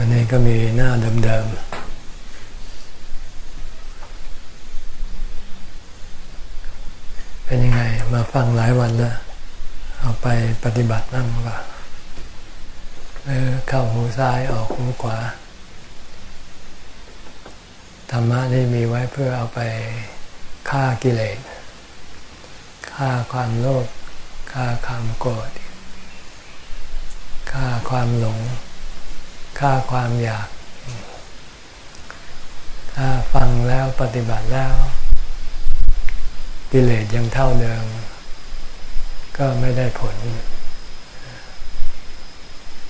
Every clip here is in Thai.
อันนี้ก็มีหน้าเดิมๆ เป็นยังไงมาฟังหลายวันแล้ว เอาไปปฏิบัตินั่งว่าเออเข้าหูซ้ายออกหูขวา ธรรมะนี่มีไว้เพื่อเอาไปฆ่ากิเลสฆ่าความโลภฆ่าความโกรธฆ่าความหลง ฆ่าความอยาก ถ้าฟังแล้วปฏิบัติแล้ว กิเลสยังเท่าเดิม ก็ไม่ได้ผล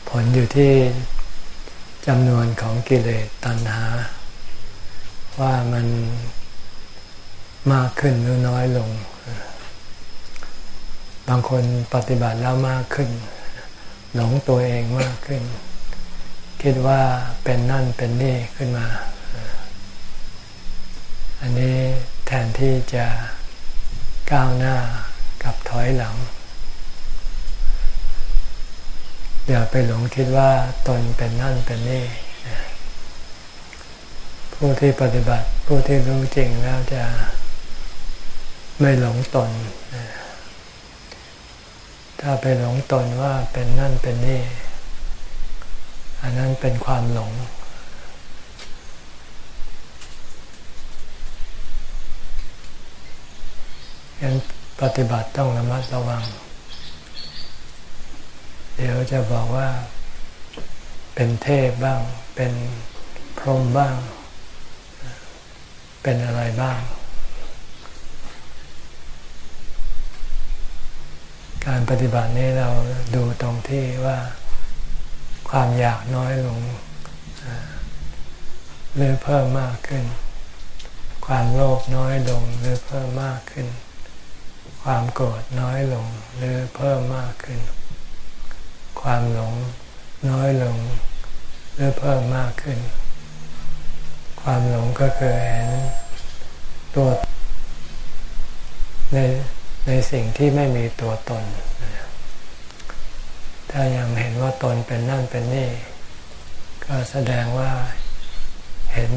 ผลอยู่ที่จำนวนของกิเลสตัณหา ว่ามันมากขึ้นหรือน้อยลง บางคนปฏิบัติแล้วมากขึ้น หลงตัวเองมากขึ้น คิดว่าเป็นนั่นเป็นนี่ขึ้นมา อันนี้แทนที่จะก้าวหน้ากับถอยหลัง อย่าไปหลงคิดว่าตนเป็นนั่นเป็นนี่ ผู้ที่ปฏิบัติผู้ที่รู้จริงแล้วจะไม่หลงตน ถ้าไปหลงตนว่าเป็นนั่นเป็นนี่ อันนั้นเป็นความหลงยันปฏิบัติต้องระมัดระวัง เดี๋ยวจะบอกว่า เป็นเทพบ้าง เป็นพรหมบ้าง เป็นอะไรบ้าง การปฏิบัตินี้เราดูตรงที่ว่า ความอยากน้อยลงหรือเพิ่มมากขึ้น ความโลภน้อยลงหรือเพิ่มมากขึ้น ความโกรธน้อยลงหรือเพิ่มมากขึ้น ความหลงน้อยลงหรือเพิ่มมากขึ้น ความหลงก็คือเห็นตัวในในสิ่งที่ไม่มีตัวตน ถ้ายังเห็นว่าตนเป็นนั่นเป็นนี่ ก็แสดงว่าเห็น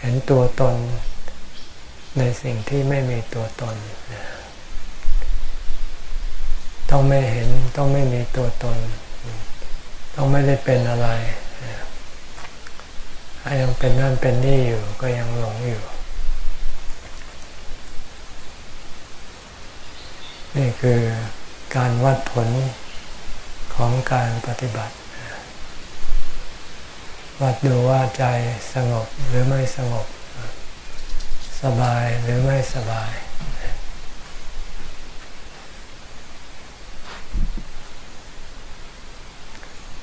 เห็นตัวตนในสิ่งที่ไม่มีตัวตน ต้องไม่เห็นต้องไม่มีตัวตน ต้องไม่ได้เป็นอะไรถ้ายังเป็นนั่นเป็นนี่อยู่ก็ยังหลงอยู่ นี่คือ การวัดผลของการปฏิบัติ วัดดูว่าใจสงบหรือไม่สงบ สบายหรือไม่สบาย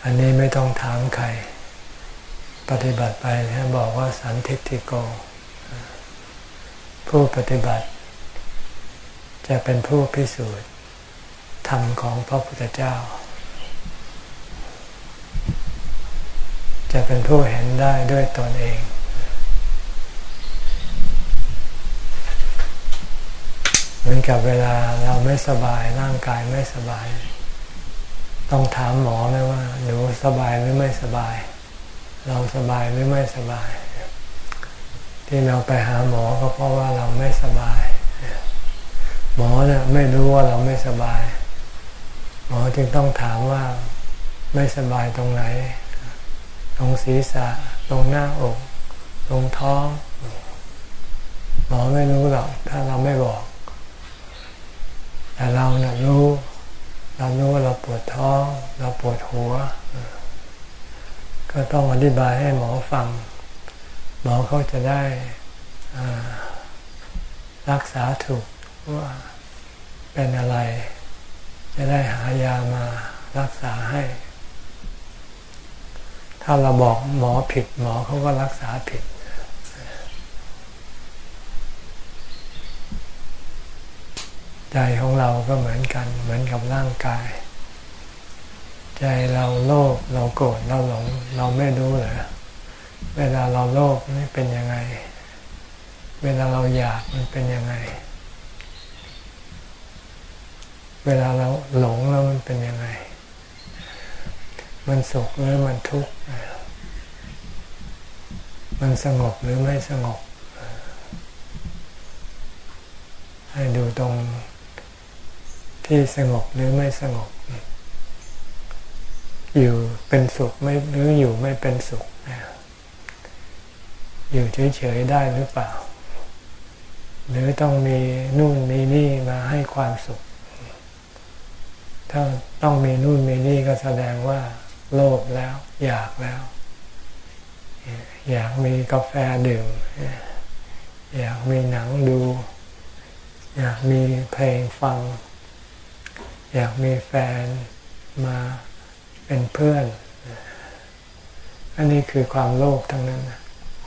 อันนี้ไม่ต้องถามใคร ปฏิบัติไปนะบอกว่าสันทิติโก ผู้ปฏิบัติจะเป็นผู้พิสูจน์ ธรรมของพระพุทธเจ้า จะเป็นผู้เห็นได้ด้วยตนเอง เหมือนกับเวลาเราไม่สบายร่างกายไม่สบาย ต้องถามหมอไหมว่า หนูสบายหรือไม่สบาย เราสบายหรือไม่สบาย ที่เราไปหาหมอก็เพราะว่าเราไม่สบายหมอเนี่ยไม่รู้ว่าเราไม่สบาย มอจึงต้องถามว่าไม่สบายตรงไหน ตรงศีรษะ ตรงหน้าอก ตรงท้อง หมอไม่รู้หรอก ถ้าเราไม่บอก แต่เราเนี่ยรู้ เรารู้ว่าเราปวดท้อง เราปวดหัว ก็ต้องอธิบายให้หมอฟัง หมอเขาจะได้รักษาถูกว่าเป็นอะไร จะได้หายามารักษาให้ ถ้าเราบอกหมอผิดหมอเขาก็รักษาผิด ใจของเราก็เหมือนกัน เหมือนกับร่างกาย ใจเราโลภเราโกรธเราหลง เราไม่รู้เลยเวลาเราโลภนี่เป็นยังไง เวลาเราอยากมันเป็นยังไง เวลาเราหลงแล้วมันเป็นยังไง มันสุขหรือมันทุกข์ มันสงบหรือไม่สงบ ให้ดูตรงที่สงบหรือไม่สงบ อยู่เป็นสุขไม่หรืออยู่ไม่เป็นสุข อยู่เฉยๆได้หรือเปล่า หรือต้องมีนู่นมีนี่มาให้ความสุข ถ้าต้องมีนู่นมีนี่ก็แสดงว่า โลภแล้ว อยากแล้ว อยากมีกาแฟดื่ม อยากมีหนังดู อยากมีเพลงฟัง อยากมีแฟนมาเป็นเพื่อน อันนี้คือความโลภทั้งนั้น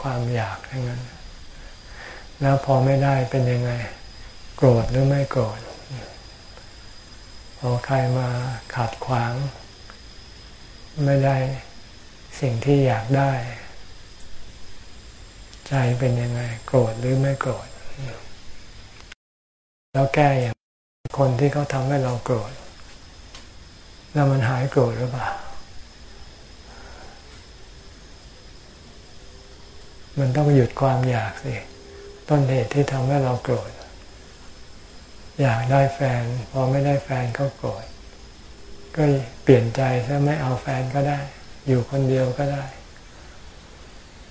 ความอยากทั้งนั้น แล้วพอไม่ได้เป็นยังไง โกรธหรือไม่โกรธ พอใครมาขัดขวาง ไม่ได้สิ่งที่อยากได้ ใจเป็นยังไง โกรธหรือไม่โกรธ แล้วแก้อย่างคนที่เขาทำให้เราโกรธ แล้วมันหายโกรธหรือเปล่ามันต้องหยุดความอยากสิต้นเหตุที่ทำให้เราโกรธ อยากได้แฟน พอไม่ได้แฟนก็โกรธก็เปลี่ยนใจถ้าไม่เอาแฟนก็ได้ อยู่คนเดียวก็ได้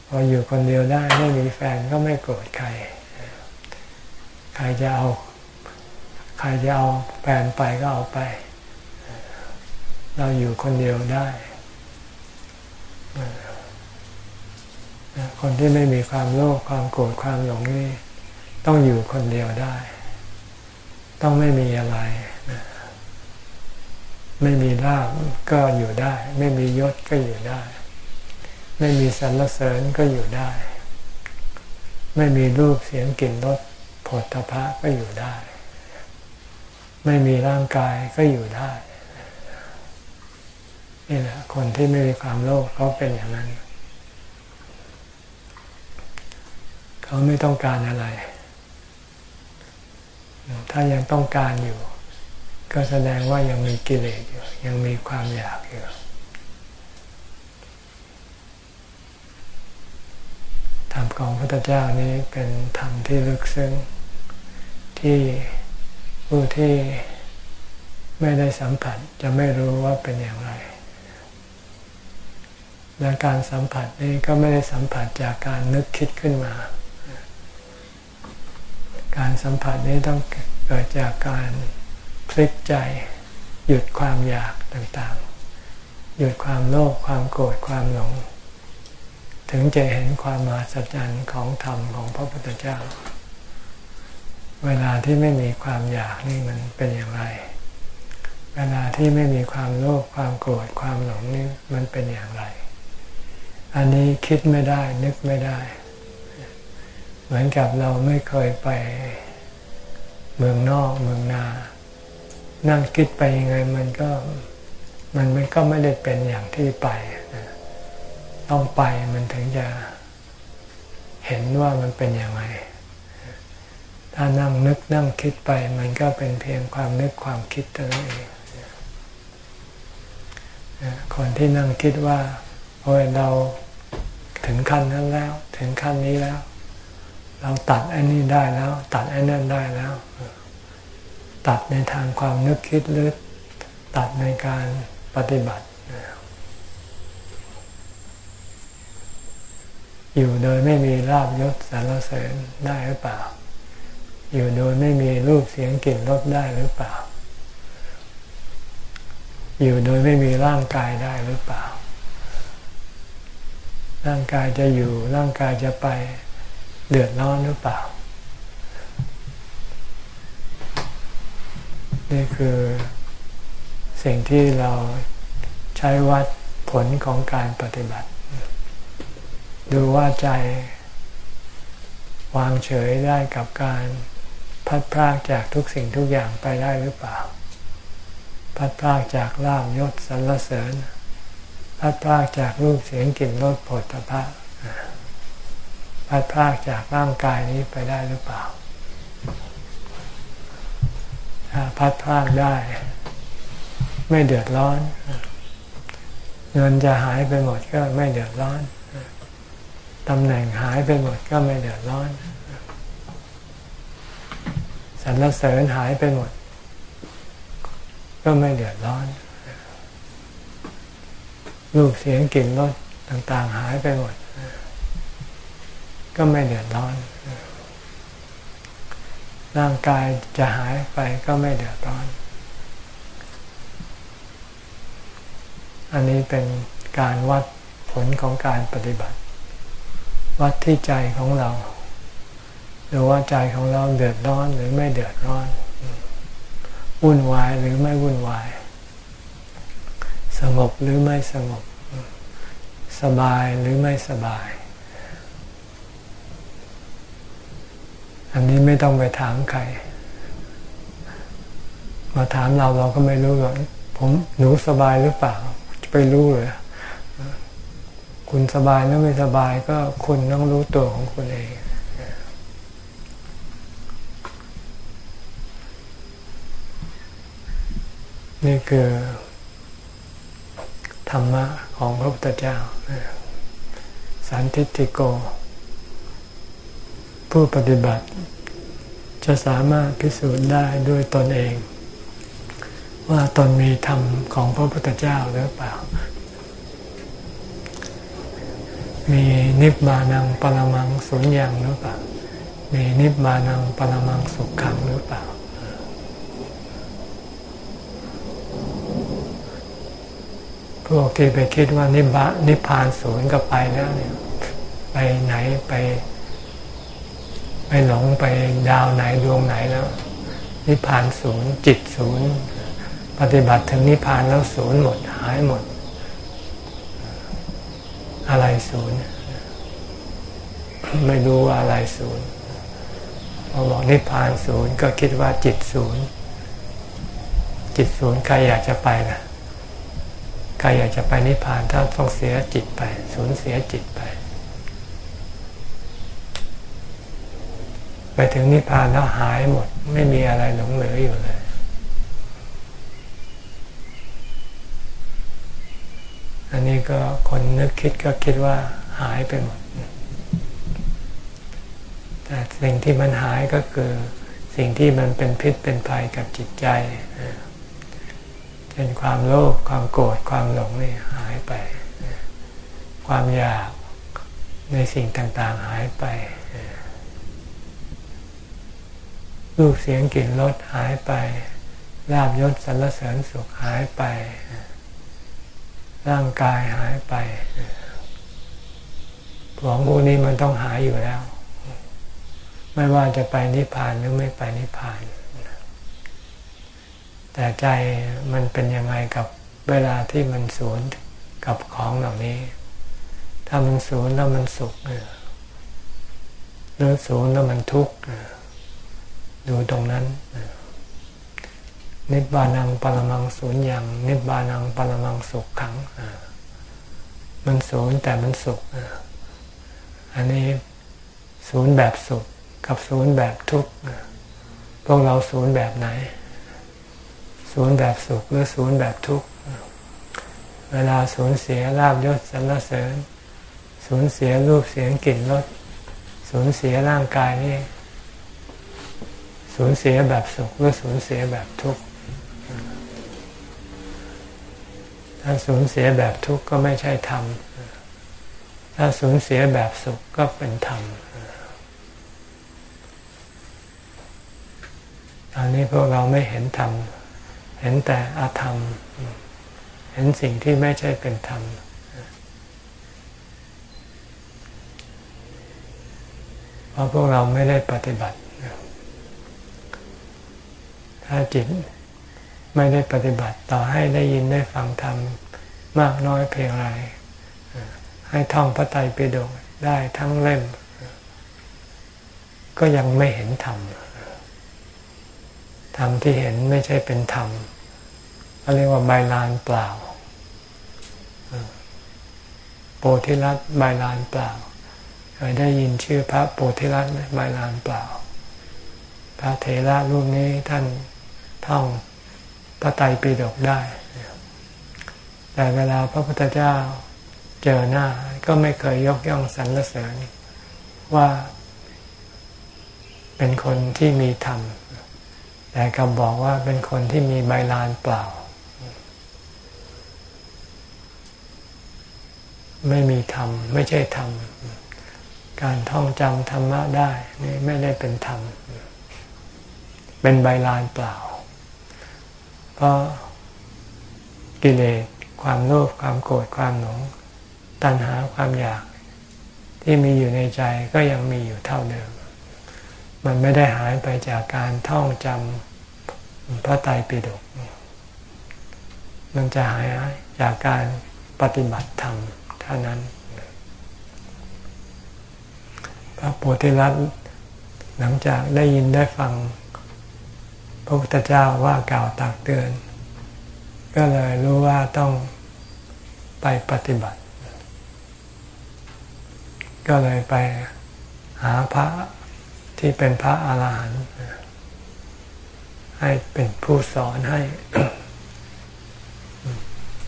พออยู่คนเดียวได้ไม่มีแฟนก็ไม่โกรธใคร ใครจะเอา ใครจะเอาแฟนไปก็เอาไป เราอยู่คนเดียวได้ คนที่ไม่มีความโลภความโกรธความหลงนี่ต้องอยู่คนเดียวได้ ต้องไม่มีอะไร ไม่มีลาบก็อยู่ได้ ไม่มียศก็อยู่ได้ ไม่มีสรรเสริญก็อยู่ได้ ไม่มีรูปเสียงกลิ่นรสผลตภะก็อยู่ได้ ไม่มีร่างกายก็อยู่ได้นี่แหละคนที่ไม่มีความโลภเขาเป็นอย่างนั้น เขาไม่ต้องการอะไร ถ้ายังต้องการอยู่ ก็แสดงว่ายังมีกิเลสอยู่ยังมีความอยากอยู่ธรรมของพระพุทธเจ้านี้เป็นธรรมที่ลึกซึ้งที่ผู้ที่ไม่ได้สัมผัสจะไม่รู้ว่าเป็นอย่างไร และการสัมผัสนี้ก็ไม่ได้สัมผัสจากการนึกคิดขึ้นมา การสัมผัสนี้ต้องเกิดจากการพลิกใจ หยุดความอยากต่างๆ หยุดความโลภความโกรธความหลง ถึงจะเห็นความมหัศจรรย์ของธรรมของพระพุทธเจ้า เวลาที่ไม่มีความอยากนี่มันเป็นอย่างไร เวลาที่ไม่มีความโลภความโกรธความหลงนี่มันเป็นอย่างไร อันนี้คิดไม่ได้นึกไม่ได้ เหมือนกับเราไม่เคยไปเมืองนอกเมืองนา นั่งคิดไปยังไงมันก็มันมันก็ไม่ได้เป็นอย่างที่ไป ต้องไปมันถึงจะเห็นว่ามันเป็นอย่างไร ถ้านั่งนึกนั่งคิดไป มันก็เป็นเพียงความนึกความคิดเท่านั้นเองคนที่นั่งคิดว่าโอ้ยเราถึงขั้นนั้นแล้ว ถึงขั้นนี้แล้ว เราตัดอันนี้ได้แล้ว ตัดอันนั้นได้แล้ว ตัดในทางความนึกคิดหรือตัดในการปฏิบัติ อยู่โดยไม่มีลาบยศสารเสริญได้หรือเปล่า อยู่โดยไม่มีรูปเสียงกลิ่นรสได้หรือเปล่า อยู่โดยไม่มีร่างกายได้หรือเปล่า ร่างกายจะอยู่ร่างกายจะไป เดือดร้อนหรือเปล่า นี่คือสิ่งที่เราใช้วัดผลของการปฏิบัติ ดูว่าใจวางเฉยได้กับการพัดพรากจากทุกสิ่งทุกอย่างไปได้หรือเปล่า พัดพรากจากลาบยศสรรเสริญ พัดพรากจากรูปเสียงกลิ่นรสผลตภะ พัดพรากจากร่างกายนี้ไปได้หรือเปล่า ถ้าพัดพรากได้ ไม่เดือดร้อน เงินจะหายไปหมดก็ไม่เดือดร้อนตำแหน่งหายไปหมดก็ไม่เดือดร้อนสรรเสริญหายไปหมด ก็ไม่เดือดร้อน รูปเสียงกลิ่นรสต่าง ๆ หายไปหมด ก็ไม่เดือดร้อน ร่างกายจะหายไปก็ไม่เดือดร้อน อันนี้เป็นการวัดผลของการปฏิบัติ วัดที่ใจของเราหรือว่าใจของเราเดือดร้อนหรือไม่เดือดร้อน วุ่นวายหรือไม่วุ่นวาย สงบหรือไม่สงบ สบายหรือไม่สบาย อันนี้ไม่ต้องไปถามใคร มาถามเราเราก็ไม่รู้หรอกผมหนูสบายหรือเปล่า จะไปรู้เลยคุณสบายหรือไม่สบายก็คุณต้องรู้ตัวของคุณเอง นี่คือธรรมะของพระพุทธเจ้าสันทิติโก ผู้ปฏิบัติ จะสามารถพิสูจน์ได้ด้วยตนเอง ว่าตนมีธรรมของพระพุทธเจ้าหรือเปล่า มีนิพพานังปรมังสุญญ์หรือเปล่า มีนิพพานังปรมังสุขขังหรือเปล่าพวกที่ไปคิดว่านิบะนิพพานศูนย์ก็ไปแล้วเนี่ย ไปไหนไป ไปหลงไปดาวไหนดวงไหนแล้ว นิพพานศูนย์จิตศูนย์ปฏิบัติถึงนิพพานแล้วศูนย์หมดหายหมด อะไรศูนย์ไม่รู้ว่าอะไรศูนย์พอบอกนิพพานศูนย์ก็คิดว่าจิตศูนย์จิตศูนย์ใครอยากจะไปนะใครอยากจะไปนิพพานถ้าต้องเสียจิตไป สูญเสียจิตไป ไปถึงนิพพานแล้วหายหมด ไม่มีอะไรหลงเหลืออยู่เลย อันนี้ก็คนนึกคิดก็คิดว่าหายไปหมด แต่สิ่งที่มันหายก็คือสิ่งที่มันเป็นพิษเป็นภัยกับจิตใจเป็นความโลภความโกรธความหลงนี่หายไป ความอยากในสิ่งต่างๆหายไป รูปเสียงกลิ่นรสหายไปลาบยศสรรเสริญสุขหายไป ร่างกายหายไปของพวกนี้มันต้องหายอยู่แล้ว ไม่ว่าจะไปนิพพานหรือไม่ไปนิพพาน แต่ใจมันเป็นยังไงกับเวลาที่มันสูญกับของเหล่านี้ ถ้ามันสูญแล้วมันสุขหรือสูญแล้วมันทุกข์ ดูตรงนั้นนิบานังปรมังสูญยังนิบานังปรมังสุขขังมันสูญแต่มันสุขอันนี้ศูนย์แบบสุขกับศูนย์แบบทุกข์พวกเราศูนย์แบบไหนศูนย์แบบสุขหรือศูนย์แบบทุกข์เวลาสูญเสียลาบยศสรรเสริญ สูญเสียรูปเสียงกลิ่นรสสูญเสียร่างกายนี่ สูญเสียแบบสุขหรือสูญเสียแบบทุกข์ถ้าสูญเสียแบบทุกข์ก็ไม่ใช่ธรรม ถ้าสูญเสียแบบสุขก็เป็นธรรมตอนนี้พวกเราไม่เห็นธรรม เห็นแต่อาธรรม เห็นสิ่งที่ไม่ใช่เป็นธรรมเพราะพวกเราไม่ได้ปฏิบัติ ถ้าจิตไม่ได้ปฏิบัติต่อให้ได้ยินได้ฟังธรรมมากน้อยเพียงไรให้ท่องพระไตรปิฎกได้ทั้งเล่ม ก็ยังไม่เห็นธรรมธรรมที่เห็นไม่ใช่เป็นธรรมเขาเรียกว่าใบลานเปล่าโปธิรัตใบลานเปล่าเคยได้ยินชื่อพระโปธิรัตไหมใบลานเปล่า พระเถระรูปนี้ท่าน ท่องพระไตรปิฎกได้ แต่เวลาพระพุทธเจ้าเจอหน้าก็ไม่เคยยกย่องสรรเสริญว่าเป็นคนที่มีธรรม แต่กำบอกว่าเป็นคนที่มีใบลานเปล่า ไม่มีธรรม ไม่ใช่ธรรม การท่องจำธรรมะได้ นี่ไม่ได้เป็นธรรม เป็นใบลานเปล่า เพราะกิเลสความโลภความโกรธความหลงตัณหาความอยากที่มีอยู่ในใจก็ยังมีอยู่เท่าเดิม มันไม่ได้หายไปจากการท่องจำพระไตรปิฎกมันจะหายจากการปฏิบัติธรรมเท่านั้น พระโพธิรัตน์หลังจากได้ยินได้ฟัง พระพุทธเจ้าว่ากล่าวตักเตือน ก็เลยรู้ว่าต้องไปปฏิบัติ ก็เลยไปหาพระที่เป็นพระอาหารหันต์ให้เป็นผู้สอนให้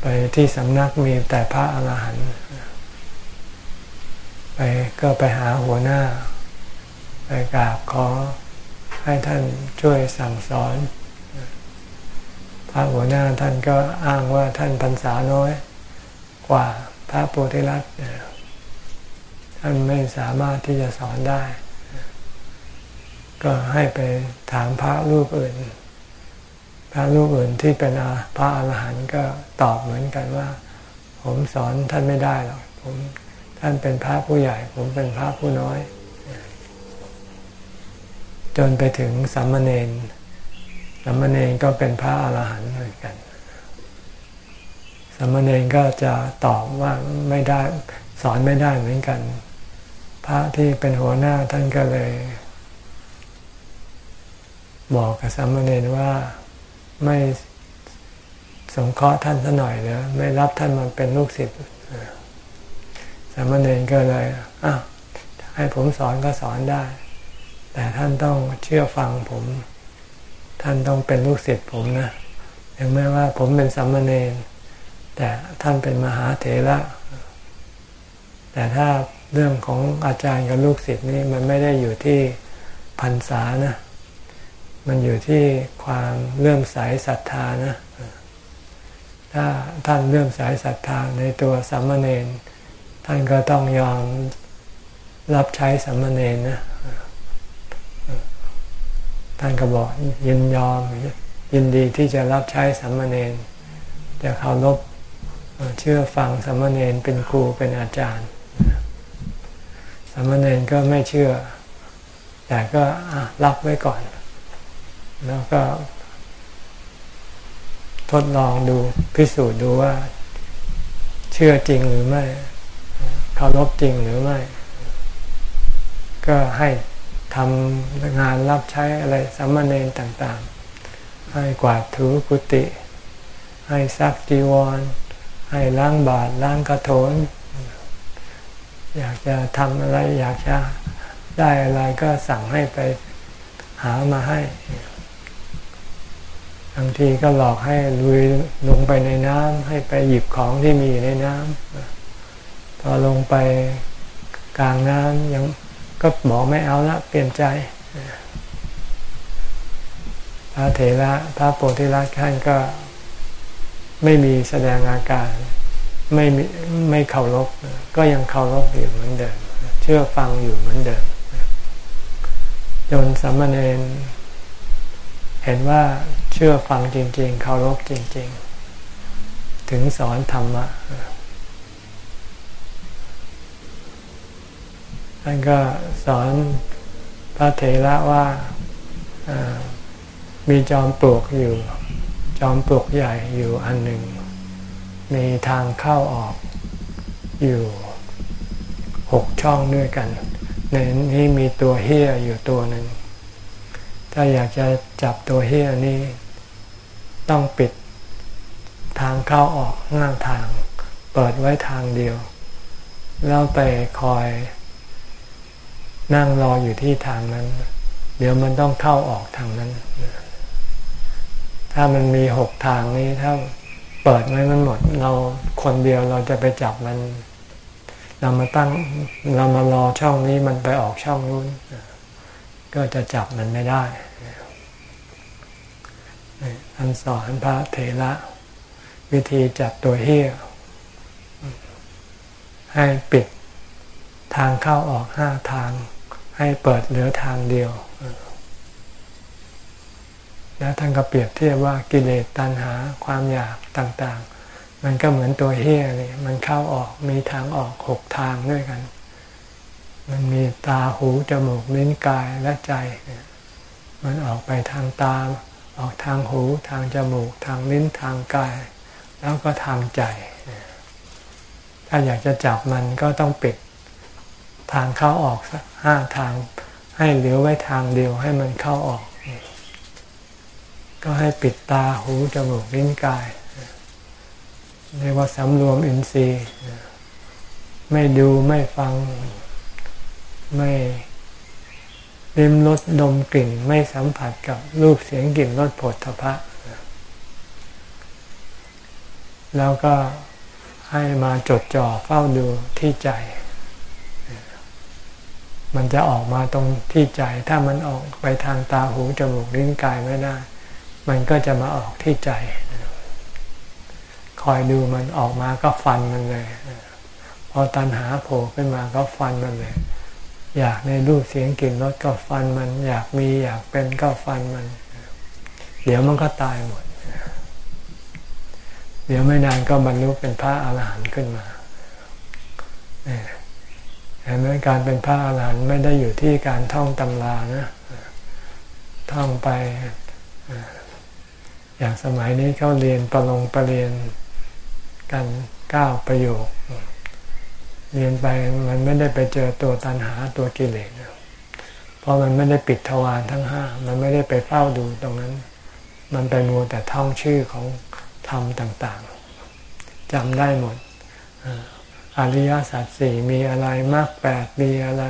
ไปที่สำนักมีแต่พระอาหารหันต์ไปก็ไปหาหัวหน้า ไปกราบขอ ให้ท่านช่วยสั่งสอนพระหัวหน้าท่านก็อ้างว่าท่านพรรษาน้อยกว่าพระโพธิลัตน์ท่านไม่สามารถที่จะสอนได้ ก็ให้ไปถามพระรูปอื่น พระรูปอื่นที่เป็นพระอรหันต์ก็ตอบเหมือนกันว่า ผมสอนท่านไม่ได้หรอกผมท่านเป็นพระผู้ใหญ่ ผมเป็นพระผู้น้อย จนไปถึงสัมมาเนนสัมมาเนนก็เป็นพระอรหันต์เหมือนกันสัมมาเนนก็จะตอบว่าไม่ได้สอนไม่ได้เหมือนกัน พระที่เป็นหัวหน้าท่านก็เลย บอกกับสามมเณรว่าไม่สงเคราะห์ท่านซะหน่อยเนะไม่รับท่านมาเป็นลูกศิษย์สามเณรก็เลยอ้าวให้ผมสอนก็สอนได้ แต่ท่านต้องเชื่อฟังผม ท่านต้องเป็นลูกศิษย์ผมนะถึงแม้ว่าผมเป็นสามเณรแต่ท่านเป็นมหาเถระแต่ถ้าเรื่องของอาจารย์กับลูกศิษย์นี่มันไม่ได้อยู่ที่พรรษานะ มันอยู่ที่ความเลื่อมใสศรัทธานะ ถ้าท่านเลื่อมใสศรัทธาในตัวสัมมาเนนท่านก็ต้องยอมรับใช้สัมมาเนนนะ ท่านก็บอกยินยอมยินดีที่จะรับใช้สัมมาเนนจะเคารพเชื่อฟังสัมมาเนนเป็นครูเป็นอาจารย์สมณเณรก็ไม่เชื่อ แต่ก็รับไว้ก่อน แล้วก็ ทดลองดูพิสูจน์ดูว่า เชื่อจริงหรือไม่เคารพจริงหรือไม่ ก็ให้ ทำงานรับใช้อะไรสมเณรต่างๆ ให้กวาดถูกุฏิให้ซักจีวร ให้ล้างบาตรล้างกระโถน อยากจะทำอะไรอยากจะได้อะไรก็สั่งให้ไปหามาให้บางทีก็หลอกให้ลุยลงไปในน้ำให้ไปหยิบของที่มีอยู่ในน้ำพอลงไปกลางน้ำยัง ก็บอกไม่เอาละเปลี่ยนใจ พระเถระพระโพธิลักษณ์ท่านก็ไม่มีแสดงอาการ ไม่ไม่เคารพก็ยังเคารพอยู่เหมือนเดิม เชื่อฟังอยู่เหมือนเดิม จนสัมมาเนนเห็นว่าเชื่อฟังจริง ๆ เคารพจริง ๆ ถึงสอนธรรมะ ท่านก็สอนพระเถระว่ามีจอมปลวกอยู่ จอมปลวกใหญ่อยู่อันหนึ่ง มีทางเข้าออกอยู่หกช่องด้วยกัน ในนี้มีตัวเฮียอยู่ตัวหนึ่ง ถ้าอยากจะจับตัวเฮียนี้ ต้องปิดทางเข้าออกหน้าทาง เปิดไว้ทางเดียว แล้วไปคอย นั่งรออยู่ที่ทางนั้น เดี๋ยวมันต้องเข้าออกทางนั้น ถ้ามันมีหกทางนี้ถ้าเปิดไว้มันหมด เราคนเดียวเราจะไปจับมัน เรามาตั้งเรามารอช่องนี้มันไปออกช่องนู้น ก็จะจับมันไม่ได้อันสอนพระเถระวิธีจับตัวเฮี้ยให้ปิดทางเข้าออกห้าทาง ให้เปิดเหลือทางเดียว แล้วท่านก็เปรียบเทียบว่ากิเลสตัณหาความอยากต่างๆ มันก็เหมือนตัวเฮียเลยมันเข้าออกมีทางออกหกทางด้วยกัน มันมีตาหูจมูกลิ้นกายและใจ มันออกไปทางตา ออกทางหูทางจมูก ทางลิ้นทางกาย แล้วก็ทางใจ ถ้าอยากจะจับมันก็ต้องปิดทางเข้าออกสัก ห้าทาง ให้เหลือไว้ทางเดียวให้มันเข้าออก ก็ให้ปิดตาหูจมูกลิ้นกายเรียกว่าสำรวมอินทรีย์ ไม่ดูไม่ฟัง ไม่ลิ้มรสดมกลิ่น ไม่สัมผัสกับรูปเสียงกลิ่นรสผลทพะ แล้วก็ให้มาจดจ่อเฝ้าดูที่ใจ มันจะออกมาตรงที่ใจ ถ้ามันออกไปทางตาหูจมูกลิ้นกายไม่ได้ มันก็จะมาออกที่ใจ คอยดูมันออกมาก็ฟันมันเลย พอตันหาโผล่ขึ้นมาก็ฟันมันเลย อยากในรูปเสียงกลิ่นรสก็ฟันมัน อยากมีอยากเป็นก็ฟันมัน เดี๋ยวมันก็ตายหมด เดี๋ยวไม่นานก็บรรลุเป็นพระอาหารหันต์ขึ้นมาเห็น ไหมการเป็นพระอาหารหันต์ไม่ได้อยู่ที่การท่องตำรานะท่องไปอย่างสมัยนี้เขาเรียนประลงประเรียนกันเก้าประโยค เรียนไปมันไม่ได้ไปเจอตัวตันหาตัวกิเลสเพราะมันไม่ได้ปิดทวารทั้งห้ามันไม่ได้ไปเฝ้าดูตรงนั้น มันไปมัวแต่ท่องชื่อของธรรมต่าง ๆจำได้หมด อริยสัจสี่มีอะไรมากแปดมีอะไร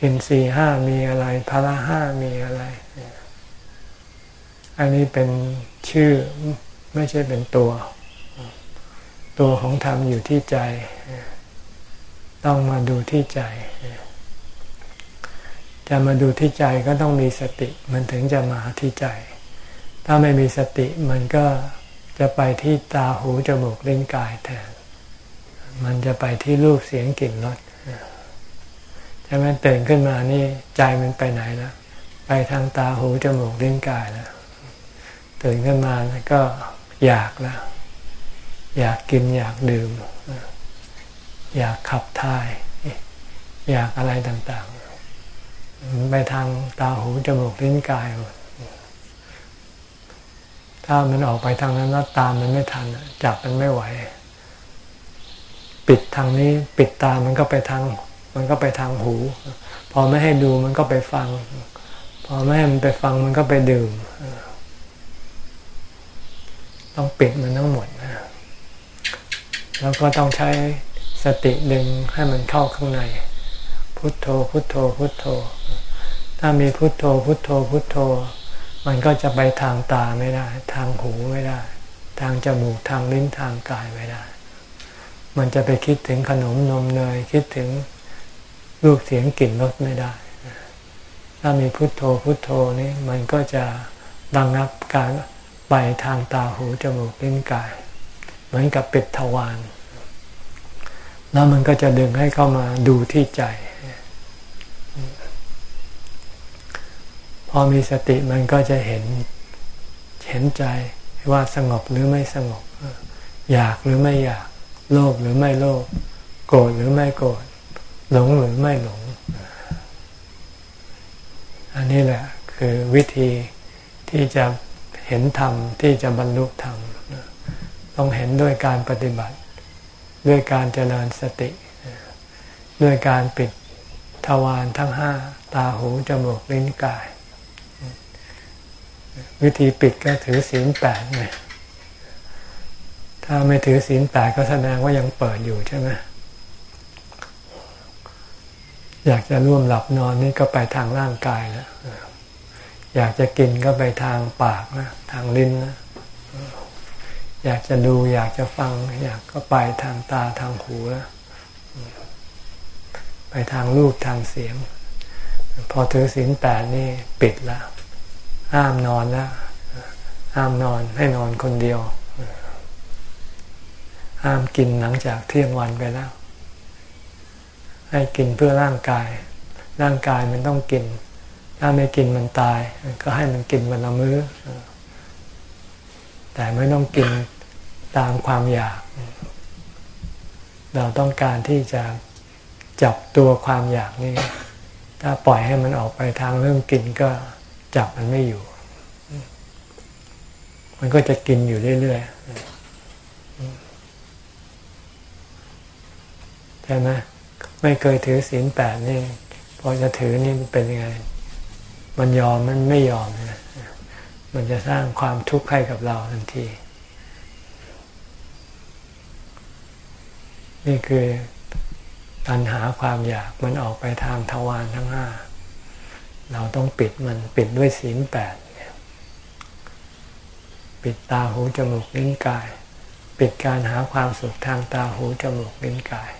อินทรีห้ามีอะไรพละห้ามีอะไร อันนี้เป็นชื่อไม่ใช่เป็นตัว ตัวของธรรมอยู่ที่ใจ ต้องมาดูที่ใจ จะมาดูที่ใจก็ต้องมีสติ มันถึงจะมาที่ใจ ถ้าไม่มีสติมันก็จะไปที่ตาหูจมูกลิ้นกายแทน มันจะไปที่รูปเสียงกลิ่นรสใช่ไหมตื่นขึ้นมานี่ใจมันไปไหนแล้วไปทางตาหูจมูกลิ้นกายแล้วตื่นขึ้นมาก็อยากแล้ว อยากกินอยากดื่ม อยากขับถ่าย อยากอะไรต่างๆไปทางตาหูจมูกลิ้นกายหมดถ้ามันออกไปทางนั้นแล้วตามมันไม่ทันจับมันไม่ไหว ปิดทางนี้ปิดตามันก็ไปทาง มันก็ไปทางหู พอไม่ให้ดูมันก็ไปฟัง พอไม่ให้มันไปฟังมันก็ไปดื่ม ต้องปิดมันทั้งหมดนะแล้วก็ต้องใช้สติดึงให้มันเข้าข้างใน พุทโธพุทโธพุทโธ ถ้ามีพุทโธพุทโธพุทโธ มันก็จะไปทางตาไม่ได้ ทางหูไม่ได้ ทางจมูกทางลิ้นทางกายไม่ได้ มันจะไปคิดถึงขนมนมเนยคิดถึงรูปเสียงกลิ่นรสไม่ได้ ถ้ามีพุทโธพุทโธนี่มันก็จะดังนับการไปทางตาหูจมูกลิ้นกาย เหมือนกับปิดทวารแล้วมันก็จะดึงให้เข้ามาดูที่ใจ พอมีสติมันก็จะเห็นเห็นใจว่าสงบหรือไม่สงบ อยากหรือไม่อยาก โลภหรือไม่โลภโกรธหรือไม่โกรธหลงหรือไม่หลง อันนี้แหละคือวิธีที่จะเห็นธรรมที่จะบรรลุธรรมต้องเห็นด้วยการปฏิบัติ ด้วยการเจริญสติ ด้วยการปิดทวารทั้งห้าตาหูจมูกลิ้นกาย วิธีปิดก็ถือศีลแปดไง ถ้าไม่ถือศีลแปดก็แสดงว่ายังเปิดอยู่ใช่ไหมอยากจะร่วมหลับนอนนี่ก็ไปทางร่างกายนะอยากจะกินก็ไปทางปากนะทางลิ้นนะอยากจะดูอยากจะฟัง อยากก็ไปทางตาทางหูแล้วไปทางรูปทางเสียง พอถือศีลแปดนี่ปิดละห้ามนอนแล้วห้ามนอนให้นอนคนเดียว ห้ามกินหลังจากเที่ยงวันไปแล้ว ให้กินเพื่อร่างกาย ร่างกายมันต้องกิน ถ้าไม่กินมันตาย ก็ให้มันกินวันละมื้อ แต่ไม่ต้องกินตามความอยาก เราต้องการที่จะจับตัวความอยากนี่ ถ้าปล่อยให้มันออกไปทางเรื่องกินก็จับมันไม่อยู่ มันก็จะกินอยู่เรื่อยๆ ช่ไหมไม่เคยถือศีลแปดนี่พอจะถือนี่เป็นยังไง มันยอมมันไม่ยอมนะมันจะสร้างความทุกข์ให้กับเราทันที นี่คือตัณหาความอยากมันออกไปทางทวารทั้งห้าเราต้องปิดมันปิดด้วยศีลแปดปิดตาหูจมูกลิ้นกาย ปิดการหาความสุขทางตาหูจมูกลิ้นกาย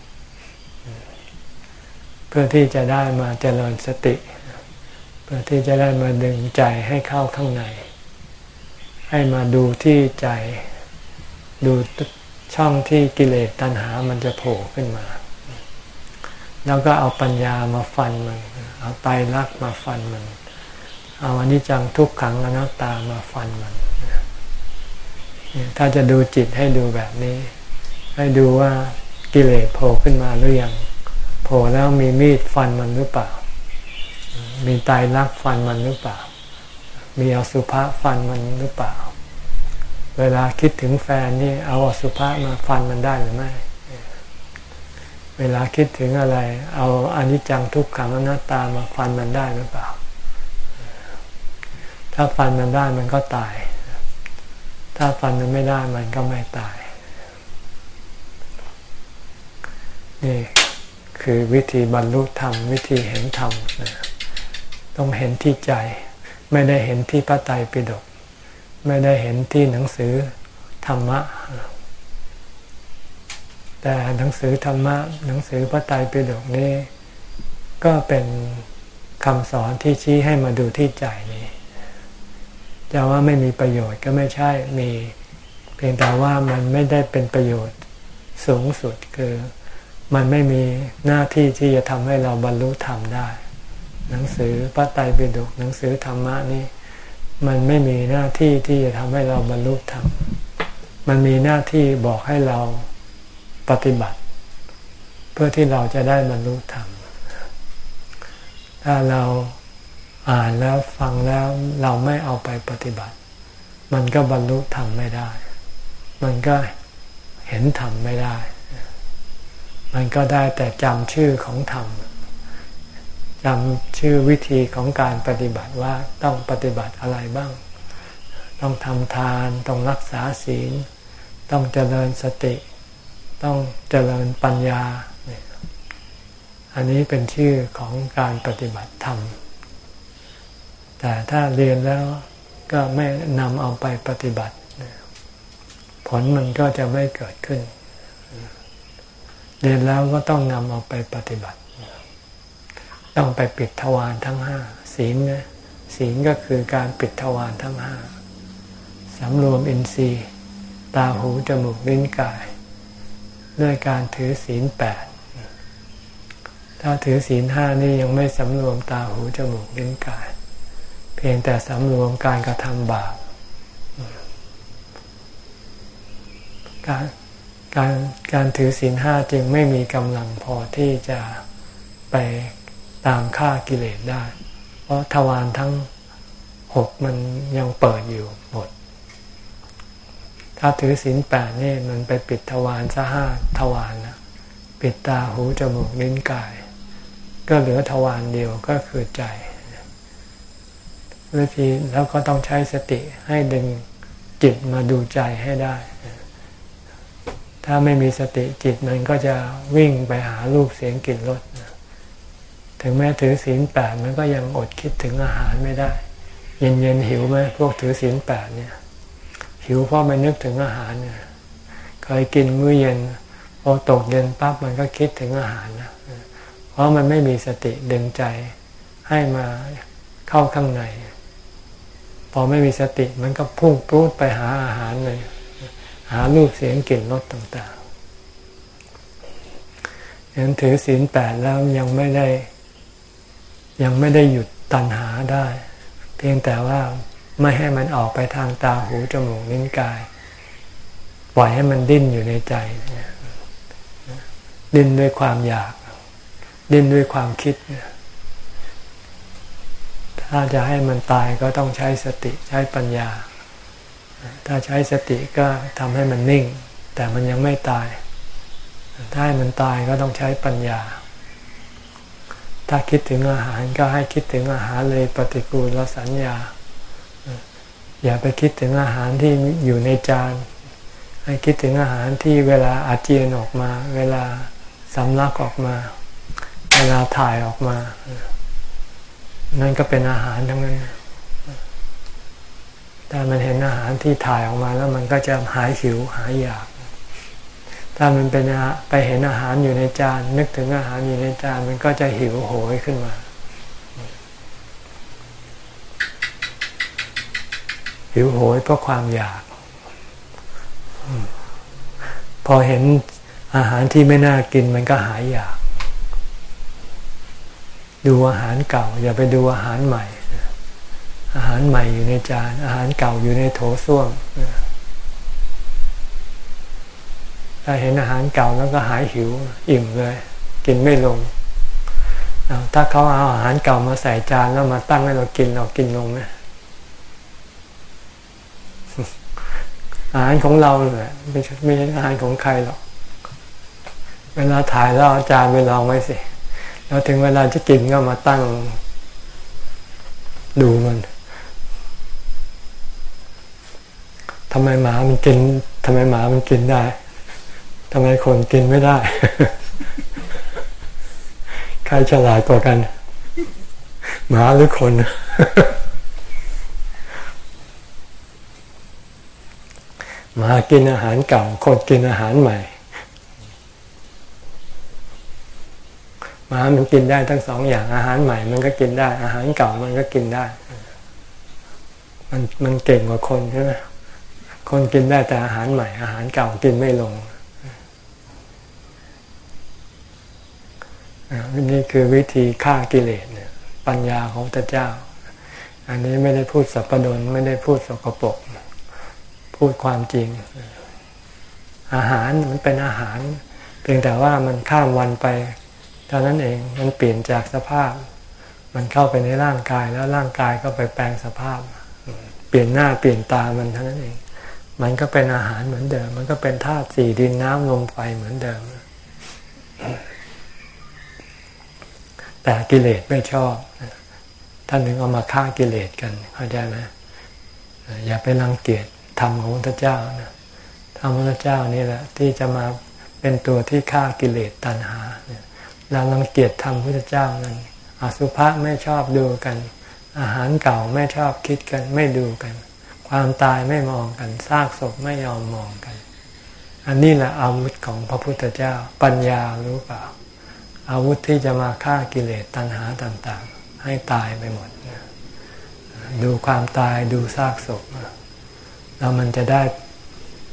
เพื่อที่จะได้มาเจริญสติ เพื่อที่จะได้มาดึงใจให้เข้าข้างใน ให้มาดูที่ใจ ดูช่องที่กิเลสตัณหามันจะโผล่ขึ้นมา แล้วก็เอาปัญญามาฟันมัน เอาไตรลักษณ์มาฟันมัน เอาอนิจจังทุกขังอนัตตามาฟันมันถ้าจะดูจิตให้ดูแบบนี้ ให้ดูว่ากิเลสโผล่ขึ้นมาหรือยัง ผล่แล้วมีมีดฟันมันหรือเปล่า มีไตรลักฟันมันหรือเปล่า มีอสุภะฟันมันหรือเปล่า เวลาคิดถึงแฟนนี่เอาอสุภะมาฟันมันได้หรือไม่ เวลาคิดถึงอะไร เอาอนิจจังทุกขังอนัตตามาฟันมันได้หรือเปล่า ถ้าฟันมันได้มันก็ตาย ถ้าฟันมันไม่ได้มันก็ไม่ตายนี่ คือวิธีบรรลุธรรม วิธีเห็นธรรมต้องเห็นที่ใจ ไม่ได้เห็นที่พระไตรปิฎกไม่ได้เห็นที่หนังสือธรรมะ แต่หนังสือธรรมะ หนังสือพระไตรปิฎกนี้ก็เป็นคำสอนที่ชี้ให้มาดูที่ใจนี้จะว่าไม่มีประโยชน์ก็ไม่ใช่มี เพียงแต่ว่ามันไม่ได้เป็นประโยชน์สูงสุดคือ มันไม่มีหน้าที่ที่จะทำให้เราบรรลุธรรมได้ หนังสือพระไตรปิฎกหนังสือธรรมะนี้มันไม่มีหน้าที่ที่จะทำให้เราบรรลุธรรม มันมีหน้าที่บอกให้เราปฏิบัติ เพื่อที่เราจะได้บรรลุธรรม ถ้าเราอ่านแล้วฟังแล้วเราไม่เอาไปปฏิบัติ มันก็บรรลุธรรมไม่ได้ มันก็เห็นธรรมไม่ได้ มันก็ได้แต่จำชื่อของธรรมจำชื่อวิธีของการปฏิบัติว่าต้องปฏิบัติอะไรบ้าง ต้องทำทานต้องรักษาศีล ต้องเจริญสติ ต้องเจริญปัญญา อันนี้เป็นชื่อของการปฏิบัติธรรม แต่ถ้าเรียนแล้วก็ไม่นำเอาไปปฏิบัติ ผลมันก็จะไม่เกิดขึ้น เรียนแล้วก็ต้องนำเอาไปปฏิบัติ ต้องไปปิดทวารทั้งห้าศีลนะศีลก็คือการปิดทวารทั้งห้าสำรวมอินทรีย์ ตาหูจมูกลิ้นกาย ด้วยการถือศีลแปดถ้าถือศีลห้านี่ยังไม่สำรวมตาหูจมูกลิ้นกาย เพียงแต่สำรวมการกระทำบาปการ การการถือศีลห้าจึงไม่มีกำลังพอที่จะไปตามฆ่ากิเลสได้ เพราะทวารทั้งหกมันยังเปิดอยู่หมด ถ้าถือศีลแปดนี่มันไปปิดทวารซะห้าทวารนะปิดตาหูจมูกลิ้นกาย ก็เหลือทวารเดียวก็คือใจวิธีแล้วก็ต้องใช้สติให้ดึงจิตมาดูใจให้ได้ ถ้าไม่มีสติจิตมันก็จะวิ่งไปหารูปเสียงกลิ่นรสถึงแม้ถือศีลแปดมันก็ยังอดคิดถึงอาหารไม่ได้ เย็นเย็นหิวไหมพวกถือศีลแปดเนี่ย หิวเพราะมันนึกถึงอาหารเนี่ยเคยกินมื้อเย็นพอตกเย็นปั๊บมันก็คิดถึงอาหารนะเพราะมันไม่มีสติดึงใจให้มาเข้าข้างใน พอไม่มีสติมันก็พุ่งปรูดไปหาอาหารเลย หารูปเสียงกลิ่นรสต่างๆยังถือศีลแปดแล้วยังไม่ได้ ยังไม่ได้หยุดตัณหาได้ เพียงแต่ว่าไม่ให้มันออกไปทางตาหูจมูกลิ้นกาย ปล่อยให้มันดิ้นอยู่ในใจ ดิ้นด้วยความอยาก ดิ้นด้วยความคิด ถ้าจะให้มันตายก็ต้องใช้สติใช้ปัญญา ถ้าใช้สติก็ทำให้มันนิ่ง แต่มันยังไม่ตาย ถ้าให้มันตายก็ต้องใช้ปัญญา ถ้าคิดถึงอาหารก็ให้คิดถึงอาหารเลยปฏิกูลสัญญา อย่าไปคิดถึงอาหารที่อยู่ในจาน ให้คิดถึงอาหารที่เวลาอาเจียนออกมา เวลาสำลักออกมา เวลาถ่ายออกมา นั่นก็เป็นอาหารทั้งนั้น ถ้ามันเห็นอาหารที่ถ่ายออกมาแล้วมันก็จะหายหิวหายอยาก ถ้ามันเป็นไปเห็นอาหารอยู่ในจาน นึกถึงอาหารอยู่ในจานมันก็จะหิวโหยขึ้นมา หิวโหยเพราะความอยาก พอเห็นอาหารที่ไม่น่ากินมันก็หายอยาก ดูอาหารเก่า อย่าไปดูอาหารใหม่ อาหารใหม่อยู่ในจาน อาหารเก่าอยู่ในโถส้วมถ้าเห็นอาหารเก่าแล้วก็หายหิวอิ่มเลย กินไม่ลง ถ้าเขาเอาอาหารเก่ามาใส่จานแล้วมาตั้งให้เรากินเรากินลงไหมอาหารของเราเนี่ยไม่ใช่ไม่ใช่อาหารของใครหรอก เวลาถ่ายแล้วอาจารย์ไปลองไว้สิ แล้วถึงเวลาจะกินก็มาตั้งดูมัน ทำไมหมามันกินทำไมหมามันกินได้ทำไมคนกินไม่ได้ ใครฉลาดกว่ากัน หมาหรือคน หมากินอาหารเก่า คนกินอาหารใหม่ หมามันกินได้ทั้งสองอย่างอาหารใหม่ มันก็กินได้ อาหารเก่ามันก็กินได้ มันมันเก่งกว่าคนใช่ไหม คนกินได้แต่อาหารใหม่ อาหารเก่ากินไม่ลงนี่คือวิธีฆ่ากิเลสเนี่ยปัญญาของพระเจ้า อันนี้ไม่ได้พูดสัพพดลไม่ได้พูดสกปรกพูดความจริง อาหารมันเป็นอาหาร เพียงแต่ว่ามันข้ามวันไปเท่านั้นเองมันเปลี่ยนจากสภาพ มันเข้าไปในร่างกายแล้วร่างกายก็ไปแปลงสภาพ เปลี่ยนหน้าเปลี่ยนตามันเท่านั้นเอง มันก็เป็นอาหารเหมือนเดิม มันก็เป็นธาตุสี่ดินน้ำลมไฟเหมือนเดิม แต่กิเลสไม่ชอบ ท่านถึงเอามาฆ่ากิเลสกัน เข้าใจไหมอย่าไปรังเกียจธรรมของพระเจ้านะธรรมของพระเจ้านี่แหละ ที่จะมาเป็นตัวที่ฆ่ากิเลสตัณหาเนี่ยเราลังเกียจธรรมพระเจ้านั้นอสุภะไม่ชอบดูกัน อาหารเก่าไม่ชอบคิดกัน ไม่ดูกัน ความตายไม่มองกันซากศพไม่ยอมมองกัน อันนี้แหละอาวุธของพระพุทธเจ้าปัญญารู้เปล่า อาวุธที่จะมาฆ่ากิเลสตัณหาต่างๆ ให้ตายไปหมด ดูความตายดูซากศพแล้วมันจะได้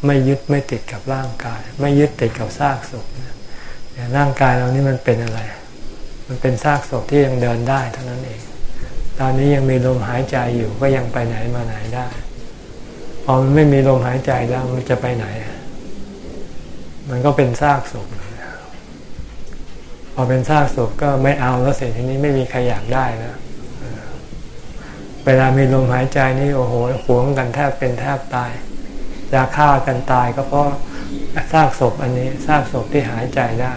ไม่ยึดไม่ติดกับร่างกาย ไม่ยึดติดกับซากศพร่างกายเรานี่มันเป็นอะไร มันเป็นซากศพที่ยังเดินได้เท่านั้นเอง ตอนนี้ยังมีลมหายใจอยู่ก็ยังไปไหนมาไหนได้ พอมันไม่มีลมหายใจแล้วมันจะไปไหน มันก็เป็นซากศพพอเป็นซากศพก็ไม่เอาแล้วเสร็จทีนี้ไม่มีใครอยากได้แล้วเวลามีลมหายใจนี่โอ้โหหวงกันแทบเป็นแทบตายจะฆ่ากันตายก็เพราะซากศพอันนี้ซากศพที่หายใจได้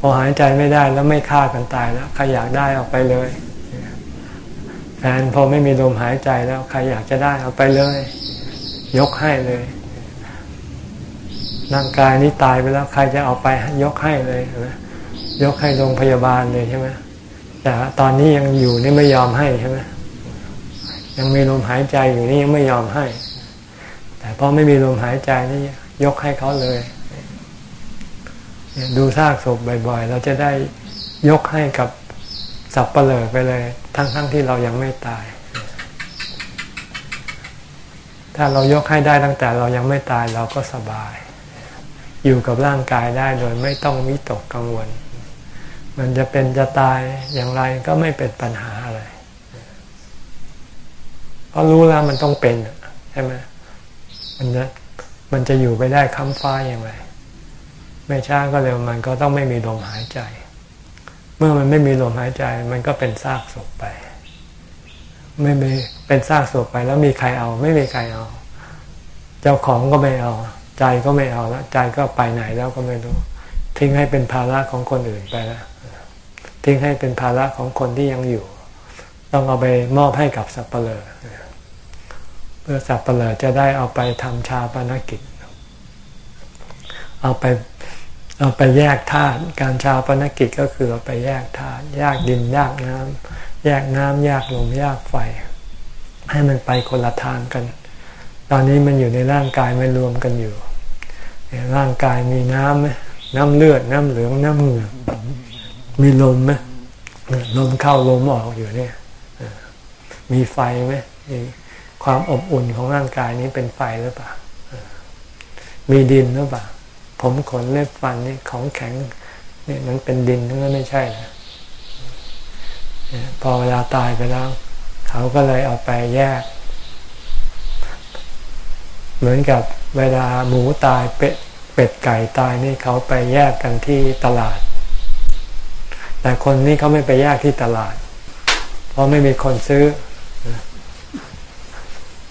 พอหายใจไม่ได้แล้วไม่ฆ่ากันตายแล้วใครอยากได้เอาไปเลยแฟนพอไม่มีลมหายใจแล้วใครอยากจะได้เอาไปเลย ยกให้เลย ร่างกายนี้ตายไปแล้วใครจะเอาไปยกให้เลยยกให้โรงพยาบาลเลยใช่ไหมแต่ตอนนี้ยังอยู่นี่ไม่ยอมให้ใช่ไหมยังมีลมหายใจอยู่นี่ยังไม่ยอมให้ แต่พอไม่มีลมหายใจนี่ยกให้เขาเลยดูซากศพบ่อยๆ เราจะได้ยกให้กับสับเปลือไปเลย ทั้งๆทที่เรายังไม่ตาย ถ้าเรายกให้ได้ตั้งแต่เรายังไม่ตายเราก็สบาย อยู่กับร่างกายได้โดยไม่ต้องวิตกกังวล มันจะเป็นจะตายอย่างไรก็ไม่เป็นปัญหาอะไรเพราะรู้แล้วมันต้องเป็นใช่ไหมมันจะมันจะอยู่ไปได้ค้ำฟ้าอย่างไร ไม่ช้าก็เร็วมันก็ต้องไม่มีลมหายใจ เมื่อมันไม่มีลมหายใจ มันก็เป็นซากศพไป ไม่มีเป็นซากศพไปแล้วมีใครเอา ไม่มีใครเอา เจ้าของก็ไม่เอา ใจก็ไม่เอาแล้วใจก็ไปไหนแล้วก็ไม่รู้ ทิ้งให้เป็นภาระของคนอื่นไปแล้วทิ้งให้เป็นภาระของคนที่ยังอยู่ ต้องเอาไปมอบให้กับสัปเหร่อเพื่อสัปเหร่อจะได้เอาไปทำชาปนกิจ เอาไปเอาไปแยกธาตุการชาปนกิจก็คือเอาไปแยกธาตุแยกดินแยกน้ำ แยกน้ำแยกลมแยกไฟ ให้มันไปคนละทางกัน ตอนนี้มันอยู่ในร่างกายไม่รวมกันอยู่ร่างกายมีน้ำไหมน้ำเลือดน้ำเหลืองน้ำเหงื่อมีลมไหมลมเข้าลมออกอยู่เนี่ยมีไฟไหมความอบอุ่นของร่างกายนี้เป็นไฟหรือเปล่ามีดินหรือเปล่าผมขนเล็บฟันนี่ของแข็งนี่มันเป็นดินนั้นไม่ใช่นะ พอเวลาตายไปแล้ว เขาก็เลยเอาไปแยก เหมือนกับเวลาหมูตายเป็ดเป็ดไก่ตายนี่เขาไปแยกกันที่ตลาด แต่คนนี้เขาไม่ไปแยกที่ตลาด เพราะไม่มีคนซื้อ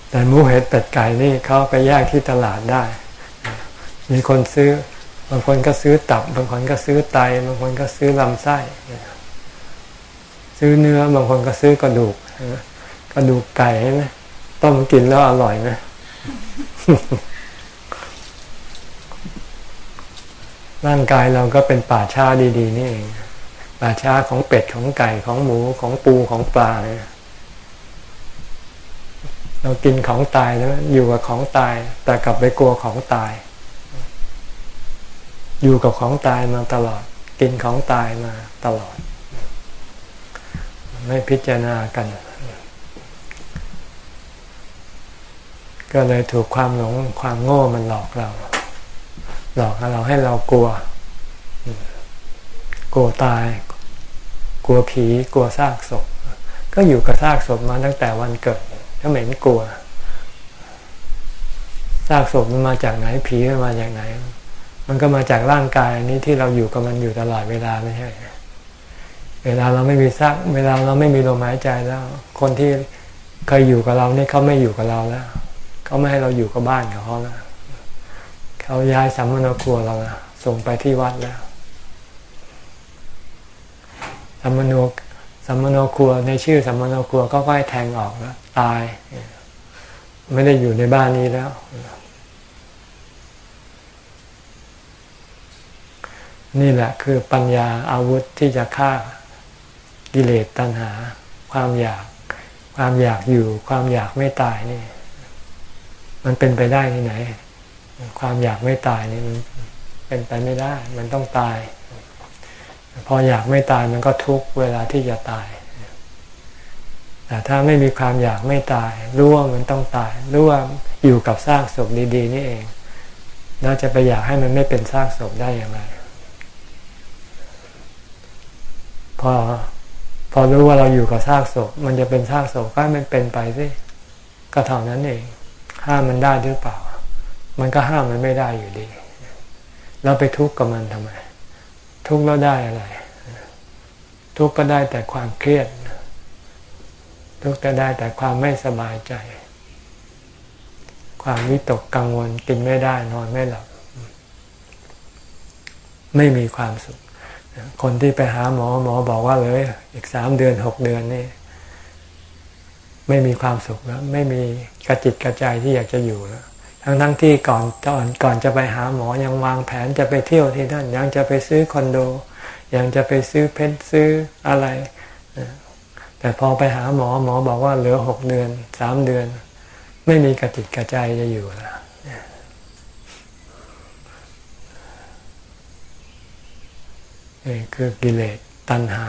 แต่หมูเห็ดเป็ดไก่นี่เขาไปแยกที่ตลาดได้ มีคนซื้อบางคนก็ซื้อตับ บางคนก็ซื้อไต บางคนก็ซื้อลำไส้ ซื้อเนื้อบางคนก็ซื้อกระดูกกระดูกไก่ใช่ไหมต้มกินแล้วอร่อยไหมร่างกายเราก็เป็นป่าช้าดี ๆ นี่เองป่าช้าของเป็ดของไก่ของหมูของปูของปลาเนี่ยเรากินของตายแล้วอยู่กับของตาย แต่กลับไปกลัวของตาย อยู่กับของตายมาตลอด กินของตายมาตลอด ไม่พิจารณากัน ก็เลยถูกความหลงความโง่มันหลอกเรา หลอกเราให้เรากลัว กลัวตาย กลัวผี กลัวซากศพ ก็อยู่กับซากศพมาตั้งแต่วันเกิดถ้าเหม็นกลัวซากศพมันมาจากไหนผีมันมาจากไหน มันก็มาจากร่างกายนี้ที่เราอยู่กับมันอยู่ตลอดเวลาไม่ใช่ เวลาเราไม่มีซัก เวลาเราไม่มีลมหายใจแล้ว คนที่เคยอยู่กับเราเนี่ยเขาไม่อยู่กับเราแล้วเขาไม่ให้เราอยู่กับบ้านกับเขาแล้วเขาย้ายสัมมโนครัวเราส่งไปที่วัดแล้วสัมมโนสัมมโนครัวในชื่อสัมมโนครัวก็ค่อยแทงออกแล้วตาย ไม่ได้อยู่ในบ้านนี้แล้วนี่แหละคือปัญญาอาวุธที่จะฆ่า กิเลสตัณหา ความอยาก ความอยากอยู่ ความอยากไม่ตายนี่ มันเป็นไปได้ที่ไหน ความอยากไม่ตายนี่มันเป็นไปไม่ได้ มันต้องตาย พออยากไม่ตายมันก็ทุกเวลาที่จะตาย แต่ถ้าไม่มีความอยากไม่ตาย รู้ว่ามันต้องตาย รู้ว่าอยู่กับซากศพดี ๆ นี่เองเราจะไปอยากให้มันไม่เป็นซากศพได้อย่างไร พอ อรู้ว่าเราอยู่กับซากศพมันจะเป็นซากศพก็มันเป็นไปสิก็เท่านั้นเอง ห้ามมันได้หรือเปล่า มันก็ห้ามมันไม่ได้อยู่ดีเราไปทุกข์กับมันทำไม ทุกข์แล้วได้อะไร ทุกข์ก็ได้แต่ความเครียด ทุกข์ก็ได้แต่ความไม่สบายใจ ความวิตกกังวลกินไม่ได้นอนไม่หลับ ไม่มีความสุข คนที่ไปหาหมอหมอบอกว่าเลยอีกสามเดือนหกเดือนนี่ไม่มีความสุขแล้ว ไม่มีกระจิตกระใจที่อยากจะอยู่แล้วทั้งทั้งที่ก่อนก่อนก่อนจะไปหาหมอยังวางแผนจะไปเที่ยวที่นั่นยังจะไปซื้อคอนโด ยังจะไปซื้อเพชรซื้ออะไร แต่พอไปหาหมอหมอบอกว่าเหลือหกเดือนสามเดือน ไม่มีกระจิตกระใจจะอยู่แล้ว คือกิเลสตัณหา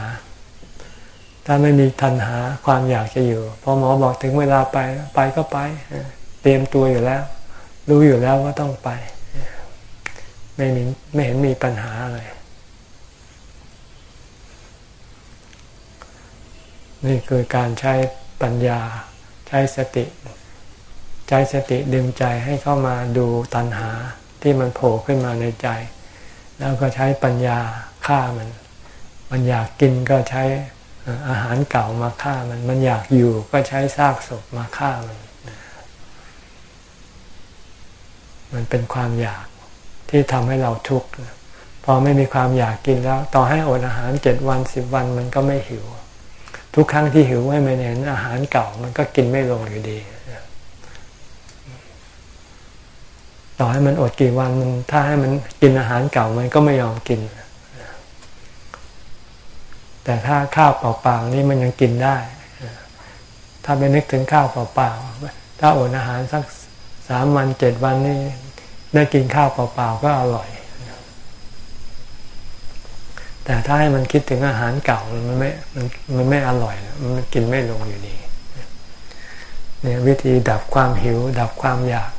ถ้าไม่มีตัณหาความอยากจะอยู่พอหมอบอกถึงเวลาไปไปก็ไป เตรียมตัวอยู่แล้ว รู้อยู่แล้วว่าต้องไป ไม่มีไม่เห็นมีปัญหาอะไรนี่คือการใช้ปัญญาใช้สติ ใช้สติดึงใจให้เข้ามาดูตัณหาที่มันโผล่ขึ้นมาในใจ แล้วก็ใช้ปัญญา ฆ่ามัน มันอยากกินก็ใช้อาหารเก่ามาฆ่ามัน มันอยากอยู่ก็ใช้ซากศพมาฆ่ามัน มันเป็นความอยากที่ทำให้เราทุกข์พอไม่มีความอยากกินแล้ว ต่อให้อดอาหารเจ็ดวันสิบวันมันก็ไม่หิว ทุกครั้งที่หิวให้มันเห็นอาหารเก่ามันก็กินไม่ลงอยู่ดี ต่อให้มันอดกี่วันมันถ้าให้มันกินอาหารเก่ามันก็ไม่ยอมกิน แต่ถ้าข้าวเปล่าๆนี่มันยังกินได้ ถ้าไปนึกถึงข้าวเปล่าๆถ้าอดอาหารสักสามวันเจ็ดวันนี่ได้กินข้าวเปล่าๆก็อร่อย แต่ถ้าให้มันคิดถึงอาหารเก่ามันไม่มันมันไม่อร่อย มันกินไม่ลงอยู่ดีเนี่ยวิธีดับความหิว ดับความอยาก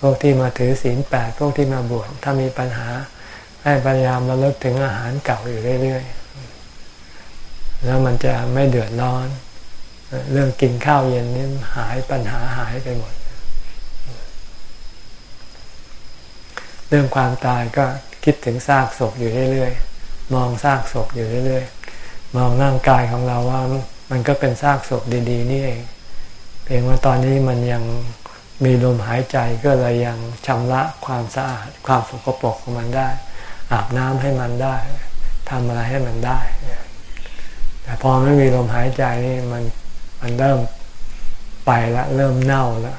พวกที่มาถือศีลแปดพวกที่มาบวชถ้ามีปัญหา ให้พยายามมาลดถึงอาหารเก่าอยู่เรื่อยๆ แล้วมันจะไม่เดือดร้อน เรื่องกินข้าวเย็นนี่หายปัญหาหายไปหมด เรื่องความตายก็คิดถึงซากศพอยู่เรื่อยๆ มองซากศพอยู่เรื่อยๆ มองร่างกายของเราว่ามันก็เป็นซากศพดีๆ นี่เอง เพียงว่าตอนนี้มันยังมีลมหายใจก็เลยยังชำระความสะอาด ความสกปรกของมันได้ อาบน้ำให้มันได้ทำอะไรให้มันได้ แต่พอไม่มีลมหายใจนี่มันมันเริ่มไปล้วเริ่มเน่าล้ว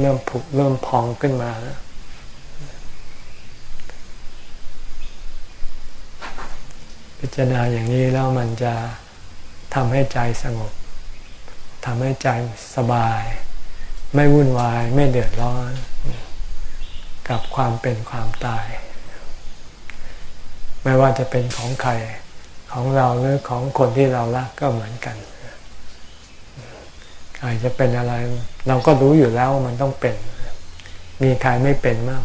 เริ่มผุเริ่มพองขึ้นมาแล้วพิจารณาอย่างนี้แล้วมันจะทำให้ใจสงบทำให้ใจสบาย ไม่วุ่นวายไม่เดือดร้อน กับความเป็นความตาย ไม่ว่าจะเป็นของใคร ของเราหรือของคนที่เรารักก็เหมือนกันใครจะเป็นอะไร เราก็รู้อยู่แล้วมันต้องเป็น มีใครไม่เป็นบ้าง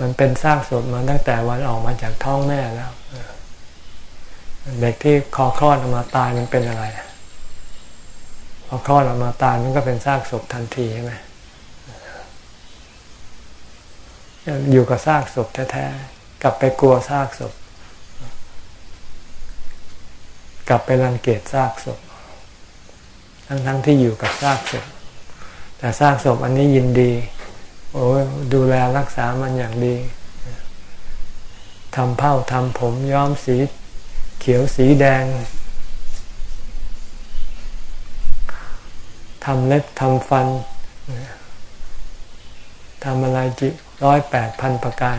มันเป็นซากศพมาตั้งแต่วันออกมาจากท้องแม่แล้วเด็กที่คอคลอดออกมาตายมันเป็นอะไรพอคลอดออกมาตายมันก็เป็นซากศพทันทีใช่ไหมอยู่กับซากศพแท้ๆกลับไปกลัวซากศพ กลับไปรังเกียจซากศพ ทั้งๆทที่อยู่กับซากศพ แต่ซากศพอันนี้ยินดี โอ้ดูแลรักษามันอย่างดีทำเผ้าทำผมย้อมสีเขียวสีแดงทำเล็บทำฟันทำอะไรจิร้อยแปดพันประการ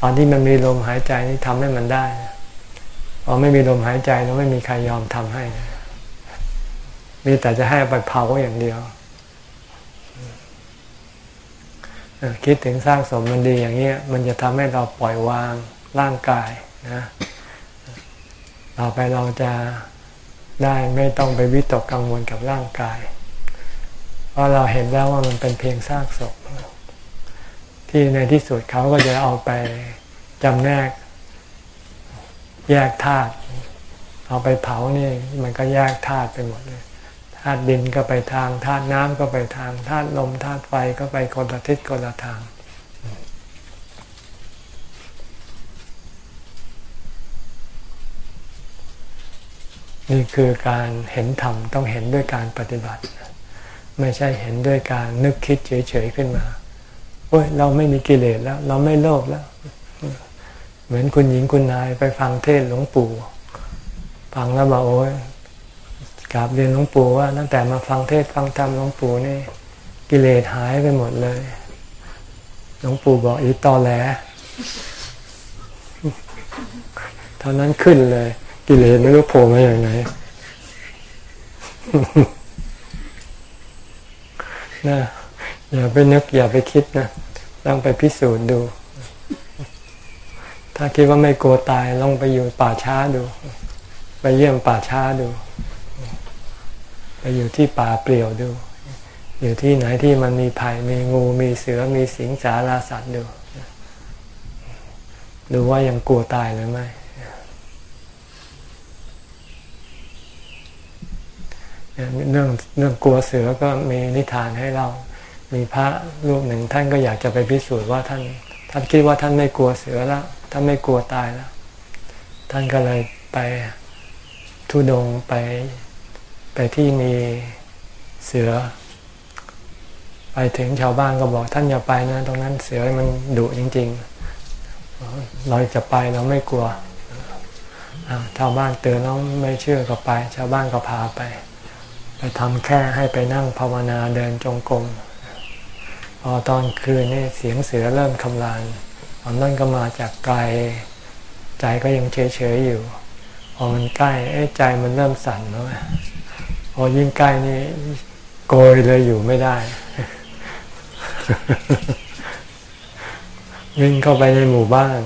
ตอนที่มันมีลมหายใจนี่ทำให้มันได้ พอไม่มีลมหายใจแล้วไม่มีใครยอมทำให้ มีแต่จะให้ไปเผาอย่างเดียว คิดถึงสร้างสมมันดีอย่างเงี้ย มันจะทำให้เราปล่อยวางร่างกายนะต่อไปเราจะได้ไม่ต้องไปวิตกกังวลกับร่างกาย เพราะเราเห็นแล้วว่ามันเป็นเพียงซากศพที่ในที่สุดเขาก็จะเอาไปจำแนก แยกธาตุเอาไปเผานี่มันก็แยกธาตุไปหมดเลยธาตุดินก็ไปทางธาตุน้ำก็ไปทางธาตุลมธาตุไฟก็ไปคนละทิศคนละทาง นี่คือการเห็นธรรมต้องเห็นด้วยการปฏิบัติ ไม่ใช่เห็นด้วยการนึกคิดเฉยๆขึ้นมาโอ้ยเราไม่มีกิเลสแล้ว เราไม่โลภแล้ว เหมือนคุณหญิงคุณนายไปฟังเทศหลวงปู่ ฟังแล้วบอกโอ้ยกราบเรียนหลวงปู่ว่าตั้งแต่มาฟังเทศฟังธรรมหลวงปู่นี่กิเลสหายไปหมดเลย หลวงปู่บอกอีตอแหลเท่านั้นขึ้นเลย กิเลสไม่รู้โผล่มาอย่างไรนะอย่าไปนึกอย่าไปคิดนะต้องไปพิสูจน์ดู ถ้าคิดว่าไม่กลัวตายลองไปอยู่ป่าช้าดู ไปเยี่ยมป่าช้าดู ไปอยู่ที่ป่าเปลี่ยวดู อยู่ที่ไหนที่มันมีภัยมีงูมีเสือมีสิงสาราสัตว์ดู ดูว่ายังกลัวตายหรือไม่เรื่องเรื่องกลัวเสือก็มีนิทานให้เรา มีพระรูปหนึ่งท่านก็อยากจะไปพิสูจน์ว่าท่าน ท่านคิดว่าท่านไม่กลัวเสือแล้ว ท่านไม่กลัวตายแล้ว ท่านก็เลยไปทุดงไปไปที่มีเสือ ไปถึงชาวบ้านก็บอกท่านอย่าไปนะ ตรงนั้นเสือมันดุจริง ๆ เราจะไปเราไม่กลัวชาวบ้านเตือนน้องไม่เชื่อก็ไป ชาวบ้านก็พาไป ไปทำแค่ให้ไปนั่งภาวนาเดินจงกรมพอตอนคืนนี่เสียงเสือเริ่มคำราม นอนนั้นก็มาจากไกล ใจก็ยังเฉยเฉยอยู่ พอมันใกล้ใจมันเริ่มสั่นแล้วพอยิ่งใกล้นี่โกยเลยอยู่ไม่ได้ วิ่งเข้าไปในหมู่บ้าน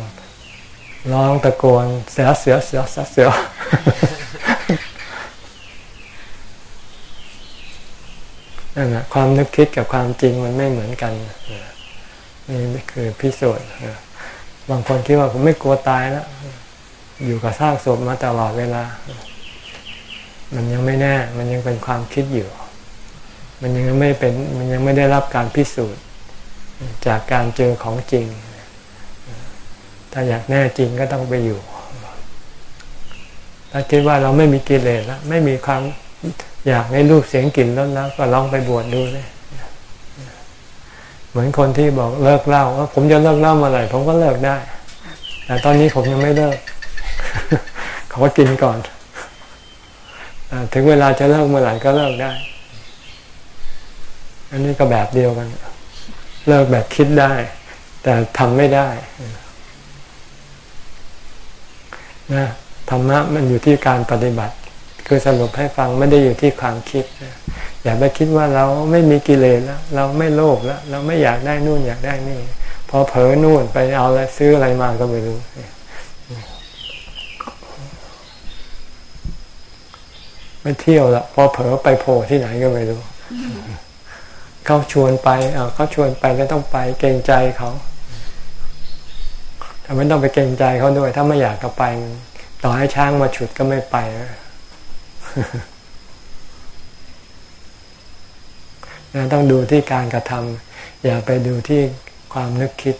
ร้องตะโกนเสือเสือเสือเสือเสือนั่นแหละความนึกคิดกับความจริงมันไม่เหมือนกันนี่คือพิสูจน์ บางคนคิดว่าผมไม่กลัวตายแล้ว อยู่กับซากศพมาตลอดเวลา มันยังไม่แน่ มันยังเป็นความคิดอยู่ มันยังไม่เป็นมันยังไม่ได้รับการพิสูจน์ จากการเจอของจริง ถ้าอยากแน่จริงก็ต้องไปอยู่ถ้าคิดว่าเราไม่มีกิเลสแล้วไม่มีความอยากในรูปเสียงกลิ่นแล้วก็ลองไปบวชดดูเลย เหมือนคนที่บอกเลิกเล่าว่าผมจะเลิกเล่าเมื่อไหร่ผมก็เลิกได้ แต่ตอนนี้ผมยังไม่เลิกเขาก็กินก่อนถึงเวลาจะเลิกเมื่อไหร่ก็เลิกได้ อันนี้ก็แบบเดียวกัน เลิกแบบคิดได้ แต่ทำไม่ได้นะธรรมะมันอยู่ที่การปฏิบัติ คือสรุปให้ฟังไม่ได้อยู่ที่ความคิด อย่าไปคิดว่าเราไม่มีกิเลสแล้ว เราไม่โลภแล้ว เราไม่อยากได้นู่นอยากได้นี่ พอเผลอนู่นไปเอาอะไรซื้ออะไรมาก็ไม่รู้ไม่เที่ยวละพอเผลอไปโผล่ที่ไหนก็ไม่รู้เขาชวนไปเขาชวนไปแล้วต้องไปเกรงใจเขาทำไมต้องไปเกรงใจเขาด้วย ถ้าไม่อยากก็ไป ต่อให้ช้างมาฉุดก็ไม่ไปนะ ต้องดูที่การกระทำอย่าไปดูที่ความนึกคิด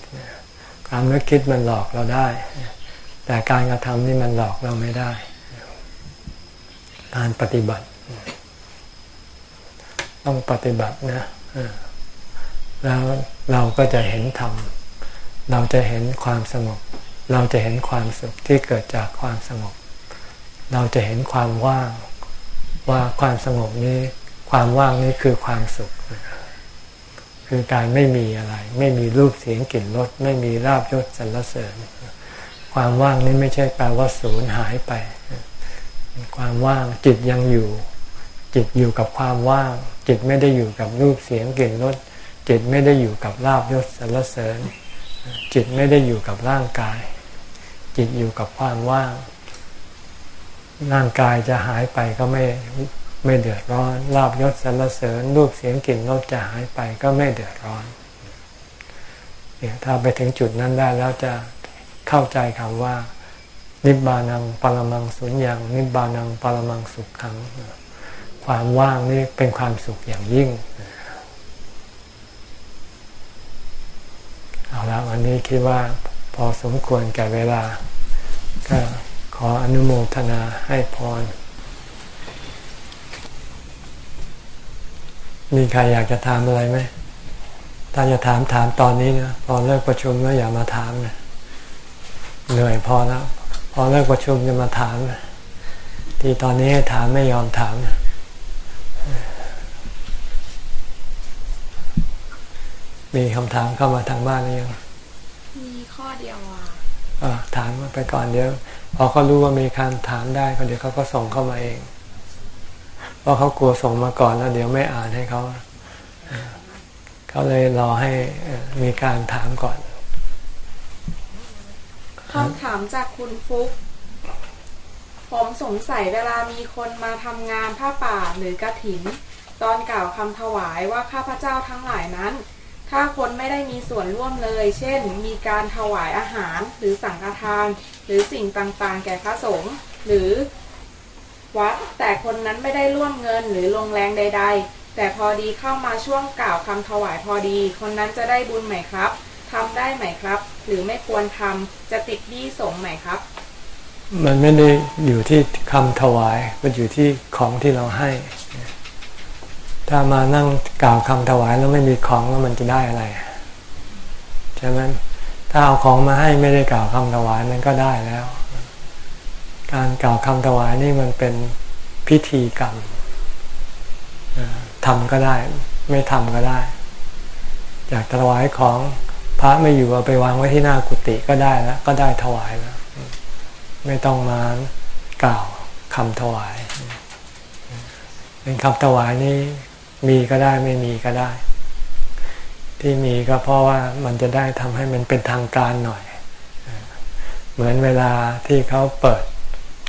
ความนึกคิดมันหลอกเราได้ แต่การกระทำนี่มันหลอกเราไม่ได้ การปฏิบัติ ต้องปฏิบัตินะแล้วเราก็จะเห็นธรรมเราจะเห็นความสงบเราจะเห็นความสุขที่เกิดจากความสงบเราจะเห็นความว่างว่าความสงบนี้ ความว่างนี้คือความสุข คือการไม่มีอะไร ไม่มีรูปเสียงกลิ่นรสไม่มีราบยศสรรเสริญ ความว่างนี้ไม่ใช่แปลว่าศูนย์หายไป ความว่างจิตยังอยู่ จิตอยู่กับความว่าง จิตไม่ได้อยู่กับรูปเสียงกลิ่นรสจิตไม่ได้อยู่กับลาบยศสรรเสริญ จิตไม่ได้อยู่กับร่างกาย จิตอยู่กับความว่าง ร่างกายจะหายไปก็ไม่ ไม่เดือดร้อนลาบยศสรรเสริญรูปเสียงกลิ่นรสจะหายไปก็ไม่เดือดร้อนเนี่ยถ้าไปถึงจุดนั้นได้แล้วจะเข้าใจคำว่า นิบานังปรมังสุญญ์นิบานังปรมังสุขขัง ความว่างนี่เป็นความสุขอย่างยิ่งเอาละวันนี้คิดว่าพอสมควรแก่เวลา ก็ขออนุโมทนาให้พร มีใครอยากจะถามอะไรไหม ถ้าจะถามถามตอนนี้นะพอเลิกประชุมแล้วอย่ามาถามนะเหนื่อยพอแล้ว พอเลิกประชุมจะมาถามนะที่ตอนนี้ให้ถามไม่ยอมถามนะมีคำถามเข้ามาทางบ้านหรือยังมีข้อเดียวอะถามไปก่อนเดี๋ยวพอเขารู้ว่ามีการถามได้ก็เดี๋ยวเขาก็ส่งเข้ามาเอง เพราะเขากลัวส่งมาก่อนแล้วเดี๋ยวไม่อ่านให้เขาเขาเลยรอให้มีการถามก่อนคำถามจากคุณฟุกผมสงสัยเวลามีคนมาทำงานผ้าป่าหรือกระถิน ตอนกล่าวคำถวายว่าข้าพเจ้าทั้งหลายนั้น ถ้าคนไม่ได้มีส่วนร่วมเลย เช่น มีการถวายอาหารหรือสังฆทาน หรือสิ่งต่างๆ แก่พระสงฆ์หรือ วัดแต่คนนั้นไม่ได้ร่วมเงินหรือลงแรงใด ๆ แต่พอดีเข้ามาช่วงกล่าวคำถวายพอดี คนนั้นจะได้บุญไหมครับทำได้ไหมครับ หรือไม่ควรทำจะติดดีสงไหมครับ มันไม่ได้อยู่ที่คำถวาย มันอยู่ที่ของที่เราให้ ถ้ามานั่งกล่าวคำถวายแล้วไม่มีของแล้วมันจะได้อะไรใช่ไหมถ้าเอาของมาให้ไม่ได้กล่าวคำถวายมันก็ได้แล้ว การกล่าวคำถวายนี่มันเป็นพิธีกรรมทำก็ได้ ไม่ทำก็ได้ อยากถวายของพระไม่อยู่เอาไปวางไว้ที่หน้ากุฏิก็ได้แล้วก็ได้ถวายแล้วไม่ต้องมากล่าวคำถวาย เป็นคำถวายนี่มีก็ได้ไม่มีก็ได้ ที่มีก็เพราะว่ามันจะได้ทำให้มันเป็นทางการหน่อย เหมือนเวลาที่เขาเปิด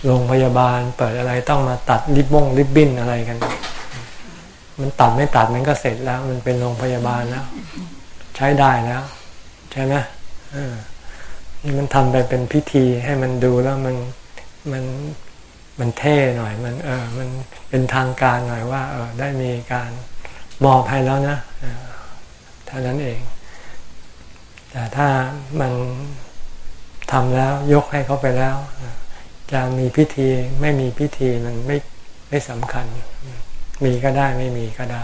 โรงพยาบาลเปิดอะไรต้องมาตัดริบบงริบบิ้นอะไรกัน มันตัดไม่ตัดมันก็เสร็จแล้ว มันเป็นโรงพยาบาลแล้ว ใช้ได้แล้ว ใช่ไหมนี่มันทำไปเป็นพิธีให้มันดูแล้วมันมันมันเท่หน่อยมันเออมันเป็นทางการหน่อยว่า เออได้มีการมอบให้แล้วนะเท่านั้นเอง แต่ถ้ามันทำแล้วยกให้เขาไปแล้ว จะมีพิธีไม่มีพิธีมันไม่ไม่สำคัญ มีก็ได้ไม่มีก็ได้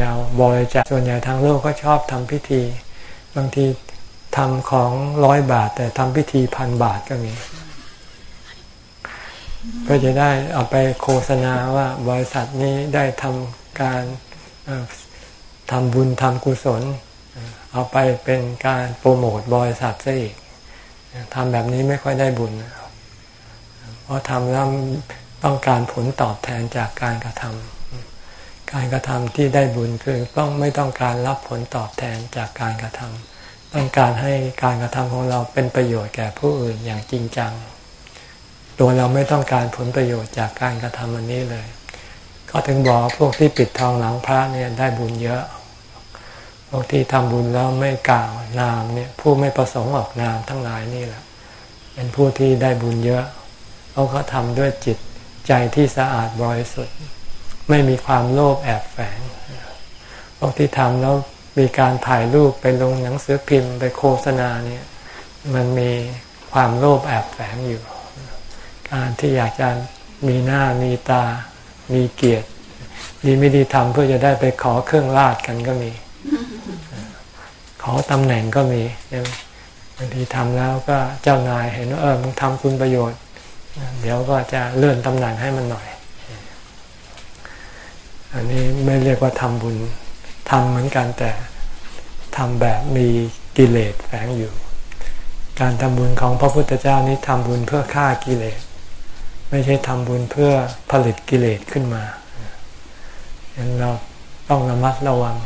ยาวบริจาคส่วนใหญ่ทางโลกก็ชอบทำพิธี บางทีทำของร้อยบาท แต่ทำพิธีพันบาทก็มีก็จะได้เอาไปโฆษณาว่าบริษัทนี้ได้ทำการทำบุญทำกุศล เอาไปเป็นการโปรโมทบริษัทซะอีกทำแบบนี้ไม่ค่อยได้บุญ เพราะทำแล้วต้องการผลตอบแทนจากการกระทำการกระทำที่ได้บุญคือต้องไม่ต้องการรับผลตอบแทนจากการกระทำต้องการให้การกระทำของเราเป็นประโยชน์แก่ผู้อื่นอย่างจริงจัง ตัวเราไม่ต้องการผลประโยชน์จากการกระทำอันนี้เลย ก็ถึงบอกพวกที่ปิดทองหลังพระเนี่ยได้บุญเยอะพวกที่ทำบุญแล้วไม่กล่าวนามเนี่ยผู้ไม่ประสงค์ออกนามทั้งหลายนี่แหละ เป็นผู้ที่ได้บุญเยอะ เขาก็ทำด้วยจิตใจที่สะอาดบริสุทธิ์ ไม่มีความโลภแอบแฝงพวกที่ทำแล้วมีการถ่ายรูปไปลงหนังสือพิมพ์ไปโฆษณาเนี่ย มันมีความโลภแอบแฝงอยู่ การที่อยากจะมีหน้ามีตา มีเกียรติดีไม่ดีทำเพื่อจะได้ไปขอเครื่องราชกันก็มี ขอตำแหน่งก็มีบางทีทำแล้วก็เจ้านายเห็นว่าเออมึงทำคุณประโยชน์ เดี๋ยวก็จะเลื่อนตำแหน่งให้มันหน่อย อันนี้ไม่เรียกว่าทำบุญทำเหมือนกันแต่ทำแบบมีกิเลสแฝงอยู่ การทำบุญของพระพุทธเจ้านี้ทำบุญเพื่อฆ่ากิเลส ไม่ใช่ทำบุญเพื่อผลิตกิเลสขึ้นมาฉะนั้นเราต้องระมัดระวัง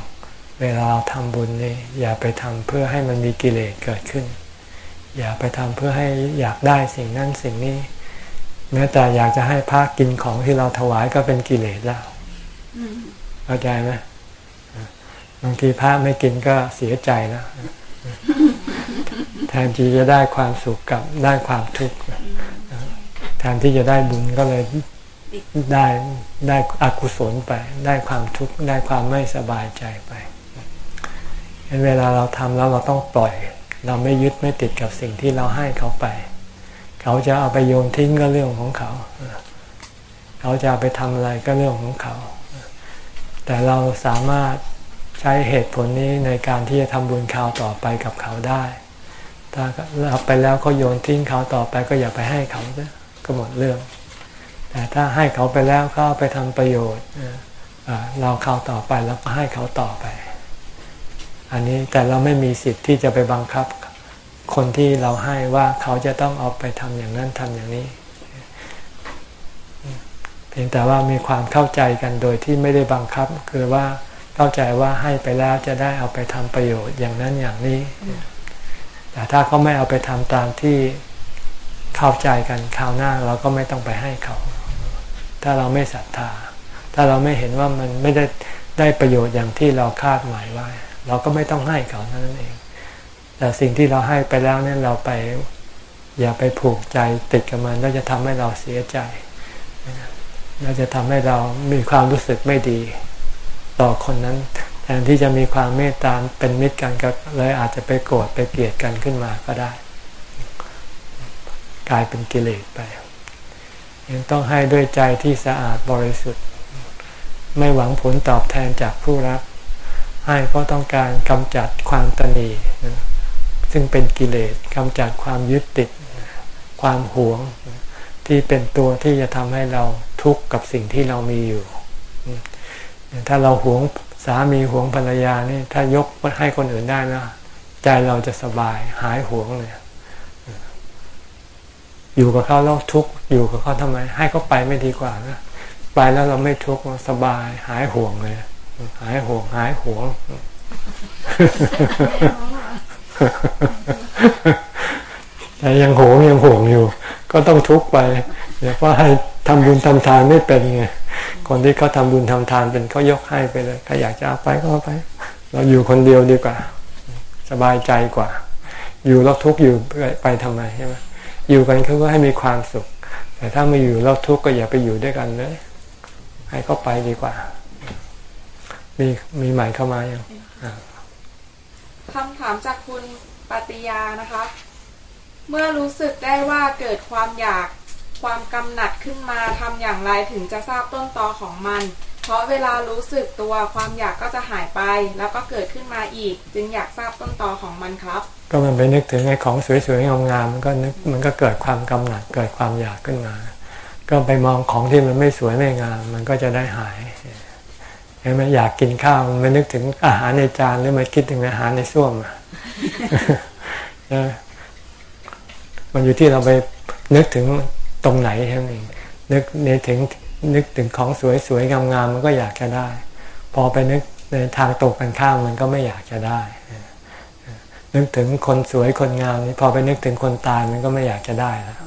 เวลาเราทำบุญนี่อย่าไปทำเพื่อให้มันมีกิเลสเกิดขึ้น อย่าไปทำเพื่อให้อยากได้สิ่งนั้นสิ่งนี้ แม้แต่อยากจะให้พระกินของที่เราถวายก็เป็นกิเลสแล้วเข้าใจไหมบางทีพระไม่กินก็เสียใจแล้วแทนที่จะได้ความสุขกับได้ความทุกข์แทนที่จะได้บุญก็เลยได้ได้อกุศลไป ได้ความทุกข์ได้ความไม่สบายใจไปเวลาเราทำแล้วเราต้องปล่อย เราไม่ยึดไม่ติดกับสิ่งที่เราให้เขาไป เขาจะเอาไปโยนทิ้งก็เรื่องของเขา เขาจะไปทำอะไรก็เรื่องของเขา แต่เราสามารถใช้เหตุผลนี้ในการที่จะทำบุญคราวต่อไปกับเขาได้ ถ้าเราไปแล้วเขาโยนทิ้งเขาต่อไปก็อย่าไปให้เขาเะก็หมดเรื่อง แต่ถ้าให้เขาไปแล้วเขาไปทำประโยชน์เราเขาต่อไปแล้วก็ให้เขาต่อไป อันนี้แต่เราไม่มีสิทธิ์ที่จะไปบังคับ คนที่เราให้ว่าเขาจะต้องเอาไปทำอย่างนั้นทำอย่างนี้ เพียงแต่ว่ามีความเข้าใจกันโดยที่ไม่ได้บังคับ คือว่าเข้าใจว่าให้ไปแล้วจะได้เอาไปทำประโยชน์อย่างนั้นอย่างนี้ แต่ถ้าเขาไม่เอาไปทำตามที่เข้าใจกันคราวหน้าเราก็ไม่ต้องไปให้เขา ถ้าเราไม่ศรัทธา ถ้าเราไม่เห็นว่ามันไม่ได้ได้ประโยชน์อย่างที่เราคาดหมายไว้ เราก็ไม่ต้องให้เขาเท่านั้นเอง แต่สิ่งที่เราให้ไปแล้วเนี่ยเราไปอย่าไปผูกใจติดกับมันแล้วจะทำให้เราเสียใจแล้วจะทำให้เรามีความรู้สึกไม่ดี ต่อคนนั้น แทนที่จะมีความเมตตาเป็นมิตรกันก็เลยอาจจะไปโกรธไปเกลียดกันขึ้นมาก็ได้ กลายเป็นกิเลสไปยังต้องให้ด้วยใจที่สะอาดบริสุทธิ์ ไม่หวังผลตอบแทนจากผู้รับ ให้เพราะต้องการกำจัดความตนี ซึ่งเป็นกิเลสกำจัดความยึดติด ความหวงที่เป็นตัวที่จะทำให้เราทุกข์กับสิ่งที่เรามีอยู่ ถ้าเราหวงสามีหวงภรรยานี่ถ้ายกให้คนอื่นได้นะใจเราจะสบายหายหวงเลยอยู่กับเขาแล้วทุกข์อยู่กับเขาทำไม ให้เขาไปไม่ดีกว่านะไปแล้วเราไม่ทุกข์สบาย หายห่วงเลย หายห่วง หายห่วง แต่ยังโหงยังห่วงอยู่ ก็ต้องทุกข์ไป เดี๋ยวว่าให้ทำบุญทำทานไม่เป็นไงคนที่เขาทาบุญทำทานเป็นเขายกให้ไปเลยใครอยากจะเอาไปก็เอาไป เราอยู่คนเดียวดีกว่า สบายใจกว่า อยู่แล้วทุกข์อยู่ไปทำไมใช่ไหมอยู่กันเขาก็ให้มีความสุข แต่ถ้าไม่อยู่แล้วทุกข์ก็อย่าไปอยู่ด้วยกันเลย ให้เขาไปดีกว่า มีมีใหม่เข้ามาอย่าง คำถามจากคุณปฏิยานะคะ เมื่อรู้สึกได้ว่าเกิดความอยากความกำหนัดขึ้นมาทำอย่างไรถึงจะทราบต้นตอของมัน เพราะเวลารู้สึกตัวความอยากก็จะหายไป แล้วก็เกิดขึ้นมาอีก จึงอยากทราบต้นตอของมันครับ ก็มันไปนึกถึงไอ้ของสวยๆงามๆมันก็นึกมันก็เกิดความกำหนัดเกิดความอยากขึ้นมา ก็ไปมองของที่มันไม่สวยไม่งาม มันก็จะได้หาย เห็นไหมอยากกินข้าวมันนึกถึงอาหารในจานหรือมันคิดถึงอาหารในส้วมอะมันอยู่ที่เราไปนึกถึงตรงไหนแค่นั้นเองนึกในถึงนึกถึงของสวยๆงามๆมันก็อยากจะได้ พอไปนึกในทางตกกันข้ามมันก็ไม่อยากจะได้ นึกถึงคนสวยคนงามนี่พอไปนึกถึงคนตายมันก็ไม่อยากจะได้แล้ว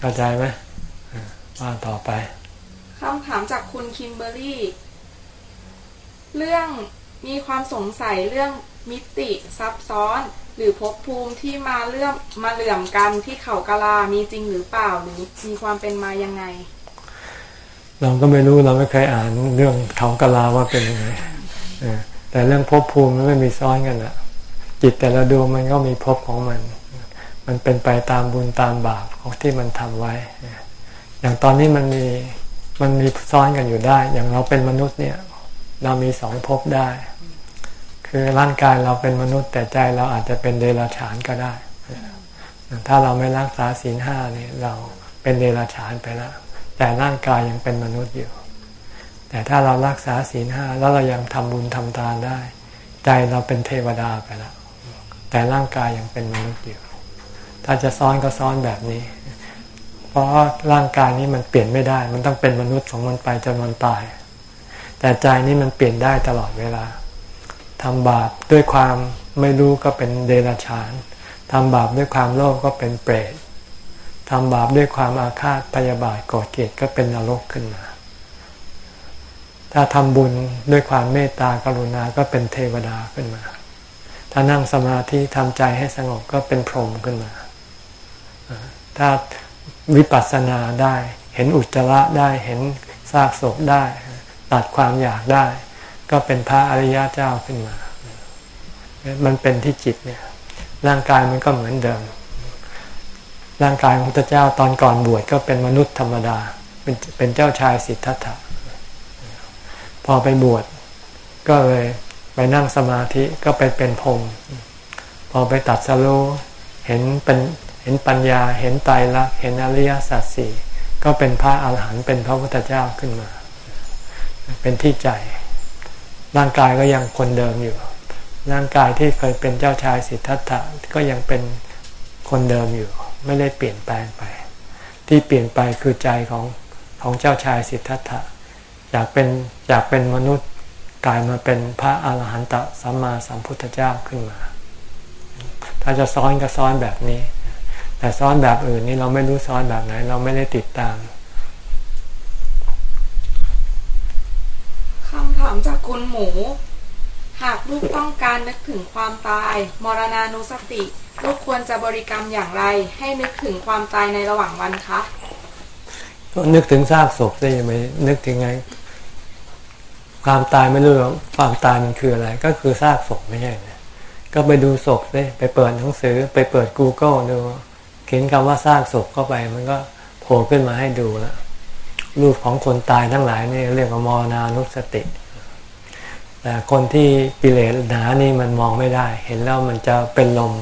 เข้าใจไหม ว่าต่อไปคำถามจากคุณคิมเบอรี่ เรื่องมีความสงสัยเรื่องมิติซับซ้อน หรือภพภูมิที่มาเลื่อมมาเหลื่อมกันที่เขากาลามีจริงหรือเปล่าหรือมีความเป็นมายังไง เราก็ไม่รู้เราไม่เคยอ่านเรื่องเขากาลาว่าเป็นยังไงแต่เรื่องภพภูมิมันไม่มีซ้อนกันอะจิตแต่ละดวงมันก็มีภพของมัน มันเป็นไปตามบุญตามบาปของที่มันทำไว้ อย่างตอนนี้มันมีมันมีซ้อนกันอยู่ได้ อย่างเราเป็นมนุษย์เนี่ย เรามีสองภพได้ คือร่างกายเราเป็นมนุษย์ แต่ใจเราอาจจะเป็นเดรัจฉานก็ได้ ถ้าเราไม่รักษาศีลห้าเนี่ยเราเป็นเดรัจฉานไปแล้ว แต่ร่างกายยังเป็นมนุษย์อยู่ แต่ถ้าเรารักษาศีลห้าแล้วเรายังทำบุญทำทานได้ ใจเราเป็นเทวดาไปแล้ว แต่ร่างกายยังเป็นมนุษย์อยู่ ถ้าจะซ้อนก็ซ้อนแบบนี้ ราะร่างกายนี้มันเปลี่ยนไม่ได้ มันต้องเป็นมนุษย์ของมันไปจนมันตาย แต่ใจนี้มันเปลี่ยนได้ตลอดเวลาทำบาปด้วยความไม่รู้ก็เป็นเดรัจฉานทำบาปด้วยความโลภก็เป็นเปรตทำบาปด้วยความอาฆาตพยาบาทโกรธเกลียดก็เป็นนรกขึ้นมา ถ้าทำบุญด้วยความเมตตากรุณาก็เป็นเทวดาขึ้นมา ถ้านั่งสมาธิทำใจให้สงบก็เป็นพรหมขึ้นมา ถ้า วิปัสสนาได้ เห็นอุจจาระได้เห็นซากศพได้ ตัดความอยากได้ ก็เป็นพระอริยะเจ้าขึ้นมา มันเป็นที่จิตเนี่ย ร่างกายมันก็เหมือนเดิม ร่างกายของพระเจ้าตอนก่อนบวชก็เป็นมนุษย์ธรรมดาเป็นเป็นเจ้าชายสิทธัตถะพอไปบวชก็เลยไปนั่งสมาธิก็ไปเป็นพรมพอไปตัดสโลเห็นเป็น เห็นปัญญาเห็นไตรลักษณ์เห็นอริยสัจสี่ก็เป็นพระอาหารหันต์เป็นพระพุทธเจ้าขึ้นมา เป็นที่ใจ ร่างกายก็ยังคนเดิมอยู่ ร่างกายที่เคยเป็นเจ้าชายสิทธัตถะก็ยังเป็นคนเดิมอยู่ ไม่ได้เปลี่ยนแปลงไป ที่เปลี่ยนไปคือใจของของเจ้าชายสิทธัตถะจากเป็นจากเป็นมนุษย์กลายมาเป็นพระอาหารหันตสัมมาสัมพุทธเจ้าขึ้นมา ถ้าจะซ้อนก็ซ้อนแบบนี้ แต่ซ้อนแบบอื่นนี่เราไม่รู้ซ้อนแบบไหน เราไม่ได้ติดตามคำถามจากคุณหมู หากลูกต้องการนึกถึงความตาย มรณานุสติลูกควรจะบริกรรมอย่างไร ให้นึกถึงความตายในระหว่างวันคะก็นึกถึงซากศพได้ยังไงนึกถึงไง ความตายไม่รู้ความตายมันคืออะไร ก็คือซากศพไม่ใช่ก็ไปดูศพสิไปเปิดหนังสือ ไปเปิด Google ดู เขียนคำว่าซากศพเข้าไป มันก็โผล่ขึ้นมาให้ดูแล้วรูปของคนตายทั้งหลายนี่เรียกว่ามรณานุสติ แต่คนที่กิเลสหนานี่มันมองไม่ได้ เห็นแล้วมันจะเป็นลม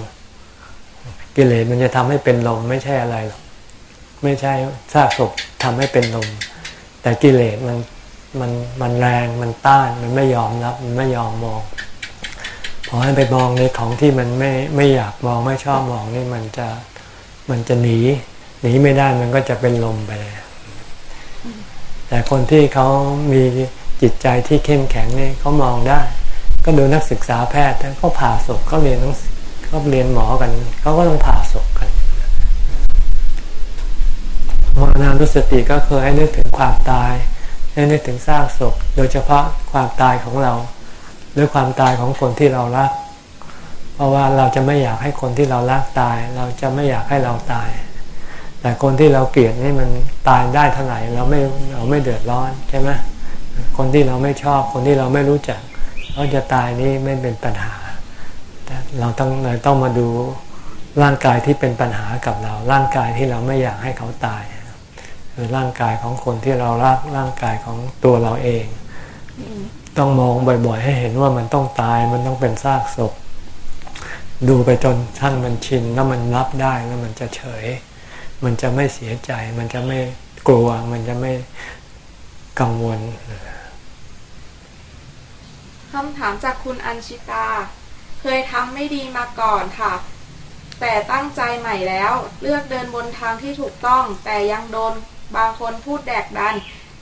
กิเลสมันจะทำให้เป็นลมไม่ใช่อะไรหรอกไม่ใช่ซากศพทำให้เป็นลม แต่กิเลสมันมันมันแรงมันต้านมันไม่ยอมรับ มันไม่ยอมมองพอให้ไปมองในของที่มันไม่ไม่อยากมองไม่ชอบมองนี่มันจะ มันจะหนี หนีไม่ได้มันก็จะเป็นลมไปเลยแต่คนที่เขามีจิตใจที่เข้มแข็งนี่เขามองได้ ก็ดูนักศึกษาแพทย์เขาผ่าศพเขาเรียนเขาเรียนหมอกันเขาก็ต้องผ่าศพกันมรณานุสติก็คือให้นึกถึงความตายให้นึกถึงซากศพ โดยเฉพาะความตายของเรา หรือความตายของคนที่เรารัก เพราะว่าเราจะไม่อยากให้คนที่เรารักตาย เราจะไม่อยากให้เราตาย แต่คนที่เราเกลียดนี่มันตายได้เท่าไหร่เราไม่เราไม่เดือดร้อนใช่ไหมคนที่เราไม่ชอบคนที่เราไม่รู้จักเขาจะตายนี่ไม่เป็นปัญหา แต่เราต้องเราต้องมาดูร่างกายที่เป็นปัญหากับเรา ร่างกายที่เราไม่อยากให้เขาตายคือร่างกายของคนที่เรารักร่างกายของตัวเราเอง ต้องมองบ่อยๆ ให้เห็นว่ามันต้องตายมันต้องเป็นซากศพ ดูไปจนท่านมันชินแล้วมันรับได้แล้วมันจะเฉย มันจะไม่เสียใจ มันจะไม่กลัว มันจะไม่กังวลคำถามจากคุณอัญชิตา เคยทำไม่ดีมาก่อนค่ะ แต่ตั้งใจใหม่แล้ว เลือกเดินบนทางที่ถูกต้อง แต่ยังโดนบางคนพูดแดกดัน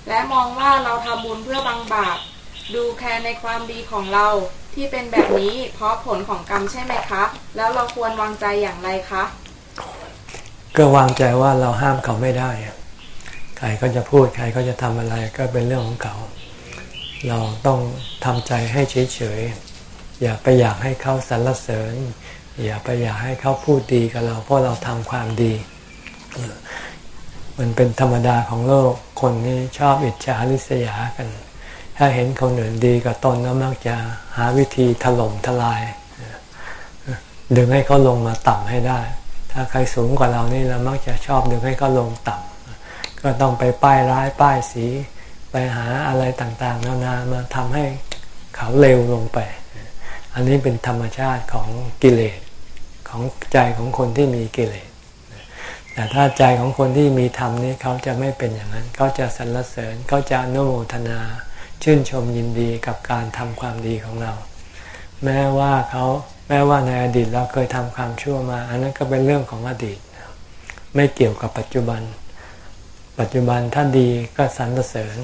และมองว่าเราทำบุญเพื่อบังบาปดูแคร์ในความดีของเรา ที่เป็นแบบนี้เพราะผลของกรรมใช่ไหมคะ แล้วเราควรวางใจอย่างไรคะ ก็วางใจว่าเราห้ามเขาไม่ได้ ใครก็จะพูดใครก็จะทำอะไรก็เป็นเรื่องของเขา เราต้องทำใจให้เฉยๆ อย่าไปอยากให้เขาสรรเสริญ อย่าไปอยากให้เขาพูดดีกับเรา เพราะเราทำความดี มันเป็นธรรมดาของโลก คนนี้ชอบอิจฉาริษยากัน ถ้าเห็นคนอื่นดีกับตนแล้วมักจะหาวิธีถล่มทลาย ดึงให้เขาลงมาต่ำให้ได้ ถ้าใครสูงกว่าเรานี่เรามักจะชอบดึงให้เขาลงต่ำก็ต้องไปป้ายร้ายป้ายสี ไปหาอะไรต่างๆ นานามาทำให้เขาเร็วลงไป อันนี้เป็นธรรมชาติของกิเลสของใจของคนที่มีกิเลสแต่ถ้าใจของคนที่มีธรรมนี่เขาจะไม่เป็นอย่างนั้น เขาจะสรรเสริญเขาจะโนโมทนา ชื่นชมยินดีกับการทำความดีของเรา แม้ว่าเขาแม้ว่าในอดีตเราเคยทำความชั่วมา อันนั้นก็เป็นเรื่องของอดีต ไม่เกี่ยวกับปัจจุบัน ปัจจุบันถ้าดีก็สรรเสริญ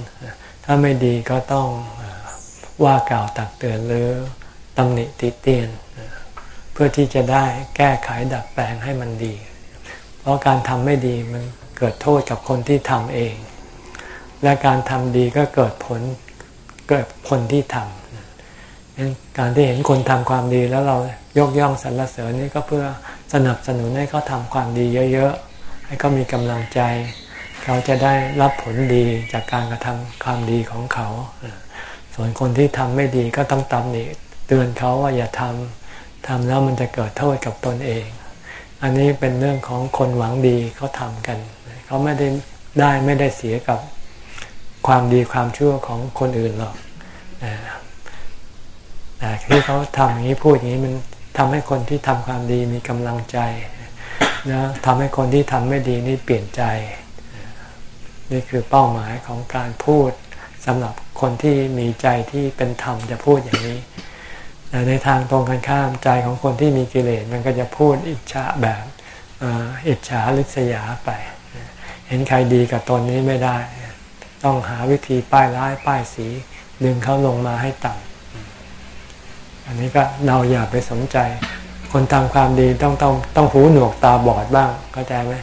ถ้าไม่ดีก็ต้องว่ากล่าวตักเตือนหรือตำหนิติเตียน เพื่อที่จะได้แก้ไขดัดแปลงให้มันดี เพราะการทำไม่ดีมันเกิดโทษกับคนที่ทำเอง และการทำดีก็เกิดผล เกิดคนที่ทำการที่เห็นคนทำความดีแล้วเรายกย่องสรรเสริญนี่ก็เพื่อสนับสนุนให้เขาทาความดีเยอะๆ ให้เขามีกำลังใจ เขาจะได้รับผลดีจากการกระทำความดีของเขา ส่วนคนที่ทำไม่ดีก็ต้องตำหนิเตือนเขาว่าอย่าทำทำแล้วมันจะเกิดโทษกับตนเอง อันนี้เป็นเรื่องของคนหวังดีเขาทำกัน เขาไม่ได้ได้ไม่ได้เสียกับ ความดีความชั่วของคนอื่นหรอกแต่ที่เขาทำอย่างนี้พูดอย่างนี้มันทำให้คนที่ทำความดีมีกำลังใจนะทำให้คนที่ทำไม่ดีนี่เปลี่ยนใจ นี่คือเป้าหมายของการพูดสำหรับคนที่มีใจที่เป็นธรรมจะพูดอย่างนี้แต่ในทางตรงกันข้ามใจของคนที่มีกิเลสมันก็จะพูดอิจฉาแบบอิจฉาลิษยาไป เห็นใครดีกับตนนี้ไม่ได้ ต้องหาวิธีป้ายร้ายป้ายสี ดึงเขาลงมาให้ต่ำอันนี้ก็เราอย่าไปสนใจ คนทำความดีต้องต้องต้องหูหนวกตาบอดบ้างเข้าใจไหม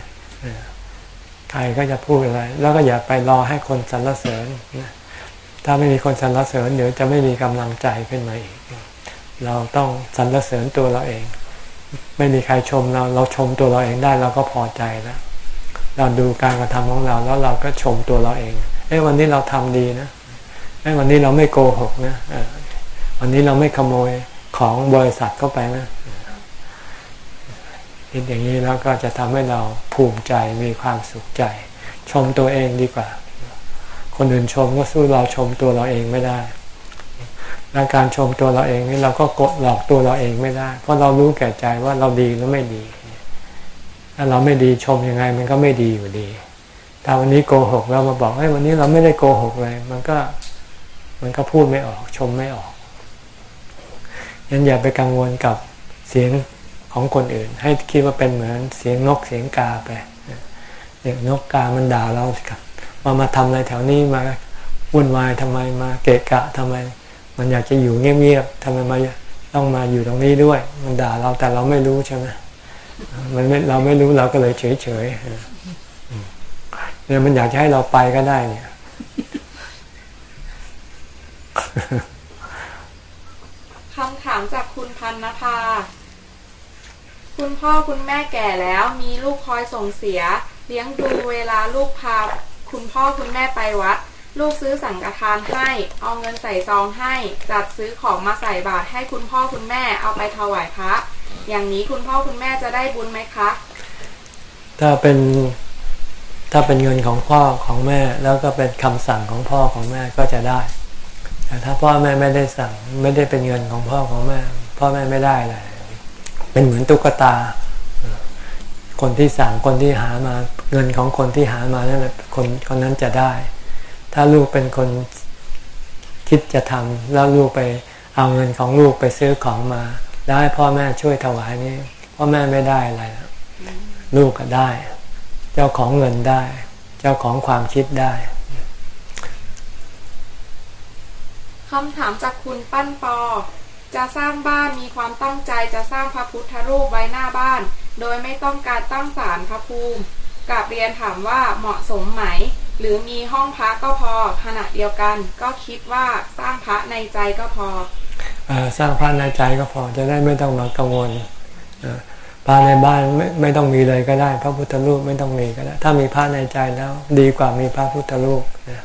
ใครก็จะพูดอะไร แล้วก็อย่าไปรอให้คนสรรเสริญถ้าไม่มีคนสรรเสริญเดี๋ยวจะไม่มีกำลังใจขึ้นมาอีก เราต้องสรรเสริญตัวเราเอง ไม่มีใครชมเราเราชมตัวเราเองได้เราก็พอใจแล้วเราดูการกระทำของเราแล้วเราก็ชมตัวเราเอง เอ้วันนี้เราทำดีนะเอ้วันนี้เราไม่โกหกนะวันนี้เราไม่ขโมยของบริษัทเข้าไปนะคิดอย่างนี้แล้วก็จะทำให้เราภูมิใจมีความสุขใจ ชมตัวเองดีกว่า คนอื่นชมก็สู้เราชมตัวเราเองไม่ได้และการชมตัวเราเองนี่เราก็กดหลอกตัวเราเองไม่ได้ เพราะเรารู้แก่ใจว่าเราดีหรือไม่ดี ถ้าเราไม่ดีชมยังไงมันก็ไม่ดีอยู่ดี ถ้าวันนี้โกหกเรามาบอกให้วันนี้เราไม่ได้โกหกเลย มันก็มันก็พูดไม่ออกชมไม่ออกยันอย่าไปกังวลกับเสียงของคนอื่น ให้คิดว่าเป็นเหมือนเสียงนกเสียงกาไปเสียงนกกามันด่าเราครับมามาทำอะไรแถวนี้มาวุ่นวายทำไมมาเกะกะทำไม มันอยากจะอยู่เงียบๆทำไมมาต้องมาอยู่ตรงนี้ด้วย มันด่าเราแต่เราไม่รู้ใช่ไหมมันไม่เราไม่รู้เราก็เลยเฉยเฉย เนี่ยมันอยากจะให้เราไปก็ได้เนี่ย คำถามจากคุณพันนภา คุณพ่อคุณแม่แก่แล้ว มีลูกคอยส่งเสีย เลี้ยงดูเวลาลูกพา คุณพ่อคุณแม่ไปวัด ลูกซื้อสังฆทานให้ เอาเงินใส่ซองให้ จัดซื้อของมาใส่บาตรให้คุณพ่อคุณแม่เอาไปถวายพระ อย่างนี้คุณพ่อคุณแม่จะได้บุญไหมคะ ถ้าเป็น ถ้าเป็นเงินของพ่อของแม่แล้วก็เป็นคำสั่งของพ่อของแม่ก็จะได้แต่ถ้าพ่อแม่ไม่ได้สั่งไม่ได้เป็นเงินของพ่อของแม่ พ่อแม่ไม่ได้เลยเป็นเหมือนตุ๊กตา คนที่สั่งคนที่หามาเงินของคนที่หามานั่นแหละคนคนนั้นจะได้ ถ้าลูกเป็นคนคิดจะทำแล้วลูกไปเอาเงินของลูกไปซื้อของมา แล้วให้พ่อแม่ช่วยถวายนี่พ่อแม่ไม่ได้อะไรลูกก็ได้ เจ้าของเงินได้ เจ้าของความคิดได้คำถามจากคุณปั้นปอ จะสร้างบ้านมีความตั้งใจจะสร้างพระพุทธรูปไว้หน้าบ้าน โดยไม่ต้องการตั้งศาลพระภูมิกับเรียนถามว่าเหมาะสมไหม หรือมีห้องพระก็พอขณะเดียวกัน ก็คิดว่าสร้างพระในใจก็พออสร้างพระในใจก็พอจะได้ไม่ต้องมากังวล พระในบ้านไม่ไม่ต้องมีเลยก็ได้ พระพุทธรูปไม่ต้องมีก็ได้ ถ้ามีพระในใจแล้ว ดีกว่ามีพระพุทธรูปนะ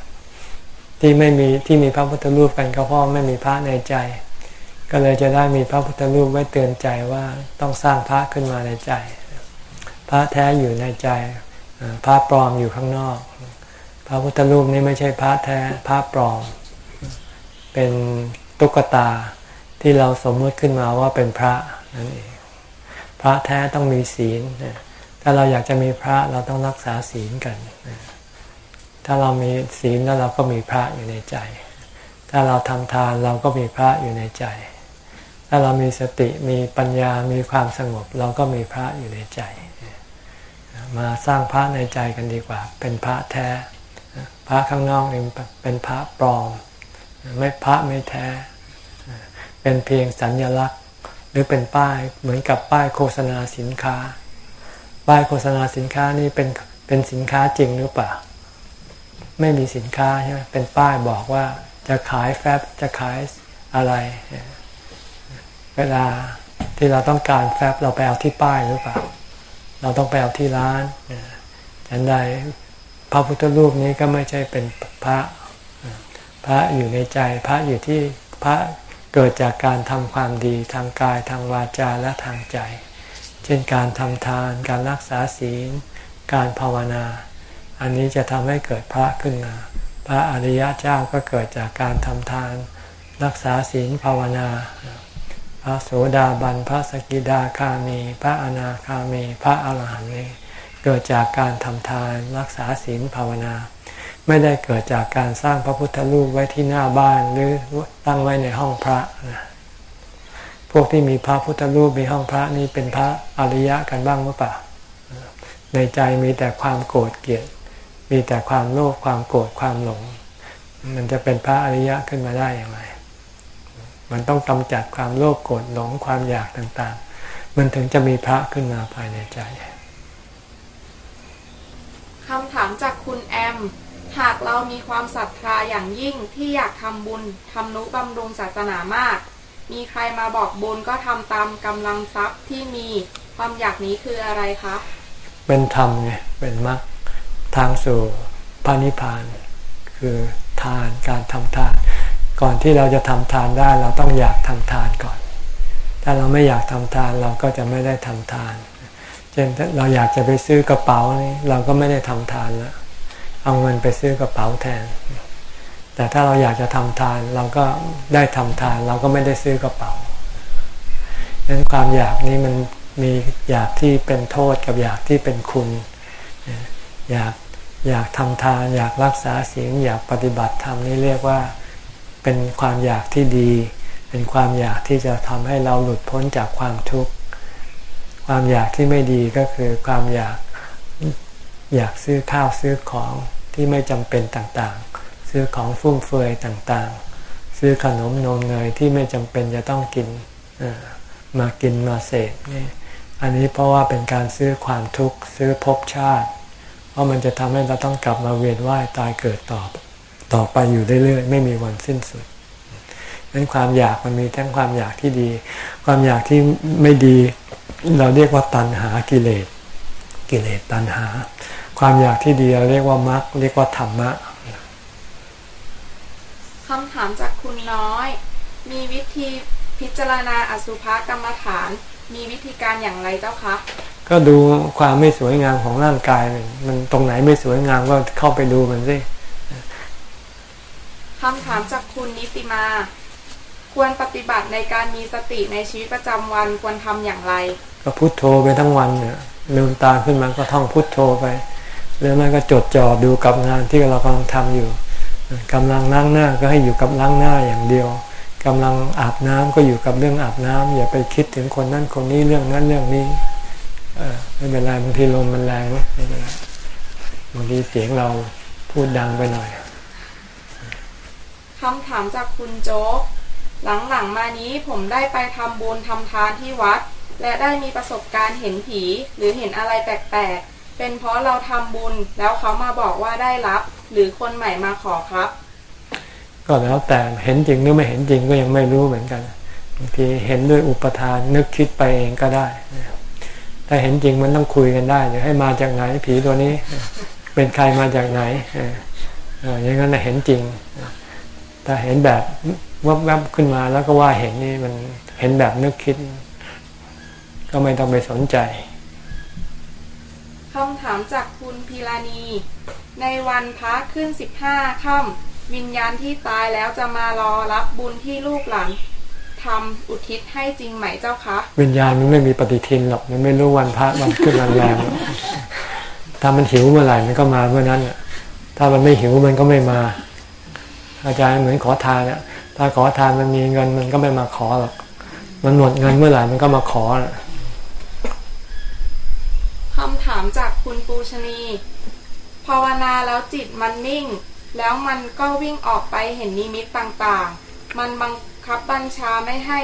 ที่ไม่มีที่มีพระพุทธรูปกันก็เพราะไม่มีพระในใจ ก็เลยจะได้มีพระพุทธรูปไว้เตือนใจว่าต้องสร้างพระขึ้นมาในใจ พระแท้อยู่ในใจ พระปลอมอยู่ข้างนอก พระพุทธรูปนี้ไม่ใช่พระแท้พระปลอม เป็นตุ๊กตาที่เราสมมติขึ้นมาว่าเป็นพระนั่นเอง พระแท้ต้องมีศีลถ้าเราอยากจะมีพระเราต้องรักษาศีลกัน ถ้าเรามีศีลแล้วเราก็มีพระอยู่ในใจ ถ้าเราทำทานเราก็มีพระอยู่ในใจ ถ้าเรามีสติมีปัญญามีความสงบ เราก็มีพระอยู่ในใจ มาสร้างพระในใจกันดีกว่า เป็นพระแท้ พระข้างนอกเป็นพระปลอม ไม่พระไม่แท้ เป็นเพียงสัญญลักษณ หรือเป็นป้ายเหมือนกับป้ายโฆษณาสินค้า ป้ายโฆษณาสินค้านี่เป็นเป็นสินค้าจริงหรือเปล่า ไม่มีสินค้าใช่ไหมเป็นป้ายบอกว่าจะขายแฟบจะขายอะไร เวลาที่เราต้องการแฟบเราไปเอาที่ป้ายหรือเปล่า เราต้องไปเอาที่ร้านฉันใดพระพุทธรูปนี้ก็ไม่ใช่เป็นพระ พระอยู่ในใจ พระอยู่ที่พระ เกิดจากการทำความดีทางกายทางวาจาและทางใจ เช่นการทำทานการรักษาศีล การภาวนา อันนี้จะทำให้เกิดพระขึ้นมา พระอริยะเจ้าก็เกิดจากการทำทาน รักษาศีลภาวนา พระโสดาบันพระสกิดาคามี พระอนาคามี พระอาหารหันต์นี้เกิดจากการทำทานรักษาศีลภาวนา ไม่ได้เกิดจากการสร้างพระพุทธรูปไว้ที่หน้าบ้านหรือตั้งไว้ในห้องพระนะพวกที่มีพระพุทธรูปมีห้องพระนี่เป็นพระอริยะกันบ้างหรือเปล่า ในใจมีแต่ความโกรธเกลียด มีแต่ความโลภความโกรธความหลง มันจะเป็นพระอริยะขึ้นมาได้อย่างไรมันต้องกำจัดความโลภโกรธหลงความอยากต่างๆ มันถึงจะมีพระขึ้นมาภายในใจคำถามจากคุณแอม หากเรามีความศรัทธาอย่างยิ่งที่อยากทำบุญทำนุบำรุงศาสนามาก มีใครมาบอกบุญก็ทำตามกำลังทรัพย์ที่มีความอยากนี้คืออะไรคะเป็นธรรมไงเป็นมรรคทางสู่พระนิพพาน คือทานการทำทาน ก่อนที่เราจะทำทานได้เราต้องอยากทำทานก่อน ถ้าเราไม่อยากทำทานเราก็จะไม่ได้ทำทาน เช่นเราอยากจะไปซื้อกระเป๋านี่เราก็ไม่ได้ทำทานแล้ว เอาเงินไปซื้อกระเป๋าแทน แต่ถ้าเราอยากจะทำทานเราก็ได้ทำทาน เราก็ไม่ได้ซื้อกระเป๋าดังนั้นความอยากนี้มันมีอยากที่เป็นโทษกับอยากที่เป็นคุณ อยากอยากทำทานอยากรักษาศีลอยากปฏิบัติธรรมนี่เรียกว่าเป็นความอยากที่ดี เป็นความอยากที่จะทำให้เราหลุดพ้นจากความทุกข์ ความอยากที่ไม่ดีก็คือความอยาก อยากซื้อข้าวซื้อของที่ไม่จำเป็นต่างๆ ซื้อของฟุ่มเฟือยต่างๆ ซื้อขนมนมเนยที่ไม่จำเป็นจะต้องกินมากินมาเสพนี่อันนี้เพราะว่าเป็นการซื้อความทุกข์ซื้อภพชาติ เพราะมันจะทำให้เราต้องกลับมาเวียนว่ายตายเกิดต่อต่อไปอยู่เรื่อยๆ ไม่มีวันสิ้นสุดนั้นความอยากมันมีทั้งความอยากที่ดี ความอยากที่ไม่ดี เราเรียกว่าตัณหากิเลส กิเลสตัณหา ความอยากที่ดีเราเรียกว่ามรรคเรียกว่าธรรมะคำถามจากคุณน้อย มีวิธีพิจารณาอสุภกรรมฐาน มีวิธีการอย่างไรเจ้าคะก็ดูความไม่สวยงามของร่างกายมันมันตรงไหนไม่สวยงามก็เข้าไปดูมันสิคำถามจากคุณนิติมา ควรปฏิบัติในการมีสติในชีวิตประจำวันควรทำอย่างไร ก็พุโทโธไปทั้งวันเนี่ยลืมตาขึ้นมาก็ท่องพุโทโธไป หรือไม่ก็จดจ่อดูกับงานที่เรากำลังทำอยู่กำลังล้างหน้าก็ให้อยู่กับล้างหน้าอย่างเดียวกำลังอาบน้ำก็อยู่กับเรื่องอาบน้ำอย่าไปคิดถึงคนนั้นคนนี้เรื่องนั้นเรื่องนี้ไม่เป็นไรบางทีลมมันแรงไม่เป็นไรบางทีเสียงเราพูดดังไปหน่อยคำถามจากคุณโจ๊ก หลังๆมานี้ผมได้ไปทำบุญทำทานที่วัด และได้มีประสบการณ์เห็นผีหรือเห็นอะไรแปลกๆ เป็นเพราะเราทำบุญแล้วเขามาบอกว่าได้รับ หรือคนใหม่มาขอครับ ก็แล้วแต่เห็นจริงหรือไม่เห็นจริงก็ยังไม่รู้เหมือนกันบางทีเห็นด้วยอุปทานนึกคิดไปเองก็ได้ถ้าเห็นจริงมันต้องคุยกันได้เดี๋ยวให้มาจากไหนผีตัวนี้ เป็นใครมาจากไหนอย่างนั้นเห็นจริงถ้าเห็นแบบวับๆขึ้นมาแล้วก็ว่าเห็นนี่มันเห็นแบบนึกคิด ก็ไม่ต้องไปสนใจ คำถามจากคุณพีรานี ในวันพระขึ้นสิบห้าค่ำวิญญาณที่ตายแล้วจะมารอรับบุญที่ลูกหลานทำอุทิศให้จริงไหมเจ้าคะ วิญญาณมันไม่มีปฏิทินหรอกมันไม่รู้วันพระวันขึ้นวันแรงถ้ามันหิวเมื่อไหร่มันก็มาเมื่อนั้นถ้ามันไม่หิวมันก็ไม่มา อาจารย์เหมือนขอทานเนี่ยถ้าขอทานมันมีเงินมันก็ไม่มาขอหรอกมันหมดเงินเมื่อไหร่มันก็มาขอามจากคุณปูชนี ภาวนาแล้วจิตมันนิ่ง แล้วมันก็วิ่งออกไปเห็นนิมิตต่างๆ มันบังคับบัญชาไม่ให้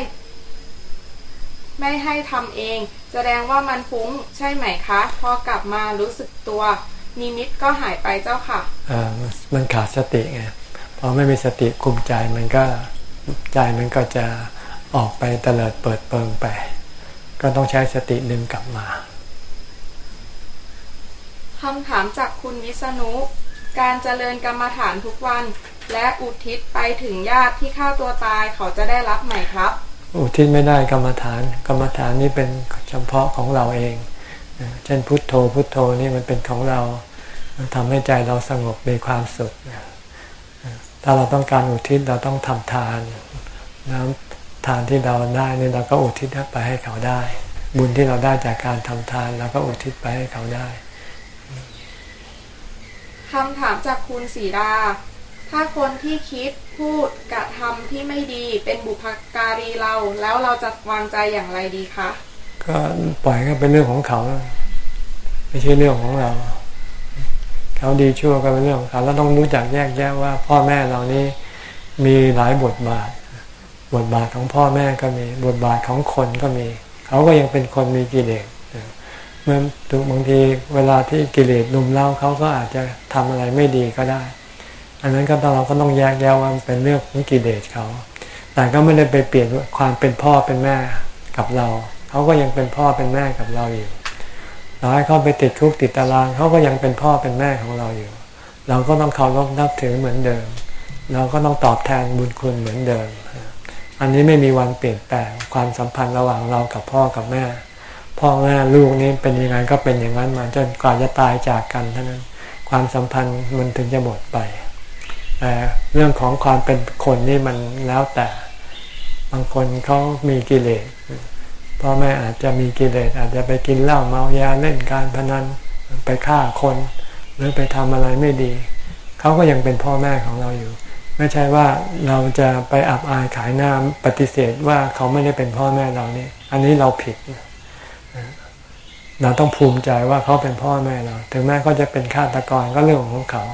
ไม่ให้ทำเอง แสดงว่ามันฟุ้งใช่ไหมคะ พอกลับมารู้สึกตัว นิมิตก็หายไปเจ้าค่ะอ่ามันขาดสติไงพอไม่มีสติคุมใจมันก็ใจมันก็จะออกไปเตลิดเปิดเปิงไป ก็ต้องใช้สติดึงกลับมา คำถามจากคุณวิษณุ การเจริญกรรมฐานทุกวัน และอุทิศไปถึงญาติที่ฆ่าตัวตายเขาจะได้รับไหมครับ อุทิศไม่ได้กรรมฐาน กรรมฐานนี่เป็นเฉพาะของเราเอง เช่นพุทโธพุทโธนี่มันเป็นของเราทำให้ใจเราสงบมีความสุข ถ้าเราต้องการอุทิศเราต้องทำทานน้ำทานที่เราได้นี่เราก็อุทิศไปให้เขาได้ บุญที่เราได้จากการทำทานเราก็อุทิศไปให้เขาได้ คำถามจากคุณสีดา ถ้าคนที่คิดพูดกระทำที่ไม่ดีเป็นบุพการีเรา แล้วเราจะวางใจอย่างไรดีคะ ก็ปล่อยก็เป็นเรื่องของเขา ไม่ใช่เรื่องของเรา เขาดีชั่วก็เป็นเรื่องของเขาเราต้องรู้จักแยกแยะว่า พ่อแม่เรานี้มีหลายบทบาท บทบาทของพ่อแม่ก็มี บทบาทของคนก็มี เขาก็ยังเป็นคนมีกิเลส เมื่อบางทีเวลาที่กิเลสลุมเล่าเขาก็อาจจะทำอะไรไม่ดีก็ได้ อันนั้นก็ต้องเราก็ต้องแยกแยะว่าเป็นเรื่องของกิเลสเขา แต่ก็ไม่ได้ไปเปลี่ยนความเป็นพ่อเป็นแม่กับเรา เขาก็ยังเป็นพ่อเป็นแม่กับเราอยู่เราให้เขาไปติดคุกติดตารางเขาก็ยังเป็นพ่อเป็นแม่ของเราอยู่ เราก็ต้องเคารพนับถือเหมือนเดิม เราก็ต้องตอบแทนบุญคุณเหมือนเดิม อันนี้ไม่มีวันเปลี่ยนแปลงความสัมพันธ์ระหว่างเรากับพ่อกับแม่ พ่อแม่ลูกนี้เป็นยังไงก็เป็นอย่างนั้นมาจนกว่าจะตายจากกันเท่านั้น ความสัมพันธ์มันถึงจะหมดไปแต่เรื่องของความเป็นคนนี่มันแล้วแต่บางคนเขามีกิเลสพ่อแม่อาจจะมีกิเลสอาจจะไปกินเหล้าเมายาเล่นการพนันไปฆ่าคนหรือไปทำอะไรไม่ดีเขาก็ยังเป็นพ่อแม่ของเราอยู่ ไม่ใช่ว่าเราจะไปอับอายขายหน้าปฏิเสธว่าเขาไม่ได้เป็นพ่อแม่เรานี่ อันนี้เราผิดเเราต้องภูมิใจว่าเขาเป็นพ่อแม่เรา ถึงแม้เขาจะเป็นฆาตกรก็เรื่องของเขา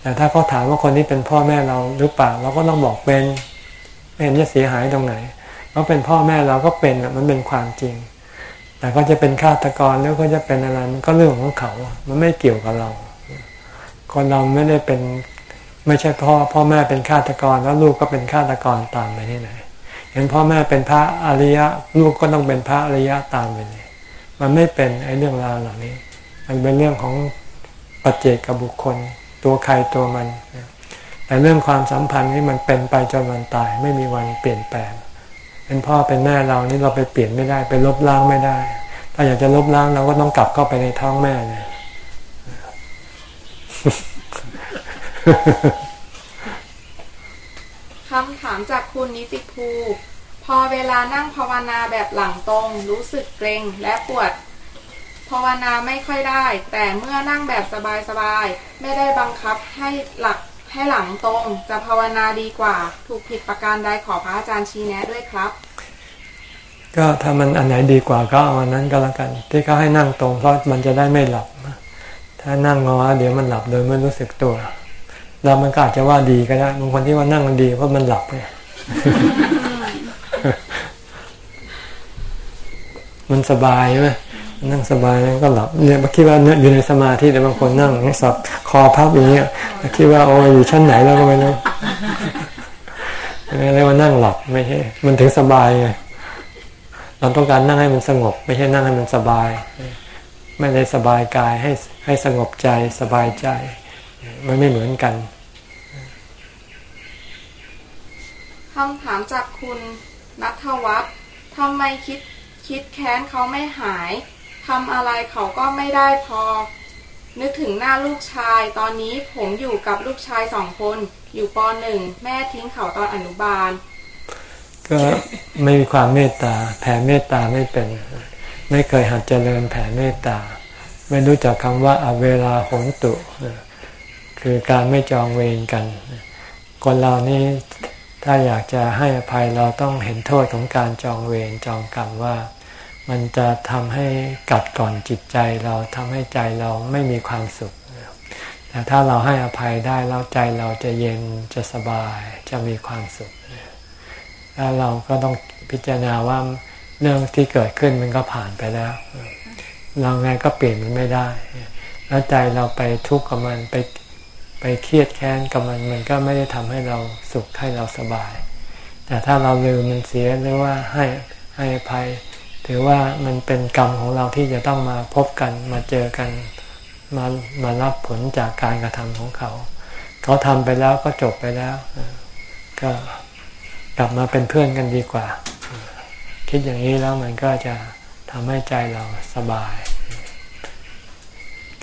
แต่ถ้าเขาถามว่าคนนี้เป็นพ่อแม่เราหรือเปล่าเราก็ต้องบอกเป็นไม่เห็นจะเสียหายตรงไหนเขาเป็นพ่อแม่เราก็เป็นมันเป็นความจริง แต่ก็จะเป็นฆาตกรแล้วก็จะเป็นอะไรมันก็เรื่องของเขา มันไม่เกี่ยวกับเรา คนเราไม่ได้เป็นไม่ใช่พ่อพ่อแม่เป็นฆาตกรแล้วลูกก็เป็นฆาตกรตามไปที่ไหนเห็นพ่อแม่เป็นพระอริยะลูกก็ต้องเป็นพระอริยะตามไปเลย มันไม่เป็นไอ้เรื่องราวเหล่านี้ มันเป็นเรื่องของปัจเจกบุคคล ตัวใครตัวมัน แต่เรื่องความสัมพันธ์นี่มันเป็นไปจนวันตาย ไม่มีวันเปลี่ยนแปลง เป็นพ่อเป็นแม่เรานี่เราไปเปลี่ยนไม่ได้ ไปลบล้างไม่ได้ ถ้าอยากจะลบล้างเราก็ต้องกลับเข้าไปในท้องแม่เนี่ยคำถามจากคุณนิติภู พอเวลานั่งภาวนาแบบหลังตรง รู้สึกเกรงและปวด ภาวนาไม่ค่อยได้ แต่เมื่อนั่งแบบสบายๆไม่ได้บังคับให้หลักให้หลังตรง จะภาวนาดีกว่า ถูกผิดประการใดขอพระอาจารย์ชี้แนะด้วยครับ ก็ถ้ามันอันไหนดีกว่าก็เอาอันนั้นก็แล้วกัน ที่เขาให้นั่งตรงเพราะมันจะได้ไม่หลับถ้านั่งงอเดี๋ยวมันหลับโดยไม่รู้สึกตัวเรามันก็อาจจะว่าดีก็ได้บางคนที่ว่านั่งมันดีเพราะมันหลับไง มันสบายไหมนั่งสบายก็หลับเนี่ยคิดว่าอยู่ในสมาธิแต่บางคนนั่งสับคอพับอย่างเงี้ยคิดว่าโอ้อยู่ชั้นไหนแล้วก็ไม่รู้เรียกว่านั่งหลับไม่ใช่ มันถึงสบายไงเราต้องการนั่งให้มันสงบ ไม่ใช่นั่งให้มันสบาย ไม่ได้สบายกายให้ให้สงบใจสบายใจ มันไม่เหมือนกันคำถามจากคุณ นัทวัฒน์ทำไมคิดคิดแค้นเขาไม่หายทำอะไรเขาก็ไม่ได้พอ นึกถึงหน้าลูกชาย ตอนนี้ผมอยู่กับลูกชายสองคน อยู่ปหนึ่ง แม่ทิ้งเขาตอนอนุบาล ก็ไม่มีความเมตตา แผ่เมตตาไม่เป็น ไม่เคยหัดเจริญแผ่เมตตา ไม่รู้จักคำว่าอเวลาโหนตุ คือการไม่จองเวรกัน คนเรานี่ ถ้าอยากจะให้อภัยเราต้องเห็นโทษของการจองเวรจองกรรมว่า มันจะทำให้กัดก่อนจิตใจเราทำให้ใจเราไม่มีความสุข แต่ถ้าเราให้อภัยได้แล้วใจเราจะเย็นจะสบายจะมีความสุข แล้วเราก็ต้องพิจารณาว่าเรื่องที่เกิดขึ้นมันก็ผ่านไปแล้วเราไงก็เปลี่ยนมันไม่ได้ แล้วใจเราไปทุกข์กับมันไป ไปเครียดแค้นกับมันมันก็ไม่ได้ทำให้เราสุขให้เราสบาย แต่ถ้าเราลืมมันเสียหรือว่าให้ให้อภัย ถือว่ามันเป็นกรรมของเราที่จะต้องมาพบกันมาเจอกันมามารับผลจากการกระทำของเขา เขาทำไปแล้วก็จบไปแล้ว ก็กลับมาเป็นเพื่อนกันดีกว่า คิดอย่างนี้แล้วมันก็จะทำให้ใจเราสบาย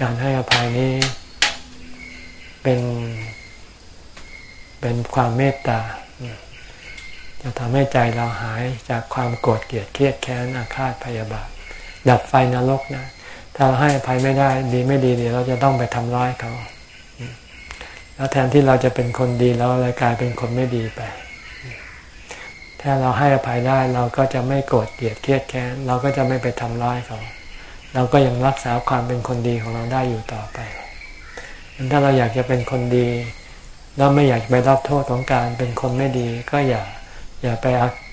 การให้อภัยนี้ เป็นเป็นความเมตตา จะทำให้ใจเราหายจากความโกรธเกลียดเครียดแค้นอาฆาตพยาบาทดับไฟนรกนะถ้าเราให้อภัยไม่ได้ดีไม่ดีเดี๋ยวเราจะต้องไปทำร้ายเขา แล้วแทนที่เราจะเป็นคนดีเราเลยกลายเป็นคนไม่ดีไป ถ้าเราให้อภัยได้เราก็จะไม่โกรธเกลียดเครียดแค้นเราก็จะไม่ไปทำร้ายเขา เราก็ยังรักษาความเป็นคนดีของเราได้อยู่ต่อไป ถ้าเราอยากจะเป็นคนดีเราไม่อยากไปรับโทษของการเป็นคนไม่ดี ก็อย่าอย่าไป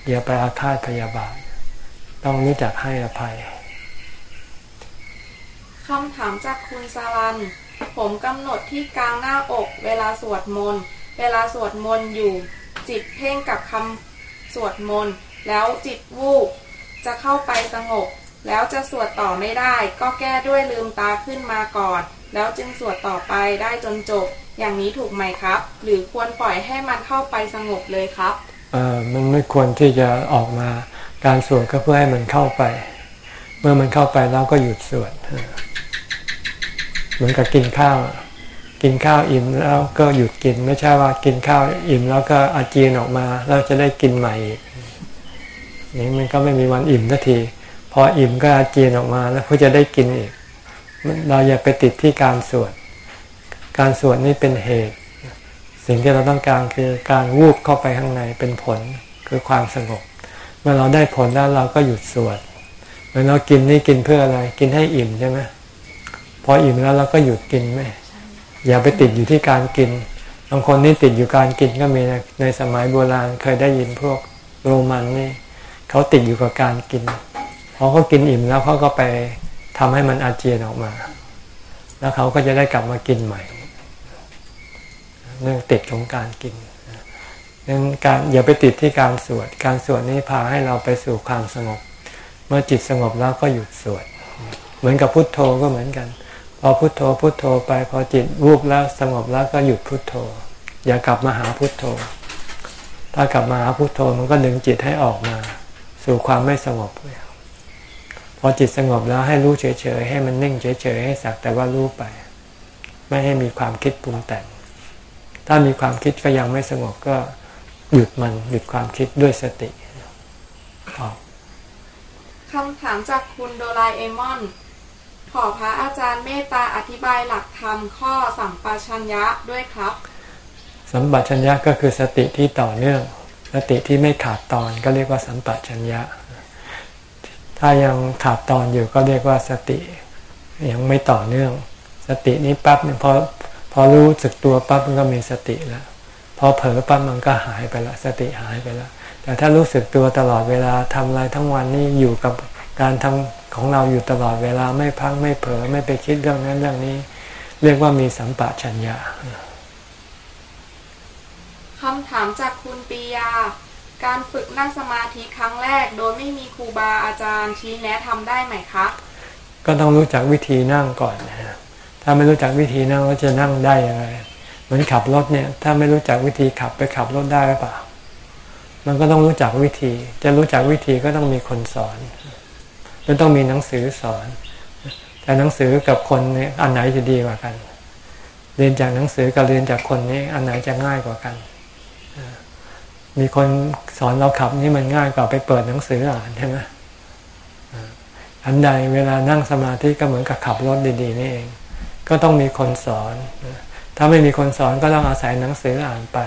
อย่าไปอาฆาตพยาบาท ต้องรู้จักให้อภัยคำถามจากคุณสารัน ผมกำหนดที่กลางหน้าอก เวลาสวดมนต์ เวลาสวดมนต์อยู่ จิตเพ่งกับคำสวดมนต์ แล้วจิตวูบจะเข้าไปสงบ แล้วจะสวดต่อไม่ได้ ก็แก้ด้วยลืมตาขึ้นมาก่อน แล้วจึงสวดต่อไปได้จนจบ อย่างนี้ถูกไหมครับ หรือควรปล่อยให้มันเข้าไปสงบเลยครับเออมันไม่ควรที่จะออกมาการสวดก็เพื่อให้มันเข้าไป เมื่อมันเข้าไปแล้วก็หยุดสวดเหมือนกับกินข้าวกินข้าวอิ่มแล้วก็หยุดกินไม่ใช่ว่ากินข้าวอิ่มแล้วก็อาเจียนออกมาแล้วจะได้กินใหม่อีกนี่มันก็ไม่มีวันอิ่มทันที พออิ่มก็อาเจียนออกมาแล้วเพื่อจะได้กินอีก เราอย่าไปติดที่การสวด การสวดนี่เป็นเหตุ สิ่งที่เราต้องการคือการวูบเข้าไปข้างในเป็นผลคือความสงบ เมื่อเราได้ผลแล้วเราก็หยุดสวดเมื่อเรากินนี่กินเพื่ออะไร กินให้อิ่มใช่ไหมพออิ่มแล้วเราก็หยุดกินไหมอย่าไปติดอยู่ที่การกินบางคนนี่ติดอยู่การกินก็มีในสมัยโบราณเคยได้ยินพวกโรมันนี่เขาติดอยู่กับการกินพอเขากินอิ่มแล้วเขาก็ไป ทำให้มันอาเจียนออกมา แล้วเขาก็จะได้กลับมากินใหม่ เรื่องติดของการกินเรื่องการอย่าไปติดที่การสวด การสวดนี้พาให้เราไปสู่ความสงบ เมื่อจิตสงบแล้วก็หยุดสวด เหมือนกับพุทโธก็เหมือนกัน พอพุทโธพุทโธไป พอจิตวูบแล้วสงบแล้วก็หยุดพุทโธ อย่ากลับมาหาพุทโธ ถ้ากลับมาหาพุทโธมันก็ดึงจิตให้ออกมา สู่ความไม่สงบ พอจิตสงบแล้วให้รู้เฉยๆ ให้มันนิ่งเฉยๆ ให้สักแต่ว่ารู้ไป ไม่ให้มีความคิดปรุงแต่ง ถ้ามีความคิดก็ยังไม่สงบก็หยุดมันหยุดความคิดด้วยสติคำถามจากคุณโดราเอมอน ขอพระอาจารย์เมตตาอธิบายหลักธรรมข้อสัมปชัญญะด้วยครับ สัมปชัญญะก็คือสติที่ต่อเนื่อง สติที่ไม่ขาดตอนก็เรียกว่าสัมปชัญญะ ถ้ายังขาดตอนอยู่ก็เรียกว่าสติยังไม่ต่อเนื่อง สตินี้ปั๊บเนี่ยพอพอรู้สึกตัวปั๊บมันก็มีสติแล้วพอเผลอปั๊บมันก็หายไปละสติหายไปล้วแต่ถ้ารู้สึกตัวตลอดเวลาทำอะไรทั้งวันนี่อยู่กับการทำของเราอยู่ตลอดเวลาไม่พักไม่เผลอไม่ไปคิดเรื่องนั้นเรื่องนี้ เรียกว่ามีสัมปะชัญญะคำถามจากคุณปียา การฝึกนั่งสมาธิครั้งแรก โดยไม่มีครูบาอาจารย์ชี้แนะทำได้ไหมคะ ก็ต้องรู้จักวิธีนั่งก่อนนะถ้าไม่รู้จักวิธีนั่งก็จะนั่งได้ยังไงเหมือนขับรถเนี่ย ถ้าไม่รู้จักวิธีขับไปขับรถได้หรือเปล่า มันก็ต้องรู้จักวิธี จะรู้จักวิธีก็ต้องมีคนสอนมันต้องมีหนังสือสอน แต่หนังสือกับคนนี้อันไหนจะดีกว่ากัน เรียนจากหนังสือกับเรียนจากคนนี้อันไหนจะง่ายกว่ากัน มีคนสอนเราขับนี่มันง่ายกว่าไปเปิดหนังสืออ่านใช่ไหมอันใดเวลานั่งสมาธิก็เหมือนกับขับรถดีๆนี่เอง ก็ต้องมีคนสอน ถ้าไม่มีคนสอนก็ต้องอาศัยหนังสืออ่านไป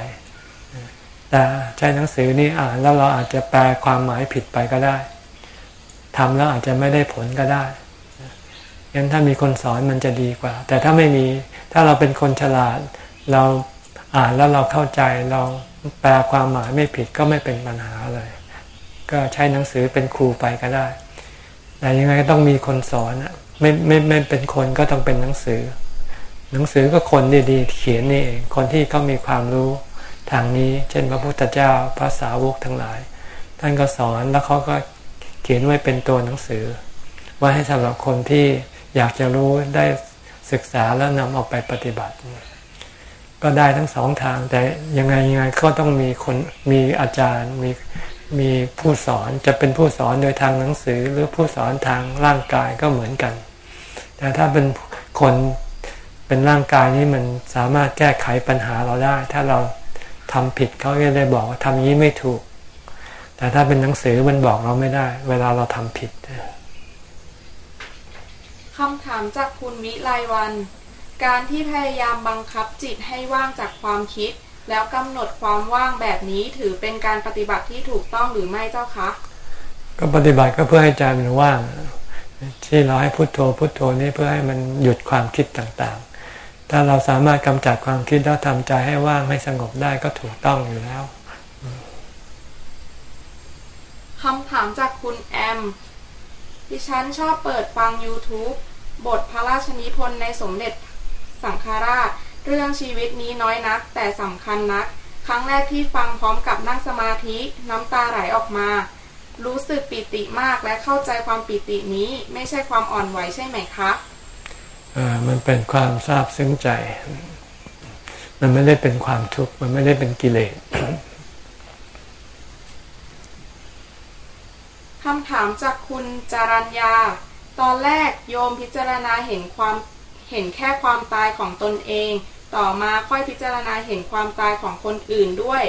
แต่ใช้หนังสือนี่อ่านแล้วเราอาจจะแปลความหมายผิดไปก็ได้ทำแล้วอาจจะไม่ได้ผลก็ได้งั้นถ้ามีคนสอนมันจะดีกว่า แต่ถ้าไม่มีถ้าเราเป็นคนฉลาด เราอ่านแล้วเราเข้าใจเรา แปลความหมายไม่ผิดก็ไม่เป็นปัญหาเลย ก็ใช้หนังสือเป็นครูไปก็ได้ แต่ยังไงก็ต้องมีคนสอนไม่ไม่ไม่เป็นคนก็ต้องเป็นหนังสือ หนังสือก็คนดีๆเขียนนี่เองคนที่เขามีความรู้ทางนี้ เช่นพระพุทธเจ้าภาษาวกทั้งหลาย ท่านก็สอนแล้วเขาก็เขียนไว้เป็นตัวหนังสือว่าให้สำหรับคนที่อยากจะรู้ได้ศึกษาแล้วนำเอาไปปฏิบัติ ก็ได้ทั้งสองทาง แต่ยังไงยังไงก็ต้องมีคนมีอาจารย์มีมีผู้สอนจะเป็นผู้สอนโดยทางหนังสือ หรือผู้สอนทางร่างกายก็เหมือนกัน แต่ถ้าเป็นคนเป็นร่างกายนี้มันสามารถแก้ไขปัญหาเราได้ ถ้าเราทำผิดเขาก็เลยบอกว่าทำนี้ไม่ถูก แต่ถ้าเป็นหนังสือมันบอกเราไม่ได้ เวลาเราทำผิดคำถามจากคุณวิไลวัน การที่พยายามบังคับจิตให้ว่างจากความคิด แล้วกำหนดความว่างแบบนี้ถือเป็นการปฏิบัติที่ถูกต้องหรือไม่เจ้าคะ ก็ปฏิบัติก็เพื่อให้ใจมันว่าง ที่เราให้พุโทโธพุโทโธนี่เพื่อให้มันหยุดความคิดต่างๆ ถ้าเราสามารถกำจัดความคิดแล้วทำใจให้ว่างให้สงบได้ก็ถูกต้องอยู่แล้วคำถามจากคุณแอม ดิฉันชอบเปิดฟัง YouTube บทพระราชนิพนธ์ในสมเด็จ สังฆราช เรื่องชีวิตนี้น้อยนัก แต่สำคัญนัก ครั้งแรกที่ฟังพร้อมกับนั่งสมาธิน้ำตาไหลออกมา รู้สึกปิติมากและเข้าใจความปิตินี้ไม่ใช่ความอ่อนไหวใช่ไหมคะมันเป็นความทราบซึ้งใจ มันไม่ได้เป็นความทุกข์ มันไม่ได้เป็นกิเลสคำถามจากคุณจารัญญา ตอนแรกโยมพิจารณาเห็นความ เห็นแค่ความตายของตนเอง ต่อมาค่อยพิจารณาเห็นความตายของคนอื่นด้วย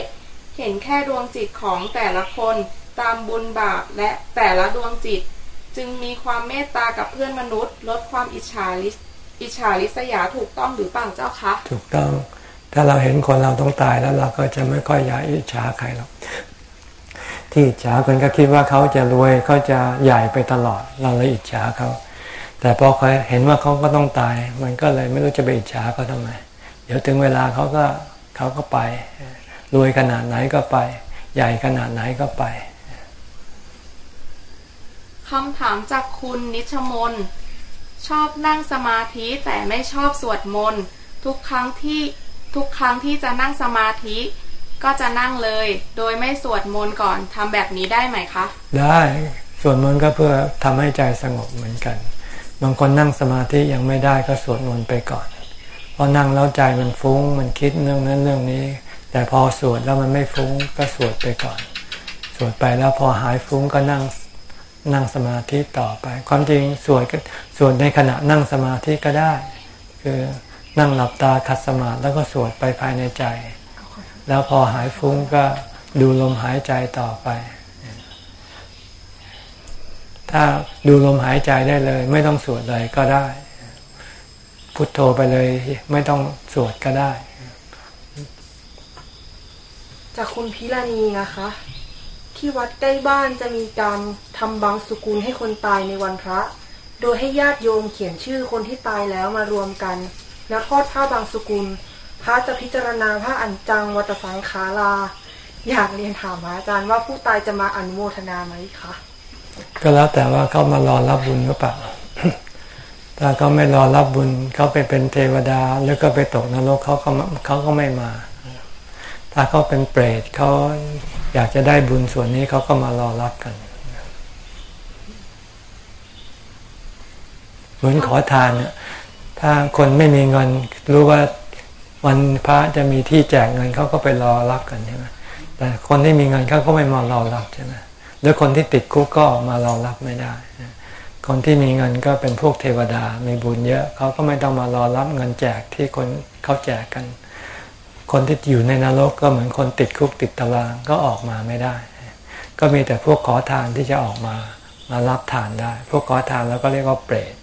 เห็นแค่ดวงจิตของแต่ละคน ตามบุญบาปและแต่ละดวงจิต จึงมีความเมตตากับเพื่อนมนุษย์ ลดความอิจฉาริอิจฉาริษยาถูกต้องหรือเปล่าเจ้าคะ ถูกต้อง ถ้าเราเห็นคนเราต้องตายแล้วเราก็จะไม่ค่อยอยากอิจฉาใครหรอกที่อิจฉาคนก็คิดว่าเขาจะรวยเขาจะใหญ่ไปตลอด เราเลยอิจฉาเขา แต่พอเขาเห็นว่าเขาก็ต้องตาย มันก็เลยไม่รู้จะไปอิจฉาเขาทำไม เดี๋ยวถึงเวลาเขาก็เขาก็ไปรวยขนาดไหนก็ไป ใหญ่ขนาดไหนก็ไปคำถามจากคุณนิชมน ชอบนั่งสมาธิแต่ไม่ชอบสวดมนต์ทุกครั้งที่ทุกครั้งที่จะนั่งสมาธิ ก็จะนั่งเลย โดยไม่สวดมนต์ก่อนทำแบบนี้ได้ไหมคะ ได้สวดมนต์ก็เพื่อทำให้ใจสงบเหมือนกัน บางคนนั่งสมาธิยังไม่ได้ก็สวดมนต์ไปก่อนพอนั่งแล้วใจมันฟุ้ง มันคิดเรื่องนั้นเรื่องนี้ แต่พอสวดแล้วมันไม่ฟุ้งก็สวดไปก่อน สวดไปแล้วพอหายฟุ้งก็นั่งนั่งสมาธิต่อไป ความจริงสวดก็สวดในขณะนั่งสมาธิก็ได้ คือนั่งหลับตาขัดสมาธิแล้วก็สวดไปภายในใจ แล้วพอหายฟุ้งก็ดูลมหายใจต่อไป ถ้าดูลมหายใจได้เลย ไม่ต้องสวดเลยก็ได้ พุทโธไปเลย ไม่ต้องสวดก็ได้ จากคุณพิรณีนะคะ ที่วัดใกล้บ้านจะมีการทำบางสุกุลให้คนตายในวันพระ โดยให้ญาติโยมเขียนชื่อคนที่ตายแล้วมารวมกันแล้วทอดผ้าบางสุกุล พระจะพิจารณาพระอัญจังวัตสังขาราอยากเรียนถามอาจารย์ว่าผู้ตายจะมาอนุโมทนาไหมคะ ก็แล้วแต่ว่าเขามารอรับบุญหรือเปล่าถ้าเขาไม่รอรับบุญเขาไปเป็นเทวดาแล้วก็ไปตกนรกเขาก็เขาก็ไม่มา ถ้าเขาเป็นเปรตเขาอยากจะได้บุญส่วนนี้เขาก็มารอรับกันเหมือนขอทานเนี่ยถ้าคนไม่มีเงินรู้ว่าวันพระจะมีที่แจกเงินเขาก็ไปรอรับกันใช่ไหมแต่คนที่มีเงินเขาก็ไม่มารอรับใช่ไหม แล้วคนที่ติดคุกก็มารอรับไม่ได้ คนที่มีเงินก็เป็นพวกเทวดา มีบุญเยอะ เขาก็ไม่ต้องมารอรับเงินแจกที่คนเขาแจกกัน คนที่อยู่ในนรกก็เหมือนคนติดคุกติดตารางก็ออกมาไม่ได้ ก็มีแต่พวกขอทานที่จะออกมามารับทานได้ พวกขอทานแล้วก็เรียกว่าเปรต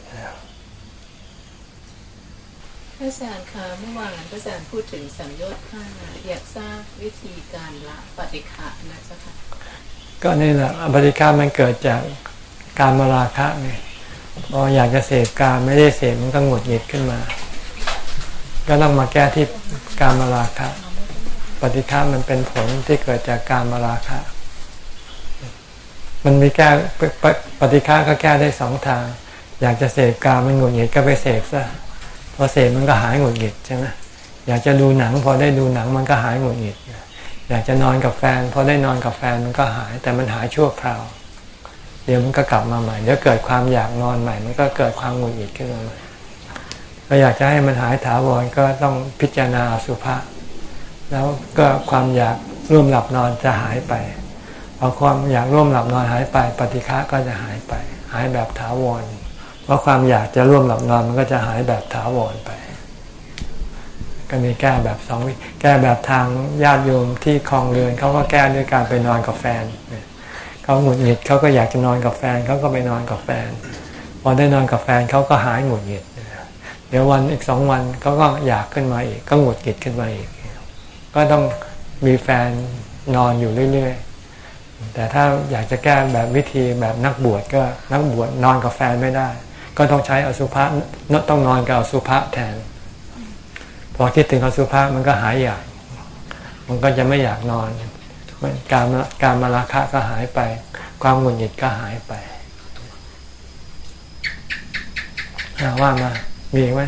พระอาจารย์คะเมื่อวานพระอาจารย์พูดถึงสัมยชน์ห้าอยากทราบวิธีการละปฏิฆะนะเจ้าค่ะ ก็นี่แหละปฏิฆะมันเกิดจากการมาราคะไงพออยากจะเสพการไม่ได้เสพมันก็หงุดหงิดขึ้นมา ก็ต้องมาแก้ที่การมาราคะปฏิฆะมันเป็นผลที่เกิดจากการมาราคะมันมีแก้ปฏิฆะก็แก้ได้สองทาง อยากจะเสพการมันหงุดหงิดก็ไปเสพซะพอเสพมันก็หายหงุดหงิดใช่ไหมอยากจะดูหนัง พอได้ดูหนังมันก็หายหงุดหงิด อยากจะนอนกับแฟนพอได้นอนกับแฟนมันก็หาย แต่มันหายชั่วคราว เดี๋ยวมันก็กลับมาใหม่เดี๋ยวเกิดความอยากนอนใหม่ มันก็เกิดความหงุดหงิดขึ้นมาใหม่เราอยากจะให้มันหายถาวรก็ต้องพิจารณาสุภาษแล้วก็ความอยากร่วมหลับนอนจะหายไปพอความอยากร่วมหลับนอนหายไป ปฏิฆะก็จะหายไป หายแบบถาวรเพราะความอยากจะร่วมหลับนอนมันก็จะหายแบบถาวรไป ก็มีแก้แบบสองวิแก้แบบทางญาติโยมที่คลองเรือนเขาก็แก้ด้วยการไปนอนกับแฟนเขาหงุดหงิดเขาก็อยากจะนอนกับแฟนเขาก็ไปนอนกับแฟนพอได้นอนกับแฟนเขาก็หายหงุดหงิดเดี๋ยววันอีกสองวันเขาก็อยากขึ้นมาอีก ก็หงุดหงิดขึ้นมาอีก ก็ต้องมีแฟนนอนอยู่เรื่อยๆ แต่ถ้าอยากจะแก้แบบวิธีแบบนักบวชก็นักบวชนอนกับแฟนไม่ได้ ก็ต้องใช้อสุภะต้องนอนกับอสุภะแทน พอคิดถึงอสุภะมันก็หายอยาก มันก็จะไม่อยากนอนการการมาราคะก็หายไป ความหงุดหงิดก็หายไปว่ามา มีไหม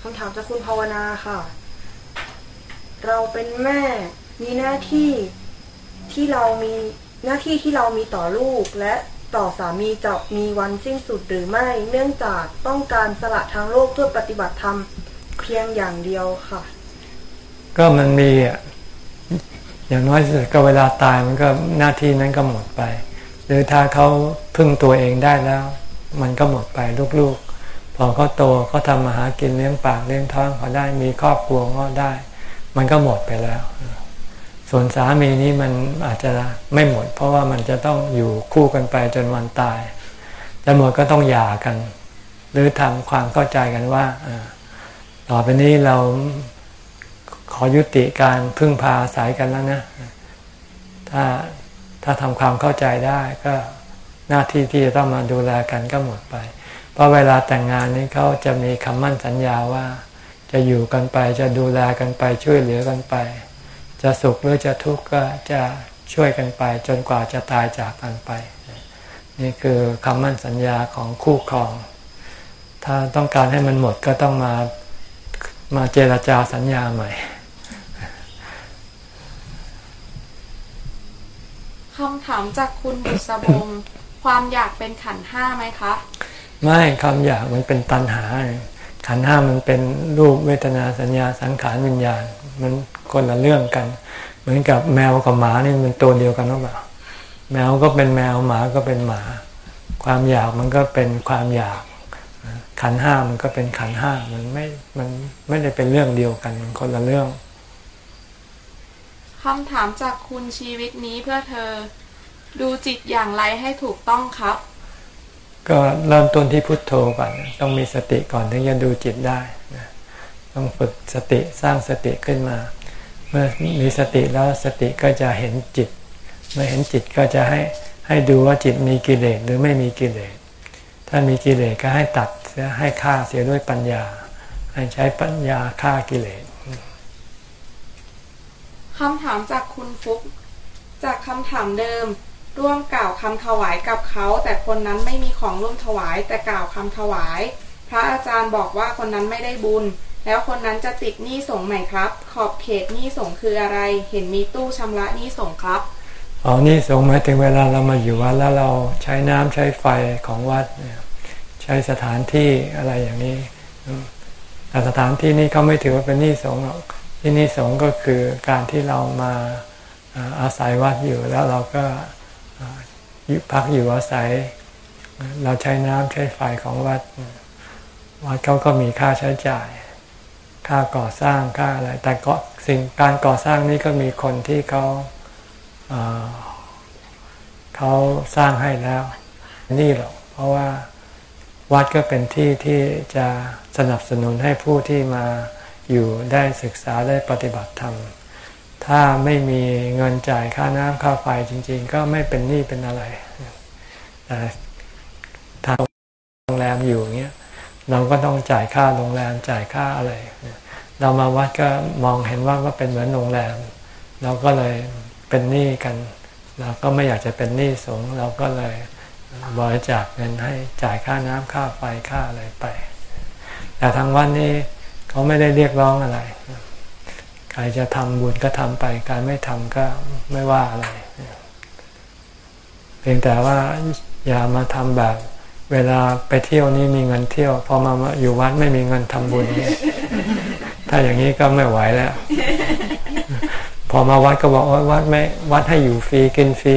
คำถามจากคุณภาวนาค่ะ เราเป็นแม่มีหน้าที่ที่เรามีหน้าที่ที่เรามีต่อลูกและ ต่อสามีจะมีวันสิ้นสุดหรือไม่ เนื่องจากต้องการสละทางโลกเพื่อปฏิบัติธรรมเพียงอย่างเดียวค่ะ ก็มันมีอะอย่างน้อยสุดก็เวลาตายมันก็หน้าที่นั้นก็หมดไป หรือถ้าเขาพึ่งตัวเองได้แล้ว มันก็หมดไปลูกๆ พอเขาโตเขาทำมาหากินเลี้ยงปากเลี้ยงท้องเขาได้มีครอบครัวก็ได้ มันก็หมดไปแล้ว ส่วนสามีนี้มันอาจจะไม่หมด เพราะว่ามันจะต้องอยู่คู่กันไปจนวันตายจะหมดก็ต้องหย่ากัน หรือทำความเข้าใจกันว่าต่อไปนี้เราขอยุติการพึ่งพาสายกันแล้วนะ ถ้าถ้าทำความเข้าใจได้ก็หน้าที่ที่จะต้องมาดูแลกันก็หมดไป เพราะเวลาแต่งงานนี้เขาจะมีคำมั่นสัญญาว่า จะอยู่กันไปจะดูแลกันไปช่วยเหลือกันไป จะสุขหรือจะทุกข์ก็จะช่วยกันไป จนกว่าจะตายจากกันไป นี่คือคำมั่นสัญญาของคู่ครอง ถ้าต้องการให้มันหมดก็ต้องมามาเจรจาสัญญาใหม่คำถามจากคุณบุษบงความอยากเป็นขันห้าไหมคะ ไม่ความอยากมันเป็นตัณหา ขันห้ามันเป็นรูปเวทนาสัญญาสังขารวิญญาณ มัน คนละเรื่องกัน เหมือนกับแมวกับหมานี่มันตัวเดียวกันหรือเปล่าแมวก็เป็นแมวหมาก็เป็นหมา ความอยากมันก็เป็นความอยาก ขันห้ามันก็เป็นขันห้ามันไม่มันไม่ได้เป็นเรื่องเดียวกันมันคนละเรื่องคำถามจากคุณชีวิตนี้เพื่อเธอ ดูจิตอย่างไรให้ถูกต้องครับ ก็เริ่มต้นที่พุทโธก่อน ต้องมีสติก่อนถึงจะดูจิตได้ ต้องฝึกสติสร้างสติขึ้นมา เมื่อมีสติแล้วสติก็จะเห็นจิต เมื่อเห็นจิตก็จะให้ให้ดูว่าจิตมีกิเลสหรือไม่มีกิเลส ถ้ามีกิเลสก็ให้ตัดเสียให้ฆ่าเสียด้วยปัญญา ให้ใช้ปัญญาฆ่ากิเลสคำถามจากคุณฟุก จากคำถามเดิม ร่วมกล่าวคำถวายกับเขา แต่คนนั้นไม่มีของร่วมถวายแต่กล่าวคำถวาย พระอาจารย์บอกว่าคนนั้นไม่ได้บุญ แล้วคนนั้นจะติดหนี้สงไหมครับ ขอบเขตหนี้สงคืออะไร เห็นมีตู้ชำระหนี้สงครับอ๋อนี่สงหมายถึงเวลาเรามาอยู่วัดแล้วเราใช้น้ำใช้ไฟของวัดใช้สถานที่อะไรอย่างนี้แต่สถานที่นี้เขาไม่ถือว่าเป็นหนี้สงหรอกที่นิสงก็คือการที่เรามาอาศัยวัดอยู่แล้วเราก็ยุพักอยู่อาศัย เราใช้น้ำใช้ไฟของวัด วัดเขาก็มีค่าใช้จ่าย ค่าก่อสร้างค่าอะไร แต่ก็สิ่งการก่อสร้างนี้ก็มีคนที่เขาเขาสร้างให้แล้ว นี่หรอกเพราะว่าวัดก็เป็นที่ที่จะสนับสนุนให้ผู้ที่มาอยู่ได้ศึกษาได้ปฏิบัติธรรม ถ้าไม่มีเงินจ่ายค่าน้ำค่าไฟจริง ๆ ก็ไม่เป็นหนี้เป็นอะไรแต่ทางโรงแรมอยู่เงี้ย เราก็ต้องจ่ายค่าโรงแรมจ่ายค่าอะไร เรามาวัดก็มองเห็นว่าก็เป็นเหมือนโรงแรม เราก็เลยเป็นหนี้กัน เราก็ไม่อยากจะเป็นหนี้สงเราก็เลยบริจาคเงินให้จ่ายค่าน้ำค่าไฟค่าอะไรไป แต่ทางวันนี้เขาไม่ได้เรียกร้องอะไร ใครจะทำบุญก็ทำไป การไม่ทำก็ไม่ว่าอะไร เพียงแต่ว่าอย่ามาทำแบบ เวลาไปเที่ยวนี่มีเงินเที่ยว พอมาอยู่วัดไม่มีเงินทำบุญ ถ้าอย่างนี้ก็ไม่ไหวแล้ว พอมาวัดก็บอกว่าวัดไม่วัดให้อยู่ฟรีกินฟรี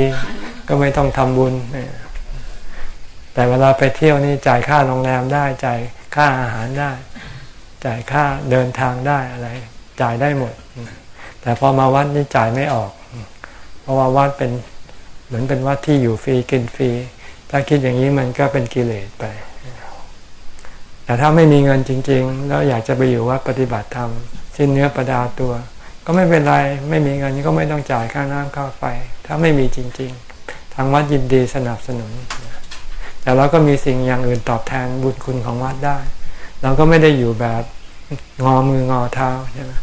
ก็ไม่ต้องทำบุญ แต่เวลาไปเที่ยวนี่จ่ายค่าโรงแรมได้จ่ายค่าอาหารได้ จ่ายค่าเดินทางได้อะไร จ่ายได้หมด แต่พอมาวัดนี่จ่ายไม่ออก เพราะว่าวัดเป็นเหมือนเป็นวัดที่อยู่ฟรีกินฟรี ถ้าคิดอย่างนี้มันก็เป็นกิเลสไป แต่ถ้าไม่มีเงินจริง ๆ แล้วอยากจะไปอยู่วัดปฏิบัติธรรมสิ้นเนื้อประดาตัว ก็ไม่เป็นไรไม่มีเงินก็ไม่ต้องจ่ายค่าน้ำค่าไฟ ถ้าไม่มีจริง ๆ ทางวัดยินดีสนับสนุน แต่เราก็มีสิ่งอย่างอื่นตอบแทนบุญคุณของวัดได้ เราก็ไม่ได้อยู่แบบงอมืองอเท้าใช่ไหม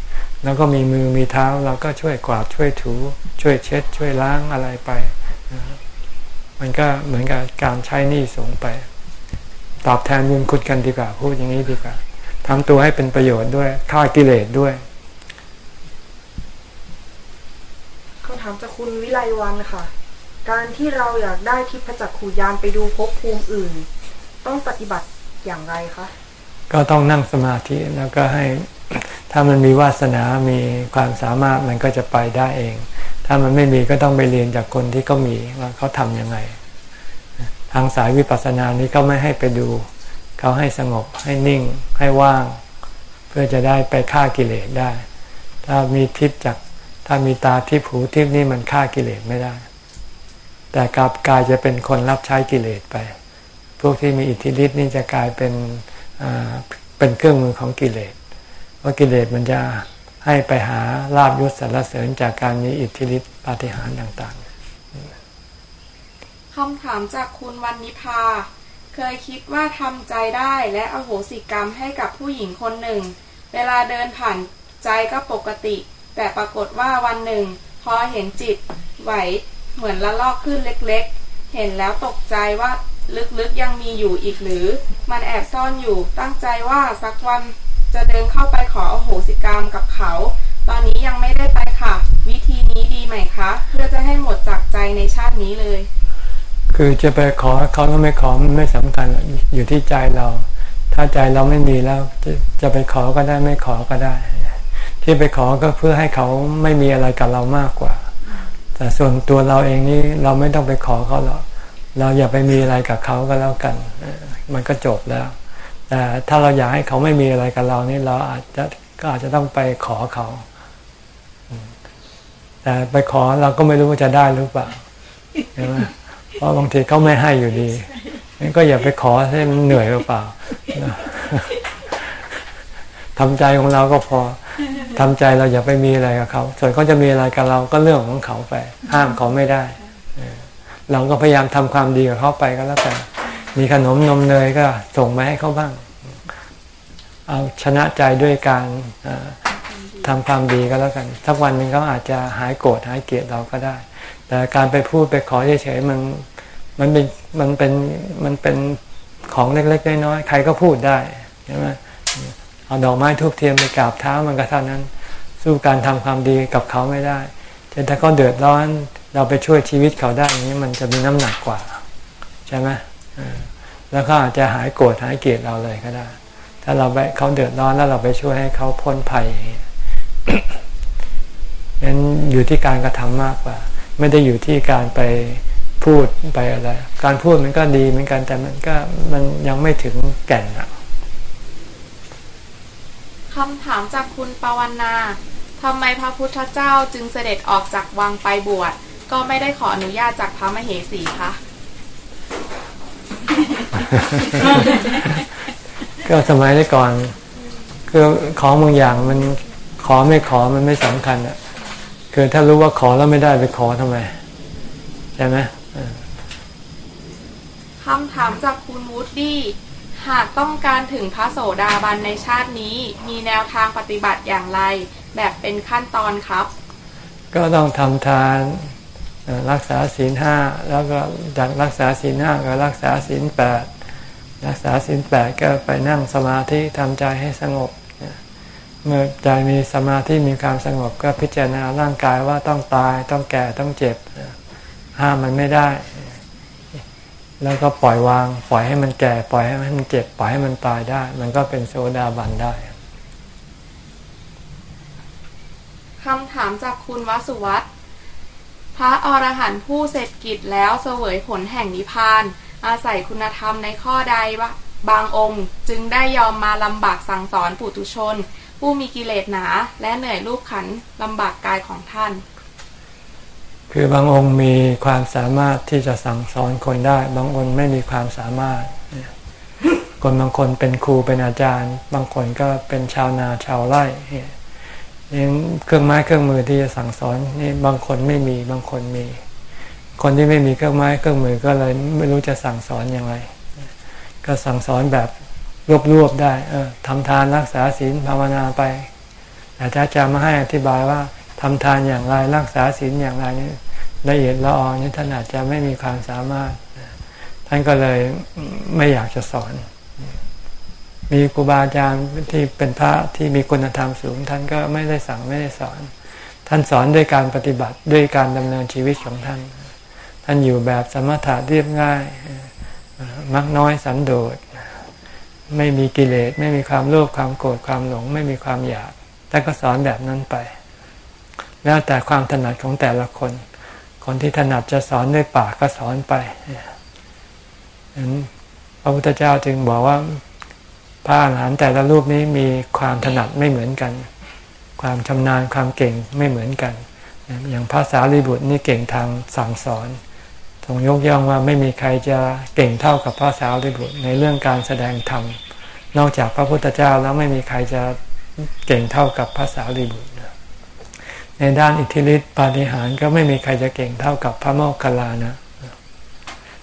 แล้วก็มีมือมีเท้าเราก็ช่วยกวาดช่วยถู ช่วยเช็ด ช่วยล้างอะไรไป มันก็เหมือนกับการใช้หนี้สงไป ตอบแทนบุญคุณกันดีกว่าพูดอย่างนี้ดีกว่าทำตัวให้เป็นประโยชน์ด้วยฆ่ากิเลสด้วยคำถามจากคุณวิไลวันค่ะ การที่เราอยากได้ทิพจักขุยานไปดูภพภูมิอื่น ต้องปฏิบัติอย่างไรคะก็ต้องนั่งสมาธิแล้วก็ให้ ถ้ามันมีวาสนา มีความสามารถมันก็จะไปได้เอง ถ้ามันไม่มีก็ต้องไปเรียนจากคนที่เขามีว่าเขาทำยังไง ทางสายวิปัสสนานี้ก็ไม่ให้ไปดู เขาให้สงบ ให้นิ่ง ให้ว่าง เพื่อจะได้ไปฆ่ากิเลสได้ ถ้ามีทิพย์จาก ถ้ามีตาทิพย์หูทิพย์นี่มันฆ่ากิเลสไม่ได้ แต่กลับกายจะเป็นคนรับใช้กิเลสไป พวกที่มีอิทธิฤทธิ์นี่จะกลายเป็นเป็นเครื่องมือของกิเลส ว่ากิเลสมันจะให้ไปหาลาบยศสรรเสริญจากการมีอิทธิฤทธิปาฏิหาริย์ต่างๆคำถามจากคุณวันนิพา เคยคิดว่าทำใจได้และอโหสิกรรมให้กับผู้หญิงคนหนึ่ง เวลาเดินผ่านใจก็ปกติ แต่ปรากฏว่าวันหนึ่ง พอเห็นจิตไหวเหมือนละลอกขึ้นเล็กๆ เห็นแล้วตกใจว่าลึกๆยังมีอยู่อีกหรือ มันแอบซ่อนอยู่ตั้งใจว่าสักวัน จะเดินเข้าไปขออโหสิกรรมกับเขา ตอนนี้ยังไม่ได้ไปค่ะ วิธีนี้ดีไหมคะ เพื่อจะให้หมดจากใจในชาตินี้เลย คือจะไปขอเขาก็ไม่ขอมันไม่สำคัญอยู่ที่ใจเรา ถ้าใจเราไม่มีแล้วจะจะไปขอก็ได้ไม่ขอก็ได้ ที่ไปขอก็เพื่อให้เขาไม่มีอะไรกับเรามากกว่า แต่ส่วนตัวเราเองนี่เราไม่ต้องไปขอเขาหรอกเราอย่าไปมีอะไรกับเขาก็แล้วกัน มันก็จบแล้ว แต่ถ้าเราอยากให้เขาไม่มีอะไรกับเรานี่เราอาจจะก็อาจจะต้องไปขอเขา แต่ไปขอเราก็ไม่รู้ว่าจะได้หรือเปล่าใช่ไหมเพราะบางทีเขาไม่ให้อยู่ดีงั้นก็อย่าไปขอให้มันเหนื่อยหรือเปล่าทำใจของเราก็พอทำใจเราอย่าไปมีอะไรกับเขา ส่วนเขาจะมีอะไรกับเราก็เรื่องของเขาไป ห้ามเขาไม่ได้ เราก็พยายามทำความดีกับเขาไปก็แล้วกัน มีขนมนมเนยก็ส่งมาให้เขาบ้าง เอาชนะใจด้วยการทำความดีก็แล้วกันสักวันหนึ่งเขาอาจจะหายโกรธหายเกลียดเราก็ได้ แต่การไปพูดไปขอเฉยๆมันมันเป็นมันเป็นมันเป็นของเล็กๆน้อยๆใครก็พูดได้ใช่ไหมเอาดอกไม้ทุกเทียมไปกราบเท้ามันก็เท่านั้น สู้การทำความดีกับเขาไม่ได้แต่ถ้าเขาเดือดร้อนเราไปช่วยชีวิตเขาได้อย่างนี้มันจะมีน้ำหนักกว่า ใช่ไหม แล้วเขาอาจจะหายโกรธหายเกลียดเราเลยก็ได้ ถ้าเราไปเขาเดือดร้อนแล้วเราไปช่วยให้เขาพ้นภัยอย่างนี้นั้นอยู่ที่การกระทำมากกว่า ไม่ได้อยู่ที่การไปพูดไปอะไร การพูดมันก็ดีเหมือนกันแต่มันก็มันยังไม่ถึงแก่นอะคำถามจากคุณปวนาทำไมพระพุทธเจ้าจึงเสด็จออกจากวังไปบวช ก็ไม่ได้ขออนุญาตจากพระมเหสีคะ ก็สมัยก่อนคือของบางอย่างมันขอไม่ขอมันไม่สำคัญอะคือถ้ารู้ว่าขอแล้วไม่ได้ไปขอทำไม ใช่ไหมคำถามจากคุณวูดดี้หากต้องการถึงพระโสดาบันในชาตินี้ มีแนวทางปฏิบัติอย่างไร แบบเป็นขั้นตอนครับ ก็ต้องทำทาน รักษาศีลห้าแล้วก็จากรักษาศีลห้าก็รักษาศีลแปดรักษาศีลแปดก็ไปนั่งสมาธิทำใจให้สงบ เมื่อใจมีสมาธิมีความสงบก็พิจารณาร่างกายว่าต้องตายต้องแก่ต้องเจ็บ ห้ามมันไม่ได้ แล้วก็ปล่อยวาง ปล่อยให้มันแก่ปล่อยให้มันเจ็บ ปล่อยให้มันตายได้ มันก็เป็นโซดาบันได้คำถามจากคุณวสุวัตร พระอรหันต์ผู้เสร็จกิจแล้วเสวยผลแห่งนิพพาน อาศัยคุณธรรมในข้อใดบางองค์ จึงได้ยอมมาลำบากสั่งสอนปุถุชน ผู้มีกิเลสหนา และเหนื่อยรูปขันลำบากกายของท่าน คือบางองค์มีความสามารถที่จะสั่งสอนคนได้ บางองค์ไม่มีความสามารถ คนบางคนเป็นครูเป็นอาจารย์ บางคนก็เป็นชาวนาชาวไร่ เครื่องไม้เครื่องมือที่จะสั่งสอนนี่บางคนไม่มีบางคนมี คนที่ไม่มีเครื่องไม้เครื่องมือก็เลยไม่รู้จะสั่งสอนอย่างไร ก็สั่งสอนแบบรวบๆได้เออทำทานรักษาศีลภาวนาไปแต่ถ้าจะมาให้อธิบายว่าทำทานอย่างไรรักษาศีลอย่างไรนี่ละเอียดละออนี่ท่านอาจจะไม่มีความสามารถ ท่านก็เลยไม่อยากจะสอน มีครูบาอาจารย์ที่เป็นพระที่มีคุณธรรมสูง ท่านก็ไม่ได้สั่งไม่ได้สอน ท่านสอนด้วยการปฏิบัติด้วยการดำเนินชีวิตของท่าน ท่านอยู่แบบสมถะเรียบง่าย มักน้อยสันโดษไม่มีกิเลสไม่มีความโลภความโกรธความหลง ไม่มีความอยากแต่ก็สอนแบบนั้นไป แล้วแต่ความถนัดของแต่ละคน คนที่ถนัดจะสอนด้วยปากก็สอนไปพระพุทธเจ้าจึงบอกว่า พระอรหันต์แต่ละรูปนี้มีความถนัดไม่เหมือนกัน ความชำนาญความเก่งไม่เหมือนกัน อย่างภาษาลิบุตรนี่เก่งทางสั่งสอนทรงยกย่องว่าไม่มีใครจะเก่งเท่ากับพระสาวริบุตรในเรื่องการแสดงธรรมนอกจากพระพุทธเจ้าแล้วไม่มีใครจะเก่งเท่ากับพระสาวริบุตรในด้านอิทธิฤทธิปาฏิหาริย์ก็ไม่มีใครจะเก่งเท่ากับพระโมคคัลลานะ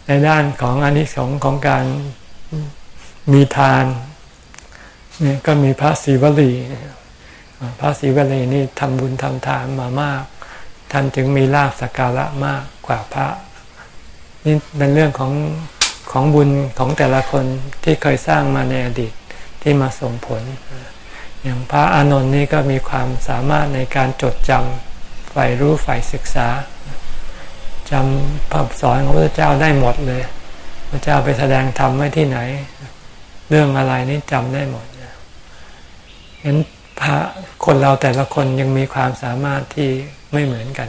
ในด้านของอนิสงส์ของการมีทาน นี่ก็มีพระศิวลีพระศิวลีนี่ทำบุญทำทานมามาก ท่านจึงมีลาภสักการะมากกว่าพระ นี่เป็นเรื่องของของบุญของแต่ละคนที่เคยสร้างมาในอดีตที่มาส่งผล อย่างพระอานนท์นี่ก็มีความสามารถในการจดจำฝ่ายรู้ฝ่ายศึกษาจำพระสอนของพระเจ้าได้หมดเลย พระเจ้าไปแสดงธรรมไว้ที่ไหน เรื่องอะไรนี่จำได้หมด เห็นพระคนเราแต่ละคนยังมีความสามารถที่ไม่เหมือนกัน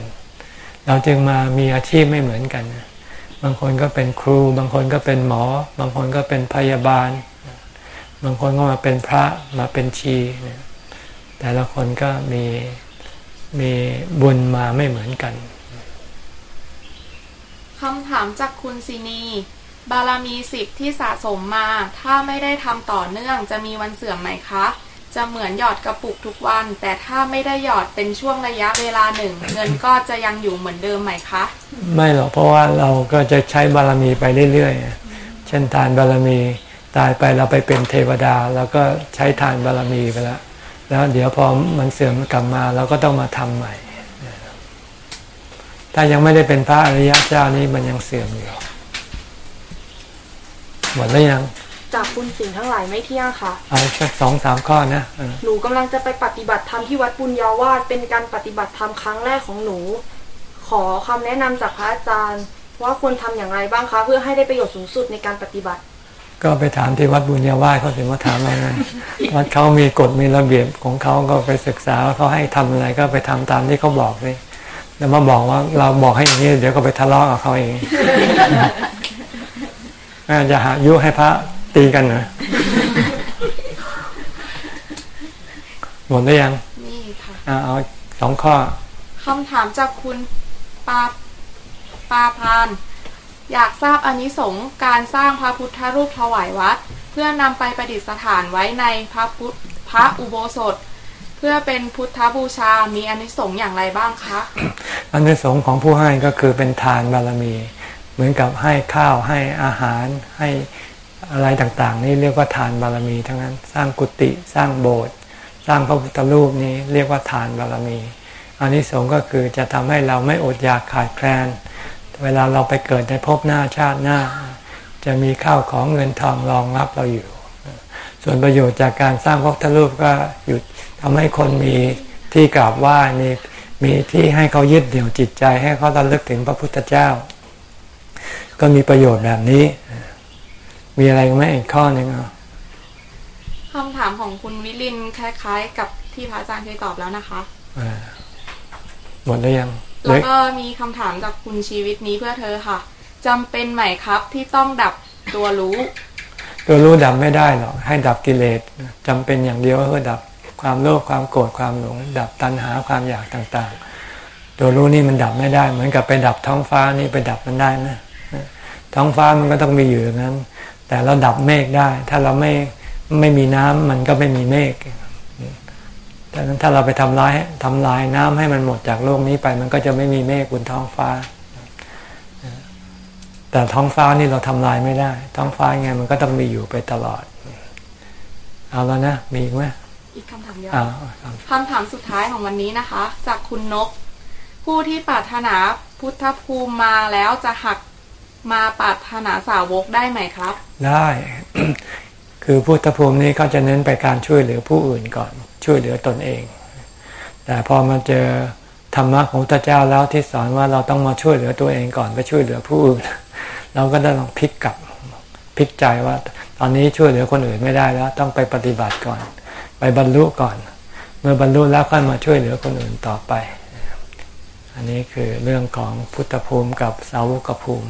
เราจึงมามีอาชีพไม่เหมือนกัน บางคนก็เป็นครู บางคนก็เป็นหมอ บางคนก็เป็นพยาบาล บางคนก็มาเป็นพระมาเป็นชีแต่ละคนก็มีมีบุญมาไม่เหมือนกันคำถามจากคุณซีนี บารมีสิบที่สะสมมา ถ้าไม่ได้ทำต่อเนื่องจะมีวันเสื่อมไหมคะ จะเหมือนหยอดกระปุกทุกวัน แต่ถ้าไม่ได้หยอดเป็นช่วงระยะเวลาหนึ่ง เงินก็จะยังอยู่เหมือนเดิมไหมคะ ไม่หรอกเพราะว่าเราก็จะใช้บารมีไปเรื่อยๆเช่นทานบารมีตายไปเราไปเป็นเทวดาเราก็ใช้ทานบารมีไปแล้วแล้วเดี๋ยวพอมันเสื่อมกลับมาเราก็ต้องมาทำใหม่ ถ้ายังไม่ได้เป็นพระอริยะเจ้านี้มันยังเสื่อมอยู่หมดแล้วยัง จากคุณสิ่งทั้งหลายไม่เที่ยงค่ะ เอาสักสองสามข้อนะหนูกำลังจะไปปฏิบัติธรรมที่วัดปุญญาวาสเป็นการปฏิบัติธรรมครั้งแรกของหนู ขอคำแนะนำจากพระอาจารย์ ว่าควรทำอย่างไรบ้างคะ เพื่อให้ได้ประโยชน์สูงสุดในการปฏิบัติ ก็ไปถามที่วัดบุญญาวาสเขาถึงว่าถามอะไรวัดเขามีกฎมีระเบียบของเขาก็ไปศึกษาเขาให้ทำอะไรก็ไปทำตามที่เขาบอกเลยแล้วมาบอกว่าเราบอกให้อย่างนี้เดี๋ยวก็ไปทะเลาะกับเขาเองจะหายุให้พระ ตีกันเหรอหมดหรือยังนี่ค่ะเอาสองข้อคำถามจากคุณปาปาพานอยากทราบอนนิสงส์การสร้างพระพุทธรูปถวายวัด เพื่อนำไปประดิษฐานไว้ในพระพุทธพระอุโบสถ เพื่อเป็นพุทธบูชา มีอนนิสงส์อย่างไรบ้างคะอนนิสงส์ของผู้ให้ก็คือเป็นทานบารมี เหมือนกับให้ข้าวให้อาหารให้ อะไรต่างๆ นี่เรียกว่าทานบารมีทั้งนั้น สร้างกุฏิสร้างโบสถ์สร้างพระพุทธรูปนี้เรียกว่าทานบารมีอันนี้สงก็คือจะทำให้เราไม่อดอยากขาดแคลน เวลาเราไปเกิดในภพหน้าชาติหน้า จะมีข้าวของเงินทองรองรับเราอยู่ ส่วนประโยชน์จากการสร้างพระพุทธรูปก็หยุดทำให้คนมีที่กราบไหว้มีมีที่ให้เขายึดเดี่ยวจิตใจ ให้เขาระลึกถึงพระพุทธเจ้า ก็มีประโยชน์แบบนี้ มีอะไรไหมอีกข้อหนึ่งอะคำถามของคุณวิลินคล้าย ๆ กับที่พระอาจารย์เคยตอบแล้วนะคะหมดแล้วยัง แล้วก็มีคำถามจากคุณชีวิตนี้เพื่อเธอค่ะจำเป็นไหมครับที่ต้องดับตัวรู้ ตัวรู้ดับไม่ได้หรอกให้ดับกิเลสจำเป็นอย่างเดียวก็คือดับความโลภความโกรธความหลง ดับตัณหาความอยากต่างๆ ตัวรู้นี่มันดับไม่ได้ เหมือนกับไปดับท้องฟ้านี่ไปดับมันได้ไหมท้องฟ้ามันก็ต้องมีอยู่อย่างนั้น แต่เราดับเมฆได้ ถ้าเราไม่ไม่มีน้ำมันก็ไม่มีเมฆดังนั้นถ้าเราไปทำลายทำลายน้ำให้มันหมดจากโลกนี้ไป มันก็จะไม่มีเมฆบนท้องฟ้า แต่ท้องฟ้านี่เราทำลายไม่ได้ ท้องฟ้าไงมันก็ต้องมีอยู่ไปตลอด เอาแล้วนะ มีอีกไหมอีกคำถามเดียวอ้าวครับคำถามสุดท้ายของวันนี้นะคะ จากคุณนก ผู้ที่ปรารถนาพุทธภูมิมาแล้วจะหัก มาปรารถนาสาวกได้ไหมครับ ได้ คือพุทธภูมินี้เขาจะเน้นไปการช่วยเหลือผู้อื่นก่อน ช่วยเหลือตนเอง แต่พอมาเจอธรรมะของพระเจ้าแล้วที่สอนว่าเราต้องมาช่วยเหลือตัวเองก่อนไปช่วยเหลือผู้อื่น เราก็ต้องพลิกกลับพลิกใจว่า ตอนนี้ช่วยเหลือคนอื่นไม่ได้แล้ว ต้องไปปฏิบัติก่อน ไปบรรลุก่อน เมื่อบรรลุแล้วค่อยมาช่วยเหลือคนอื่นต่อไป อันนี้คือเรื่องของพุทธภูมิกับสาวกภูมิ